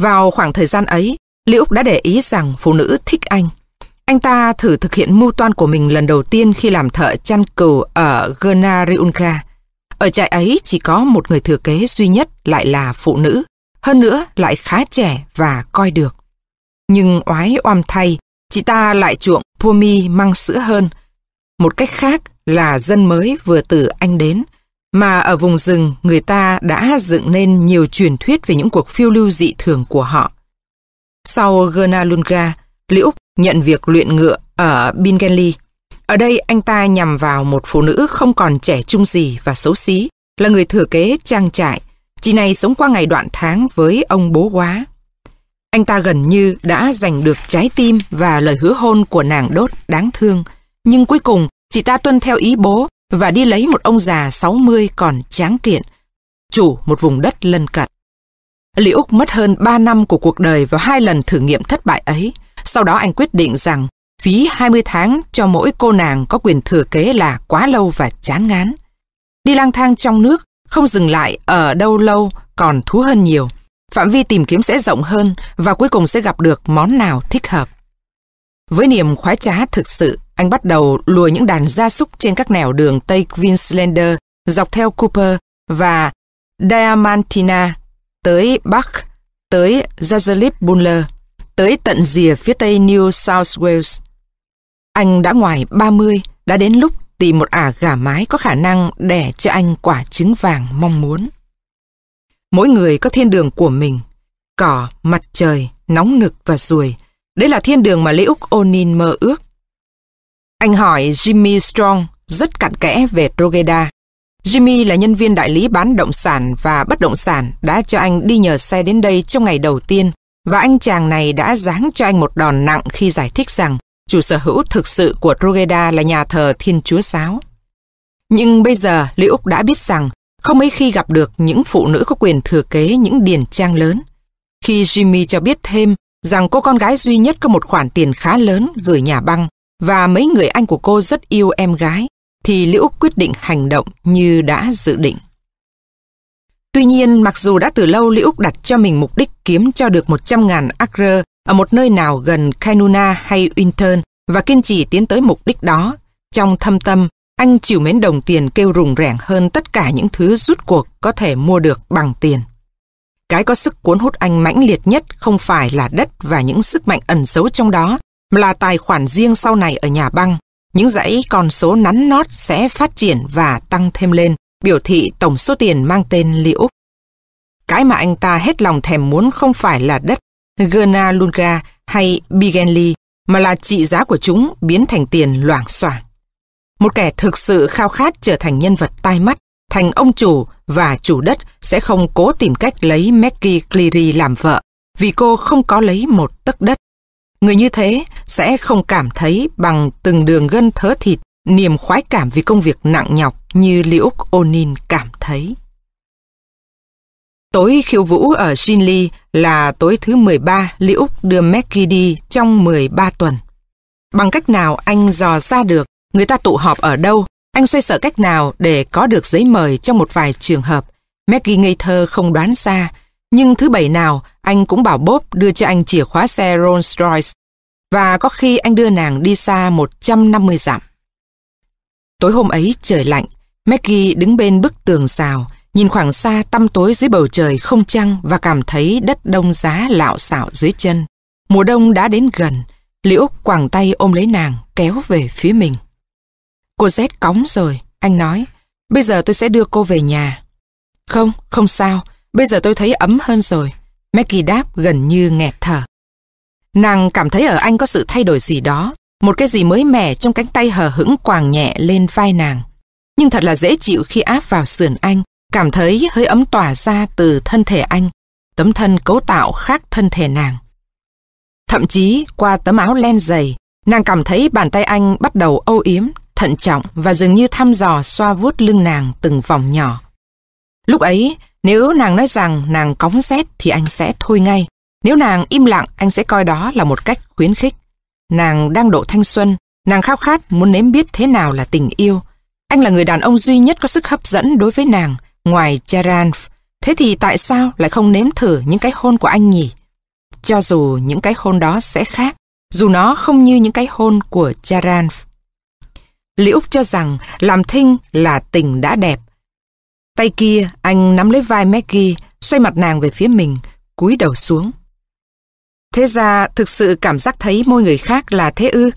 Speaker 1: Vào khoảng thời gian ấy, Liễu đã để ý rằng phụ nữ thích anh. Anh ta thử thực hiện mưu toan của mình lần đầu tiên khi làm thợ chăn cừu ở Gernariunga. Ở trại ấy chỉ có một người thừa kế duy nhất lại là phụ nữ, hơn nữa lại khá trẻ và coi được. Nhưng oái oăm thay, chị ta lại chuộng Pomi mang sữa hơn. Một cách khác là dân mới vừa từ Anh đến, mà ở vùng rừng người ta đã dựng nên nhiều truyền thuyết về những cuộc phiêu lưu dị thường của họ. Sau Gernalunga, Liễu nhận việc luyện ngựa ở Bingenli. Ở đây anh ta nhằm vào một phụ nữ không còn trẻ trung gì và xấu xí, là người thừa kế trang trại. Chị này sống qua ngày đoạn tháng với ông bố quá. Anh ta gần như đã giành được trái tim và lời hứa hôn của nàng đốt đáng thương. Nhưng cuối cùng, chị ta tuân theo ý bố và đi lấy một ông già 60 còn tráng kiện, chủ một vùng đất lân cận. Lý Úc mất hơn 3 năm của cuộc đời vào hai lần thử nghiệm thất bại ấy. Sau đó anh quyết định rằng phí 20 tháng cho mỗi cô nàng có quyền thừa kế là quá lâu và chán ngán. Đi lang thang trong nước, không dừng lại ở đâu lâu còn thú hơn nhiều. Phạm vi tìm kiếm sẽ rộng hơn và cuối cùng sẽ gặp được món nào thích hợp. Với niềm khoái trá thực sự, anh bắt đầu lùa những đàn gia súc trên các nẻo đường Tây Queenslander dọc theo Cooper và Diamantina tới Bắc, tới Zazelip Buller, tới tận rìa phía tây New South Wales. Anh đã ngoài 30, đã đến lúc tìm một ả gà mái có khả năng đẻ cho anh quả trứng vàng mong muốn. Mỗi người có thiên đường của mình, cỏ, mặt trời, nóng nực và ruồi. Đấy là thiên đường mà Lê Úc Onin mơ ước. Anh hỏi Jimmy Strong rất cặn kẽ về Drogheda. Jimmy là nhân viên đại lý bán động sản và bất động sản đã cho anh đi nhờ xe đến đây trong ngày đầu tiên và anh chàng này đã giáng cho anh một đòn nặng khi giải thích rằng chủ sở hữu thực sự của Drogheda là nhà thờ Thiên Chúa Giáo. Nhưng bây giờ Lý Úc đã biết rằng không mấy khi gặp được những phụ nữ có quyền thừa kế những điền trang lớn. Khi Jimmy cho biết thêm rằng cô con gái duy nhất có một khoản tiền khá lớn gửi nhà băng và mấy người anh của cô rất yêu em gái, thì Liễu quyết định hành động như đã dự định. Tuy nhiên, mặc dù đã từ lâu lý úc đặt cho mình mục đích kiếm cho được 100.000 acre ở một nơi nào gần Kainuna hay Winton và kiên trì tiến tới mục đích đó, trong thâm tâm, anh chịu mến đồng tiền kêu rùng rẻng hơn tất cả những thứ rút cuộc có thể mua được bằng tiền. Cái có sức cuốn hút anh mãnh liệt nhất không phải là đất và những sức mạnh ẩn giấu trong đó, mà là tài khoản riêng sau này ở nhà băng. Những dãy con số nắn nót sẽ phát triển và tăng thêm lên, biểu thị tổng số tiền mang tên Liễu. Cái mà anh ta hết lòng thèm muốn không phải là đất, gernalunga hay Bigenli, mà là trị giá của chúng biến thành tiền loảng xoảng. Một kẻ thực sự khao khát trở thành nhân vật tai mắt, thành ông chủ và chủ đất sẽ không cố tìm cách lấy Maggie Cleary làm vợ vì cô không có lấy một tấc đất. Người như thế sẽ không cảm thấy bằng từng đường gân thớ thịt niềm khoái cảm vì công việc nặng nhọc như Liễu Onin cảm thấy. Tối khiêu vũ ở Shinli là tối thứ 13 Liễu đưa Maggie đi trong 13 tuần. Bằng cách nào anh dò ra được người ta tụ họp ở đâu anh xoay sở cách nào để có được giấy mời trong một vài trường hợp. Maggie ngây thơ không đoán ra, nhưng thứ bảy nào anh cũng bảo Bob đưa cho anh chìa khóa xe Rolls Royce và có khi anh đưa nàng đi xa 150 dặm. Tối hôm ấy trời lạnh, Maggie đứng bên bức tường rào, nhìn khoảng xa tăm tối dưới bầu trời không trăng và cảm thấy đất đông giá lạo xạo dưới chân. Mùa đông đã đến gần, Liễu quàng tay ôm lấy nàng, kéo về phía mình. Cô rét cóng rồi, anh nói. Bây giờ tôi sẽ đưa cô về nhà. Không, không sao. Bây giờ tôi thấy ấm hơn rồi. Maggie đáp gần như nghẹt thở. Nàng cảm thấy ở anh có sự thay đổi gì đó. Một cái gì mới mẻ trong cánh tay hờ hững quàng nhẹ lên vai nàng. Nhưng thật là dễ chịu khi áp vào sườn anh. Cảm thấy hơi ấm tỏa ra từ thân thể anh. Tấm thân cấu tạo khác thân thể nàng. Thậm chí qua tấm áo len dày, nàng cảm thấy bàn tay anh bắt đầu âu yếm, thận trọng và dường như thăm dò xoa vuốt lưng nàng từng vòng nhỏ. Lúc ấy, nếu nàng nói rằng nàng cóng rét thì anh sẽ thôi ngay. Nếu nàng im lặng, anh sẽ coi đó là một cách khuyến khích. Nàng đang độ thanh xuân, nàng khao khát muốn nếm biết thế nào là tình yêu. Anh là người đàn ông duy nhất có sức hấp dẫn đối với nàng, ngoài Charan. Thế thì tại sao lại không nếm thử những cái hôn của anh nhỉ? Cho dù những cái hôn đó sẽ khác, dù nó không như những cái hôn của Charan. Lý Úc cho rằng làm thinh là tình đã đẹp. Tay kia anh nắm lấy vai Maggie, xoay mặt nàng về phía mình, cúi đầu xuống. Thế ra thực sự cảm giác thấy môi người khác là thế ư?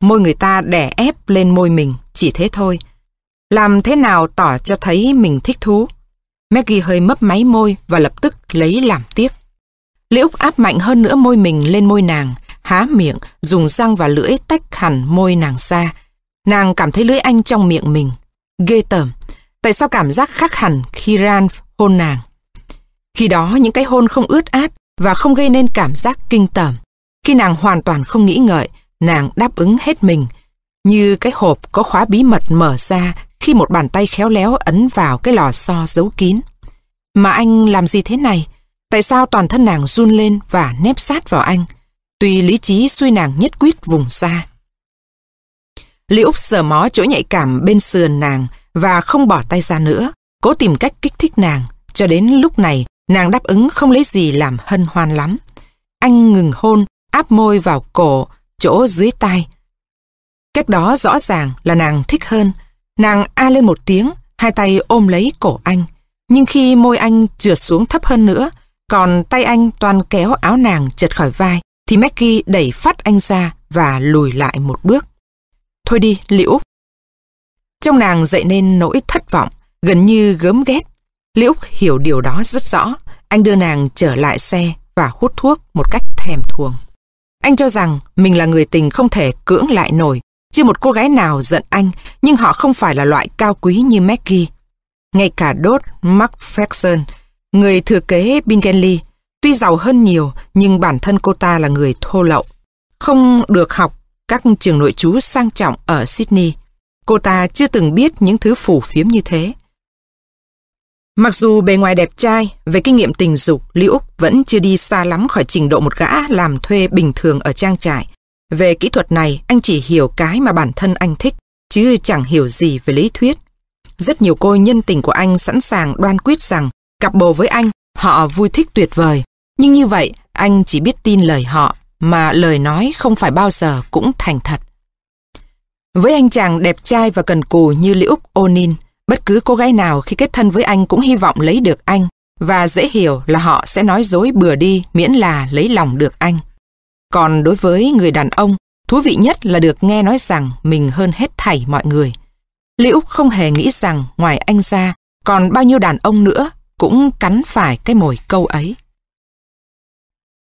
Speaker 1: Môi người ta đè ép lên môi mình, chỉ thế thôi. Làm thế nào tỏ cho thấy mình thích thú? Maggie hơi mấp máy môi và lập tức lấy làm tiếc. Lý Úc áp mạnh hơn nữa môi mình lên môi nàng, há miệng, dùng răng và lưỡi tách hẳn môi nàng ra, Nàng cảm thấy lưỡi anh trong miệng mình. Ghê tởm. Tại sao cảm giác khác hẳn khi Ran hôn nàng? Khi đó những cái hôn không ướt át và không gây nên cảm giác kinh tởm. Khi nàng hoàn toàn không nghĩ ngợi, nàng đáp ứng hết mình. Như cái hộp có khóa bí mật mở ra khi một bàn tay khéo léo ấn vào cái lò xo giấu kín. Mà anh làm gì thế này? Tại sao toàn thân nàng run lên và nép sát vào anh? Tuy lý trí suy nàng nhất quyết vùng xa. Lý Úc sờ mó chỗ nhạy cảm bên sườn nàng và không bỏ tay ra nữa, cố tìm cách kích thích nàng. Cho đến lúc này, nàng đáp ứng không lấy gì làm hân hoan lắm. Anh ngừng hôn, áp môi vào cổ, chỗ dưới tai. Cách đó rõ ràng là nàng thích hơn. Nàng a lên một tiếng, hai tay ôm lấy cổ anh. Nhưng khi môi anh trượt xuống thấp hơn nữa, còn tay anh toàn kéo áo nàng chật khỏi vai, thì Maggie đẩy phát anh ra và lùi lại một bước. Thôi đi, Liễu. Trong nàng dậy nên nỗi thất vọng, gần như gớm ghét. Liễu hiểu điều đó rất rõ. Anh đưa nàng trở lại xe và hút thuốc một cách thèm thuồng. Anh cho rằng mình là người tình không thể cưỡng lại nổi, chưa một cô gái nào giận anh, nhưng họ không phải là loại cao quý như Maggie. Ngay cả đốt Mark Ferguson, người thừa kế Bingley, tuy giàu hơn nhiều nhưng bản thân cô ta là người thô lậu. Không được học các trường nội trú sang trọng ở Sydney. Cô ta chưa từng biết những thứ phủ phiếm như thế. Mặc dù bề ngoài đẹp trai, về kinh nghiệm tình dục, Lý Úc vẫn chưa đi xa lắm khỏi trình độ một gã làm thuê bình thường ở trang trại. Về kỹ thuật này, anh chỉ hiểu cái mà bản thân anh thích, chứ chẳng hiểu gì về lý thuyết. Rất nhiều cô nhân tình của anh sẵn sàng đoan quyết rằng cặp bồ với anh, họ vui thích tuyệt vời. Nhưng như vậy, anh chỉ biết tin lời họ, mà lời nói không phải bao giờ cũng thành thật. Với anh chàng đẹp trai và cần cù như Liễu Onin, bất cứ cô gái nào khi kết thân với anh cũng hy vọng lấy được anh, và dễ hiểu là họ sẽ nói dối bừa đi miễn là lấy lòng được anh. Còn đối với người đàn ông, thú vị nhất là được nghe nói rằng mình hơn hết thảy mọi người. Liễu không hề nghĩ rằng ngoài anh ra, còn bao nhiêu đàn ông nữa cũng cắn phải cái mồi câu ấy.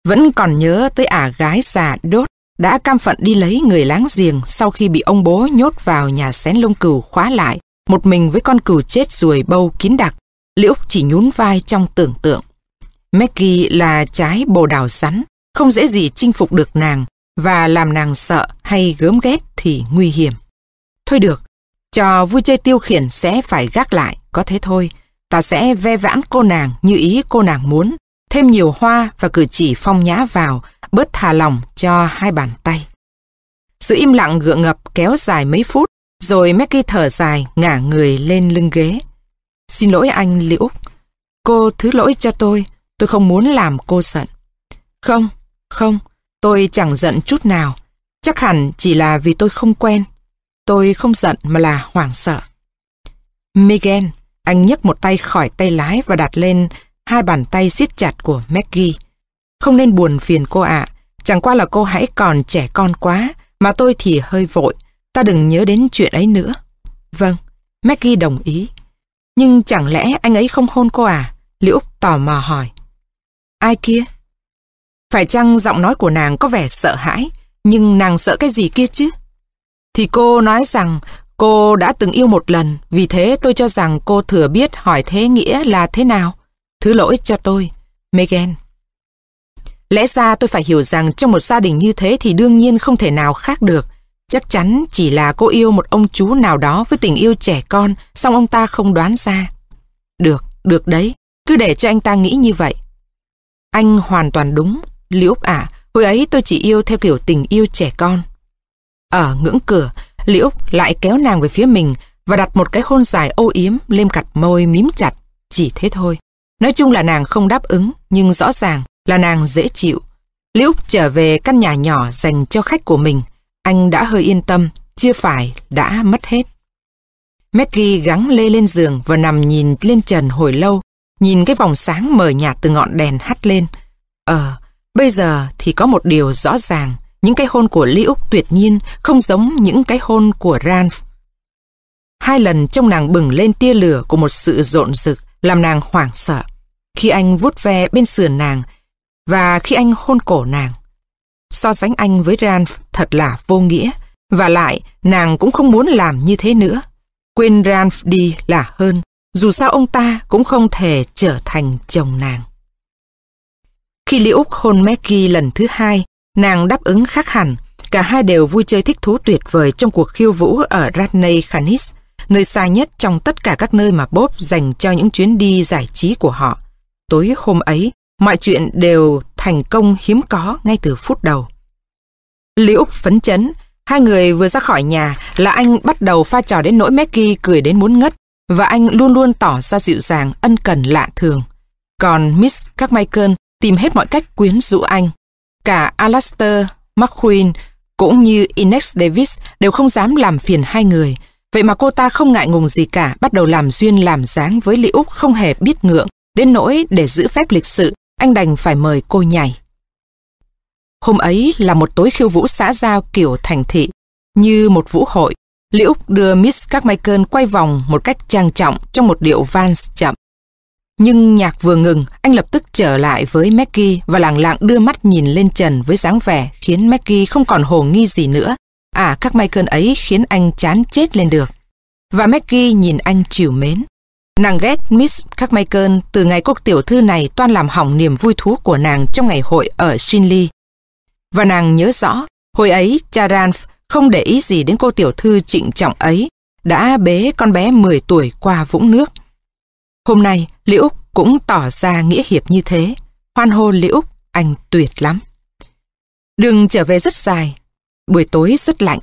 Speaker 1: Vẫn còn nhớ tới ả gái già đốt đã cam phận đi lấy người láng giềng sau khi bị ông bố nhốt vào nhà xén lông cừu khóa lại, một mình với con cừu chết ruồi bâu kín đặc. Liễu chỉ nhún vai trong tưởng tượng. Maggie là trái bồ đào sắn, không dễ gì chinh phục được nàng, và làm nàng sợ hay gớm ghét thì nguy hiểm. Thôi được, trò vui chơi tiêu khiển sẽ phải gác lại, có thế thôi. Ta sẽ ve vãn cô nàng như ý cô nàng muốn, thêm nhiều hoa và cử chỉ phong nhã vào, bớt thả lòng cho hai bàn tay. Sự im lặng gượng ngập kéo dài mấy phút, rồi Maggie thở dài ngả người lên lưng ghế. Xin lỗi anh Liễu, cô thứ lỗi cho tôi, tôi không muốn làm cô giận. Không, không, tôi chẳng giận chút nào. Chắc hẳn chỉ là vì tôi không quen. Tôi không giận mà là hoảng sợ. Megan, anh nhấc một tay khỏi tay lái và đặt lên hai bàn tay siết chặt của Maggie. Không nên buồn phiền cô ạ, chẳng qua là cô hãy còn trẻ con quá, mà tôi thì hơi vội, ta đừng nhớ đến chuyện ấy nữa. Vâng, Maggie đồng ý. Nhưng chẳng lẽ anh ấy không hôn cô à? Liễu tò mò hỏi. Ai kia? Phải chăng giọng nói của nàng có vẻ sợ hãi, nhưng nàng sợ cái gì kia chứ? Thì cô nói rằng cô đã từng yêu một lần, vì thế tôi cho rằng cô thừa biết hỏi thế nghĩa là thế nào. Thứ lỗi cho tôi, Megan. Lẽ ra tôi phải hiểu rằng trong một gia đình như thế thì đương nhiên không thể nào khác được. Chắc chắn chỉ là cô yêu một ông chú nào đó với tình yêu trẻ con, song ông ta không đoán ra. Được, được đấy, cứ để cho anh ta nghĩ như vậy. Anh hoàn toàn đúng, Liễu ạ, hồi ấy tôi chỉ yêu theo kiểu tình yêu trẻ con. Ở ngưỡng cửa, Liễu lại kéo nàng về phía mình và đặt một cái hôn dài ô yếm lên cặp môi mím chặt, chỉ thế thôi. Nói chung là nàng không đáp ứng, nhưng rõ ràng là nàng dễ chịu. Liễu trở về căn nhà nhỏ dành cho khách của mình, anh đã hơi yên tâm, chưa phải đã mất hết. Maggie gắng lê lên giường và nằm nhìn lên trần hồi lâu, nhìn cái vòng sáng mờ nhạt từ ngọn đèn hắt lên. Ờ, bây giờ thì có một điều rõ ràng, những cái hôn của Liễu tuyệt nhiên không giống những cái hôn của Ranf. Hai lần trong nàng bừng lên tia lửa của một sự rộn rực, làm nàng hoảng sợ. Khi anh vuốt ve bên sườn nàng và khi anh hôn cổ nàng. So sánh anh với Ralph thật là vô nghĩa và lại nàng cũng không muốn làm như thế nữa. Quên Ralph đi là hơn, dù sao ông ta cũng không thể trở thành chồng nàng. Khi Liễu hôn Maggie lần thứ hai, nàng đáp ứng khác hẳn. Cả hai đều vui chơi thích thú tuyệt vời trong cuộc khiêu vũ ở Radney Khanis, nơi xa nhất trong tất cả các nơi mà Bob dành cho những chuyến đi giải trí của họ. Tối hôm ấy, mọi chuyện đều thành công hiếm có ngay từ phút đầu. Liễu phấn chấn, hai người vừa ra khỏi nhà là anh bắt đầu pha trò đến nỗi Maggie cười đến muốn ngất và anh luôn luôn tỏ ra dịu dàng, ân cần lạ thường. Còn Miss Carmichael tìm hết mọi cách quyến rũ anh. Cả Alastair, McQueen cũng như Inex Davis đều không dám làm phiền hai người. Vậy mà cô ta không ngại ngùng gì cả, bắt đầu làm duyên làm dáng với Lý Úc không hề biết ngượng. Đến nỗi để giữ phép lịch sự, anh đành phải mời cô nhảy. Hôm ấy là một tối khiêu vũ xã giao kiểu thành thị, như một vũ hội. Liễu đưa Miss Carmichael quay vòng một cách trang trọng trong một điệu vals chậm. Nhưng nhạc vừa ngừng, anh lập tức trở lại với Maggie và lặng lặng đưa mắt nhìn lên trần với dáng vẻ khiến Maggie không còn hồ nghi gì nữa. À các Michael ấy khiến anh chán chết lên được. Và Maggie nhìn anh chiều mến. Nàng ghét Miss Carmichael từ ngày cô tiểu thư này toan làm hỏng niềm vui thú của nàng trong ngày hội ở Shinley. Và nàng nhớ rõ, hồi ấy cha Ranf không để ý gì đến cô tiểu thư trịnh trọng ấy, đã bế con bé 10 tuổi qua vũng nước. Hôm nay, Liễu cũng tỏ ra nghĩa hiệp như thế. Hoan hô Liễu, anh tuyệt lắm. Đường trở về rất dài, buổi tối rất lạnh.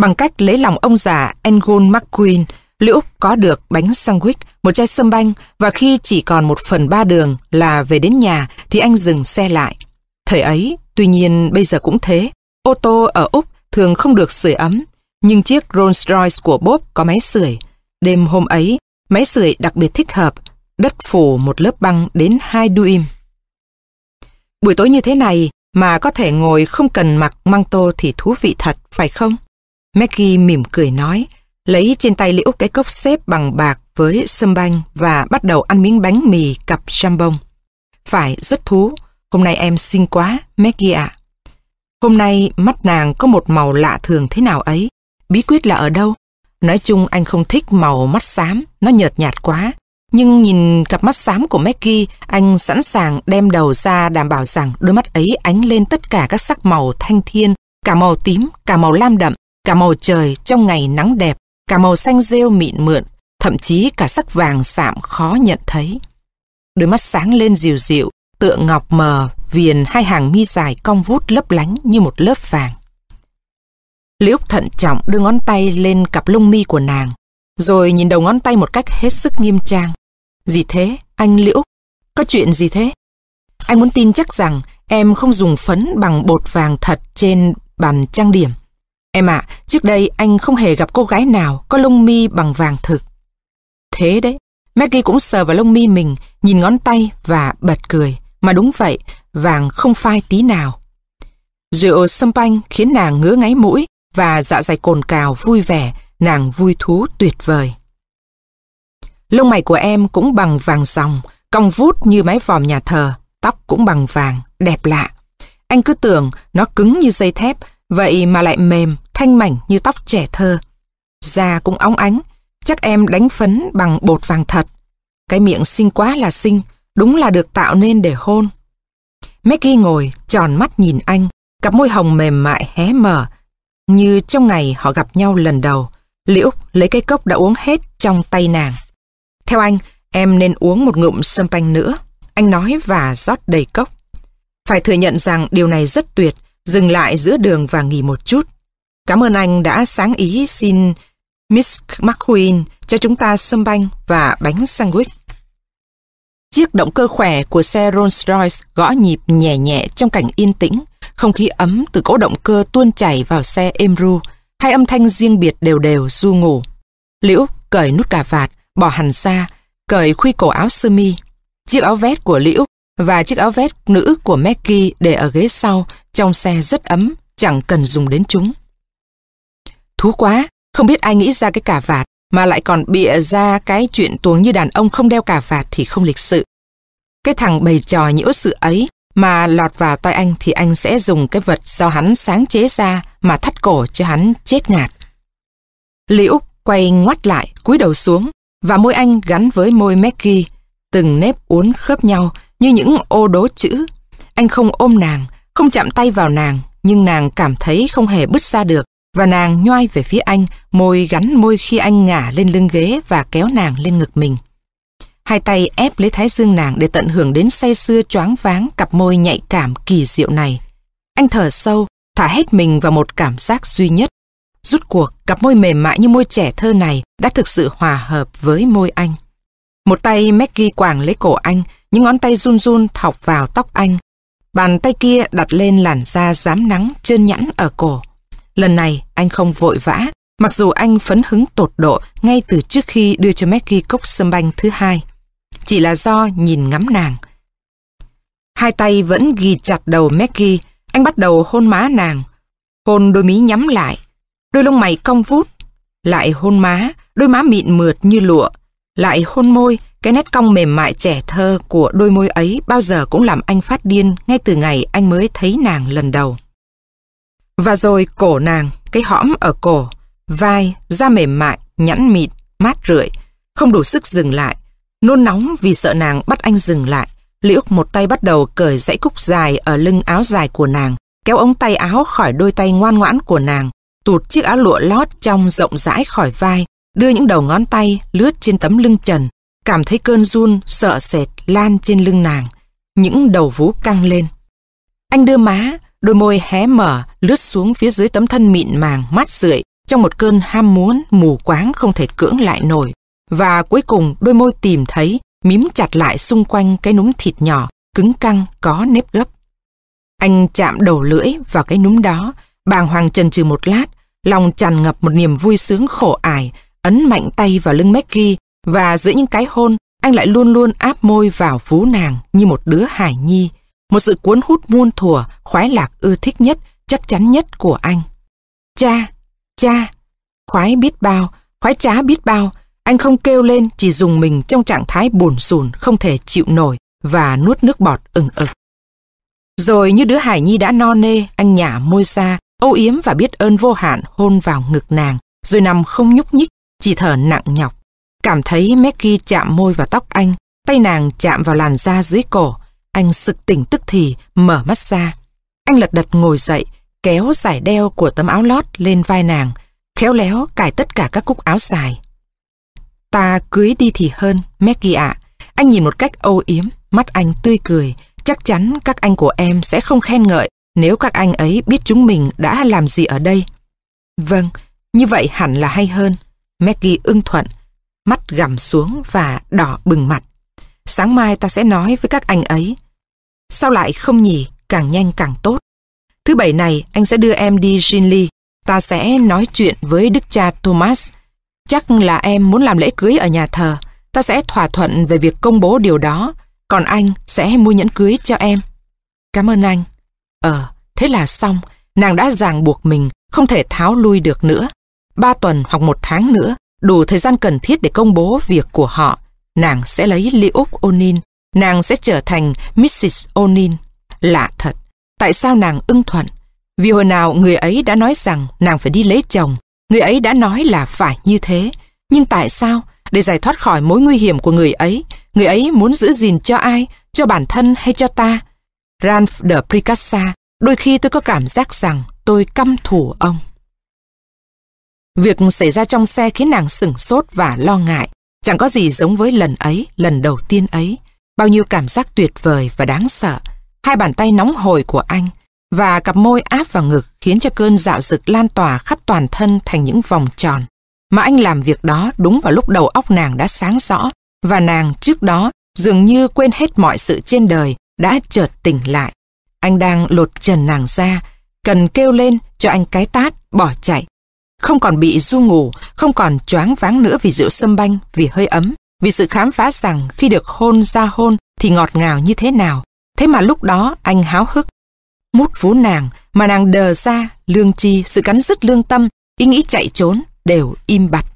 Speaker 1: Bằng cách lấy lòng ông già Engel McQueen, Liễu có được bánh sandwich, một chai sâm banh và khi chỉ còn một phần ba đường là về đến nhà thì anh dừng xe lại. Thời ấy, tuy nhiên bây giờ cũng thế, ô tô ở Úc thường không được sưởi ấm, nhưng chiếc Rolls Royce của Bob có máy sưởi. Đêm hôm ấy, máy sưởi đặc biệt thích hợp, đất phủ một lớp băng đến hai duim. Buổi tối như thế này mà có thể ngồi không cần mặc măng tô thì thú vị thật, phải không? Maggie mỉm cười nói, lấy trên tay liễu cái cốc xếp bằng bạc với sâm banh và bắt đầu ăn miếng bánh mì cặp jambon. Phải, rất thú. Hôm nay em xinh quá, Maggie ạ. Hôm nay mắt nàng có một màu lạ thường thế nào ấy. Bí quyết là ở đâu? Nói chung anh không thích màu mắt xám, nó nhợt nhạt quá. Nhưng nhìn cặp mắt xám của Maggie, anh sẵn sàng đem đầu ra đảm bảo rằng đôi mắt ấy ánh lên tất cả các sắc màu thanh thiên, cả màu tím, cả màu lam đậm, cả màu trời trong ngày nắng đẹp, cả màu xanh rêu mịn mượn, thậm chí cả sắc vàng sạm khó nhận thấy. Đôi mắt sáng lên dịu dịu, tựa ngọc mờ, viền hai hàng mi dài cong vút lấp lánh như một lớp vàng. Liễu thận trọng đưa ngón tay lên cặp lông mi của nàng, rồi nhìn đầu ngón tay một cách hết sức nghiêm trang. Gì thế, anh Liễu? Có chuyện gì thế? Anh muốn tin chắc rằng em không dùng phấn bằng bột vàng thật trên bàn trang điểm. Em ạ, trước đây anh không hề gặp cô gái nào có lông mi bằng vàng thực. Thế đấy, Maggie cũng sờ vào lông mi mình, nhìn ngón tay và bật cười. Mà đúng vậy, vàng không phai tí nào. Rượu sâm panh khiến nàng ngứa ngáy mũi và dạ dày cồn cào vui vẻ, nàng vui thú tuyệt vời. Lông mày của em cũng bằng vàng ròng, cong vút như mái vòm nhà thờ, tóc cũng bằng vàng, đẹp lạ. Anh cứ tưởng nó cứng như dây thép, vậy mà lại mềm, thanh mảnh như tóc trẻ thơ. Da cũng óng ánh, chắc em đánh phấn bằng bột vàng thật. Cái miệng xinh quá là xinh, đúng là được tạo nên để hôn. Maggie ngồi, tròn mắt nhìn anh, cặp môi hồng mềm mại hé mở, như trong ngày họ gặp nhau lần đầu. Liễu lấy cái cốc đã uống hết trong tay nàng. Theo anh, em nên uống một ngụm sâm panh nữa. Anh nói và rót đầy cốc. Phải thừa nhận rằng điều này rất tuyệt, dừng lại giữa đường và nghỉ một chút. Cảm ơn anh đã sáng ý xin Miss McQueen cho chúng ta sâm banh và bánh sandwich. Chiếc động cơ khỏe của xe Rolls-Royce gõ nhịp nhẹ nhẹ trong cảnh yên tĩnh, không khí ấm từ cỗ động cơ tuôn chảy vào xe êm ru, hai âm thanh riêng biệt đều đều du ngủ. Liễu cởi nút cà vạt, bỏ hẳn ra, cởi khuy cổ áo sơ mi. Chiếc áo vest của Liễu và chiếc áo vest nữ của Maggie để ở ghế sau, trong xe rất ấm, chẳng cần dùng đến chúng. Thú quá, không biết ai nghĩ ra cái cà vạt mà lại còn bịa ra cái chuyện tuồng như đàn ông không đeo cà vạt thì không lịch sự. Cái thằng bày trò nhiễu sự ấy mà lọt vào tay anh thì anh sẽ dùng cái vật do hắn sáng chế ra mà thắt cổ cho hắn chết ngạt. Liễu quay ngoắt lại, cúi đầu xuống và môi anh gắn với môi Maggie, từng nếp uốn khớp nhau như những ô đố chữ. Anh không ôm nàng, không chạm tay vào nàng, nhưng nàng cảm thấy không hề bứt ra được và nàng nhoai về phía anh, môi gắn môi khi anh ngả lên lưng ghế và kéo nàng lên ngực mình. Hai tay ép lấy thái dương nàng để tận hưởng đến say sưa choáng váng cặp môi nhạy cảm kỳ diệu này. Anh thở sâu, thả hết mình vào một cảm giác duy nhất. Rút cuộc, cặp môi mềm mại như môi trẻ thơ này đã thực sự hòa hợp với môi anh. Một tay Maggie quàng lấy cổ anh, những ngón tay run run thọc vào tóc anh. Bàn tay kia đặt lên làn da dám nắng trơn nhẵn ở cổ. Lần này anh không vội vã, mặc dù anh phấn hứng tột độ ngay từ trước khi đưa cho Maggie cốc sâm banh thứ hai. Chỉ là do nhìn ngắm nàng. Hai tay vẫn ghi chặt đầu Maggie, anh bắt đầu hôn má nàng. Hôn đôi mí nhắm lại, đôi lông mày cong vút. Lại hôn má, đôi má mịn mượt như lụa. Lại hôn môi, cái nét cong mềm mại trẻ thơ của đôi môi ấy bao giờ cũng làm anh phát điên ngay từ ngày anh mới thấy nàng lần đầu. Và rồi cổ nàng, cái hõm ở cổ, vai, da mềm mại, nhẵn mịn, mát rượi, không đủ sức dừng lại. Nôn nóng vì sợ nàng bắt anh dừng lại. Lý Úc một tay bắt đầu cởi dãy cúc dài ở lưng áo dài của nàng, kéo ống tay áo khỏi đôi tay ngoan ngoãn của nàng, tụt chiếc áo lụa lót trong rộng rãi khỏi vai, đưa những đầu ngón tay lướt trên tấm lưng trần, cảm thấy cơn run, sợ sệt lan trên lưng nàng. Những đầu vú căng lên. Anh đưa má, đôi môi hé mở, lướt xuống phía dưới tấm thân mịn màng, mát rượi, trong một cơn ham muốn mù quáng không thể cưỡng lại nổi. Và cuối cùng đôi môi tìm thấy, mím chặt lại xung quanh cái núm thịt nhỏ, cứng căng, có nếp gấp. Anh chạm đầu lưỡi vào cái núm đó, bàng hoàng chần chừ một lát, lòng tràn ngập một niềm vui sướng khổ ải, ấn mạnh tay vào lưng Maggie và giữa những cái hôn, anh lại luôn luôn áp môi vào vú nàng như một đứa hải nhi, một sự cuốn hút muôn thuở, khoái lạc ưa thích nhất, chắc chắn nhất của anh. Cha, cha, khoái biết bao, khoái trá biết bao, anh không kêu lên chỉ dùng mình trong trạng thái bồn sùn không thể chịu nổi và nuốt nước bọt ừng ực. Rồi như đứa hải nhi đã no nê, anh nhả môi ra, âu yếm và biết ơn vô hạn hôn vào ngực nàng, rồi nằm không nhúc nhích, chỉ thở nặng nhọc. Cảm thấy Maggie chạm môi vào tóc anh, tay nàng chạm vào làn da dưới cổ. Anh sực tỉnh tức thì, mở mắt ra. Anh lật đật ngồi dậy, kéo giải đeo của tấm áo lót lên vai nàng, khéo léo cài tất cả các cúc áo dài. Ta cưới đi thì hơn, Maggie ạ. Anh nhìn một cách âu yếm, mắt anh tươi cười. Chắc chắn các anh của em sẽ không khen ngợi nếu các anh ấy biết chúng mình đã làm gì ở đây. Vâng, như vậy hẳn là hay hơn. Maggie ưng thuận, mắt gằm xuống và đỏ bừng mặt. Sáng mai ta sẽ nói với các anh ấy. Sao lại không nhỉ, càng nhanh càng tốt. Thứ bảy này anh sẽ đưa em đi Ginley. Ta sẽ nói chuyện với đức cha Thomas. Chắc là em muốn làm lễ cưới ở nhà thờ. Ta sẽ thỏa thuận về việc công bố điều đó. Còn anh sẽ mua nhẫn cưới cho em. Cảm ơn anh. Ờ, thế là xong. Nàng đã ràng buộc mình, không thể tháo lui được nữa. Ba tuần hoặc một tháng nữa, đủ thời gian cần thiết để công bố việc của họ. Nàng sẽ lấy Liuk Onin. Nàng sẽ trở thành Mrs. Onin. Lạ thật. Tại sao nàng ưng thuận? Vì hồi nào người ấy đã nói rằng nàng phải đi lấy chồng. Người ấy đã nói là phải như thế. Nhưng tại sao? Để giải thoát khỏi mối nguy hiểm của người ấy, người ấy muốn giữ gìn cho ai? Cho bản thân hay cho ta? Ralph de Pricassa, đôi khi tôi có cảm giác rằng tôi căm thù ông. Việc xảy ra trong xe khiến nàng sửng sốt và lo ngại. Chẳng có gì giống với lần ấy, lần đầu tiên ấy. Bao nhiêu cảm giác tuyệt vời và đáng sợ. Hai bàn tay nóng hổi của anh và cặp môi áp vào ngực khiến cho cơn dạo dực lan tỏa khắp toàn thân thành những vòng tròn. Mà anh làm việc đó đúng vào lúc đầu óc nàng đã sáng rõ và nàng trước đó dường như quên hết mọi sự trên đời đã chợt tỉnh lại. Anh đang lột trần nàng ra, cần kêu lên cho anh cái tát, bỏ chạy không còn bị du ngủ, không còn choáng váng nữa vì rượu sâm banh, vì hơi ấm, vì sự khám phá rằng khi được hôn ra hôn thì ngọt ngào như thế nào. Thế mà lúc đó anh háo hức. Mút vú nàng mà nàng đờ ra, lương chi, sự cắn dứt lương tâm, ý nghĩ chạy trốn đều im bặt.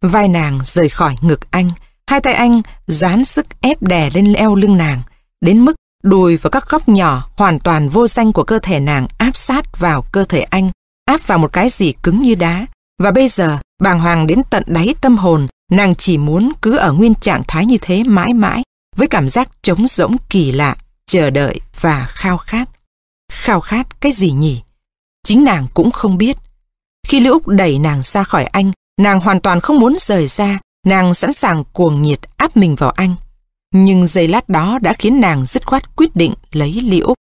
Speaker 1: Vai nàng rời khỏi ngực anh, hai tay anh dán sức ép đè lên eo lưng nàng, đến mức đùi và các góc nhỏ hoàn toàn vô danh của cơ thể nàng áp sát vào cơ thể anh, áp vào một cái gì cứng như đá. Và bây giờ, bàng hoàng đến tận đáy tâm hồn, nàng chỉ muốn cứ ở nguyên trạng thái như thế mãi mãi, với cảm giác trống rỗng kỳ lạ, chờ đợi và khao khát. Khao khát cái gì nhỉ? Chính nàng cũng không biết. Khi Liễu Úc đẩy nàng ra khỏi anh, nàng hoàn toàn không muốn rời ra, nàng sẵn sàng cuồng nhiệt áp mình vào anh. Nhưng giây lát đó đã khiến nàng dứt khoát quyết định lấy Liễu Úc.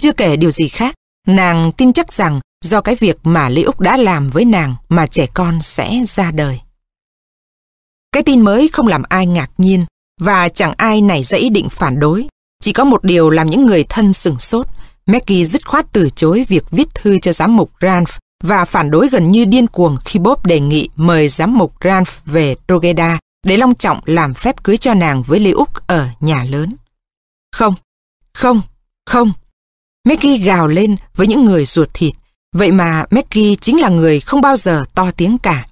Speaker 1: Chưa kể điều gì khác, nàng tin chắc rằng do cái việc mà Lý Úc đã làm với nàng mà trẻ con sẽ ra đời. Cái tin mới không làm ai ngạc nhiên và chẳng ai nảy ra ý định phản đối. Chỉ có một điều làm những người thân sừng sốt. Maggie dứt khoát từ chối việc viết thư cho giám mục Ranf và phản đối gần như điên cuồng khi Bob đề nghị mời giám mục Ranf về Drogheda để long trọng làm phép cưới cho nàng với Lý Úc ở nhà lớn. Không, không, không. Maggie gào lên với những người ruột thịt. Vậy mà Maggie chính là người không bao giờ to tiếng cả.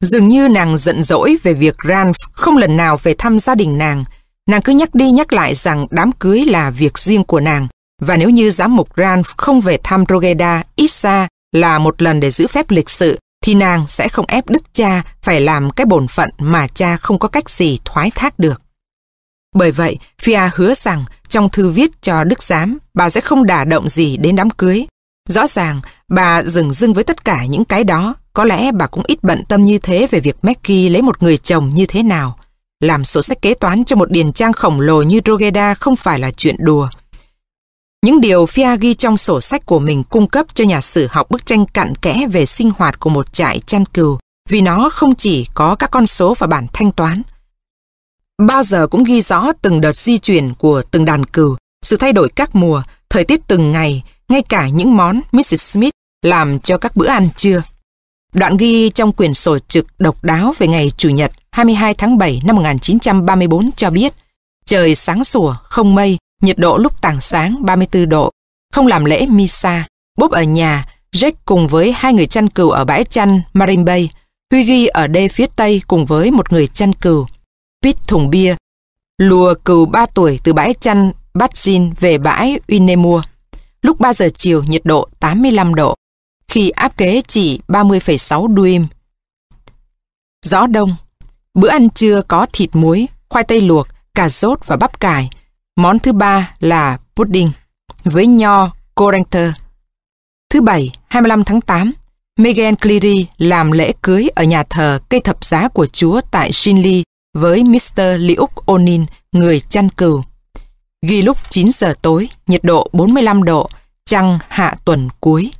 Speaker 1: Dường như nàng giận dỗi về việc Ralph không lần nào về thăm gia đình nàng. Nàng cứ nhắc đi nhắc lại rằng đám cưới là việc riêng của nàng. Và nếu như giám mục Ralph không về thăm rogeda ít xa là một lần để giữ phép lịch sự thì nàng sẽ không ép đức cha phải làm cái bổn phận mà cha không có cách gì thoái thác được. Bởi vậy, Fia hứa rằng trong thư viết cho Đức Giám, bà sẽ không đả động gì đến đám cưới. Rõ ràng, bà dừng dưng với tất cả những cái đó. Có lẽ bà cũng ít bận tâm như thế về việc Maggie lấy một người chồng như thế nào. Làm sổ sách kế toán cho một điền trang khổng lồ như Rogeda không phải là chuyện đùa. Những điều Fia ghi trong sổ sách của mình cung cấp cho nhà sử học bức tranh cặn kẽ về sinh hoạt của một trại chăn cừu, vì nó không chỉ có các con số và bản thanh toán. Bao giờ cũng ghi rõ từng đợt di chuyển của từng đàn cừu, sự thay đổi các mùa, thời tiết từng ngày, ngay cả những món Mrs. Smith làm cho các bữa ăn trưa. Đoạn ghi trong quyển sổ trực độc đáo về ngày Chủ nhật 22 tháng 7 năm 1934 cho biết trời sáng sủa, không mây, nhiệt độ lúc tảng sáng 34 độ. Không làm lễ Misa, Bob ở nhà, Jack cùng với hai người chăn cừu ở bãi chăn Marine Bay, Huy ghi ở đê phía tây cùng với một người chăn cừu. Pete thùng bia, lùa cừu 3 tuổi từ bãi chăn Batjin về bãi Uinemua. Lúc 3 giờ chiều nhiệt độ 85 độ, khi áp kế chỉ 30,6 duim. Gió đông, bữa ăn trưa có thịt muối, khoai tây luộc, cà rốt và bắp cải. Món thứ ba là pudding với nho Corenter. Thứ bảy, 25 tháng 8, Megan Cleary làm lễ cưới ở nhà thờ cây thập giá của Chúa tại Shinley với Mr. Liuk Onin, người chăn cừu. Ghi lúc 9 giờ tối, nhiệt độ 45 độ, trăng hạ tuần cuối.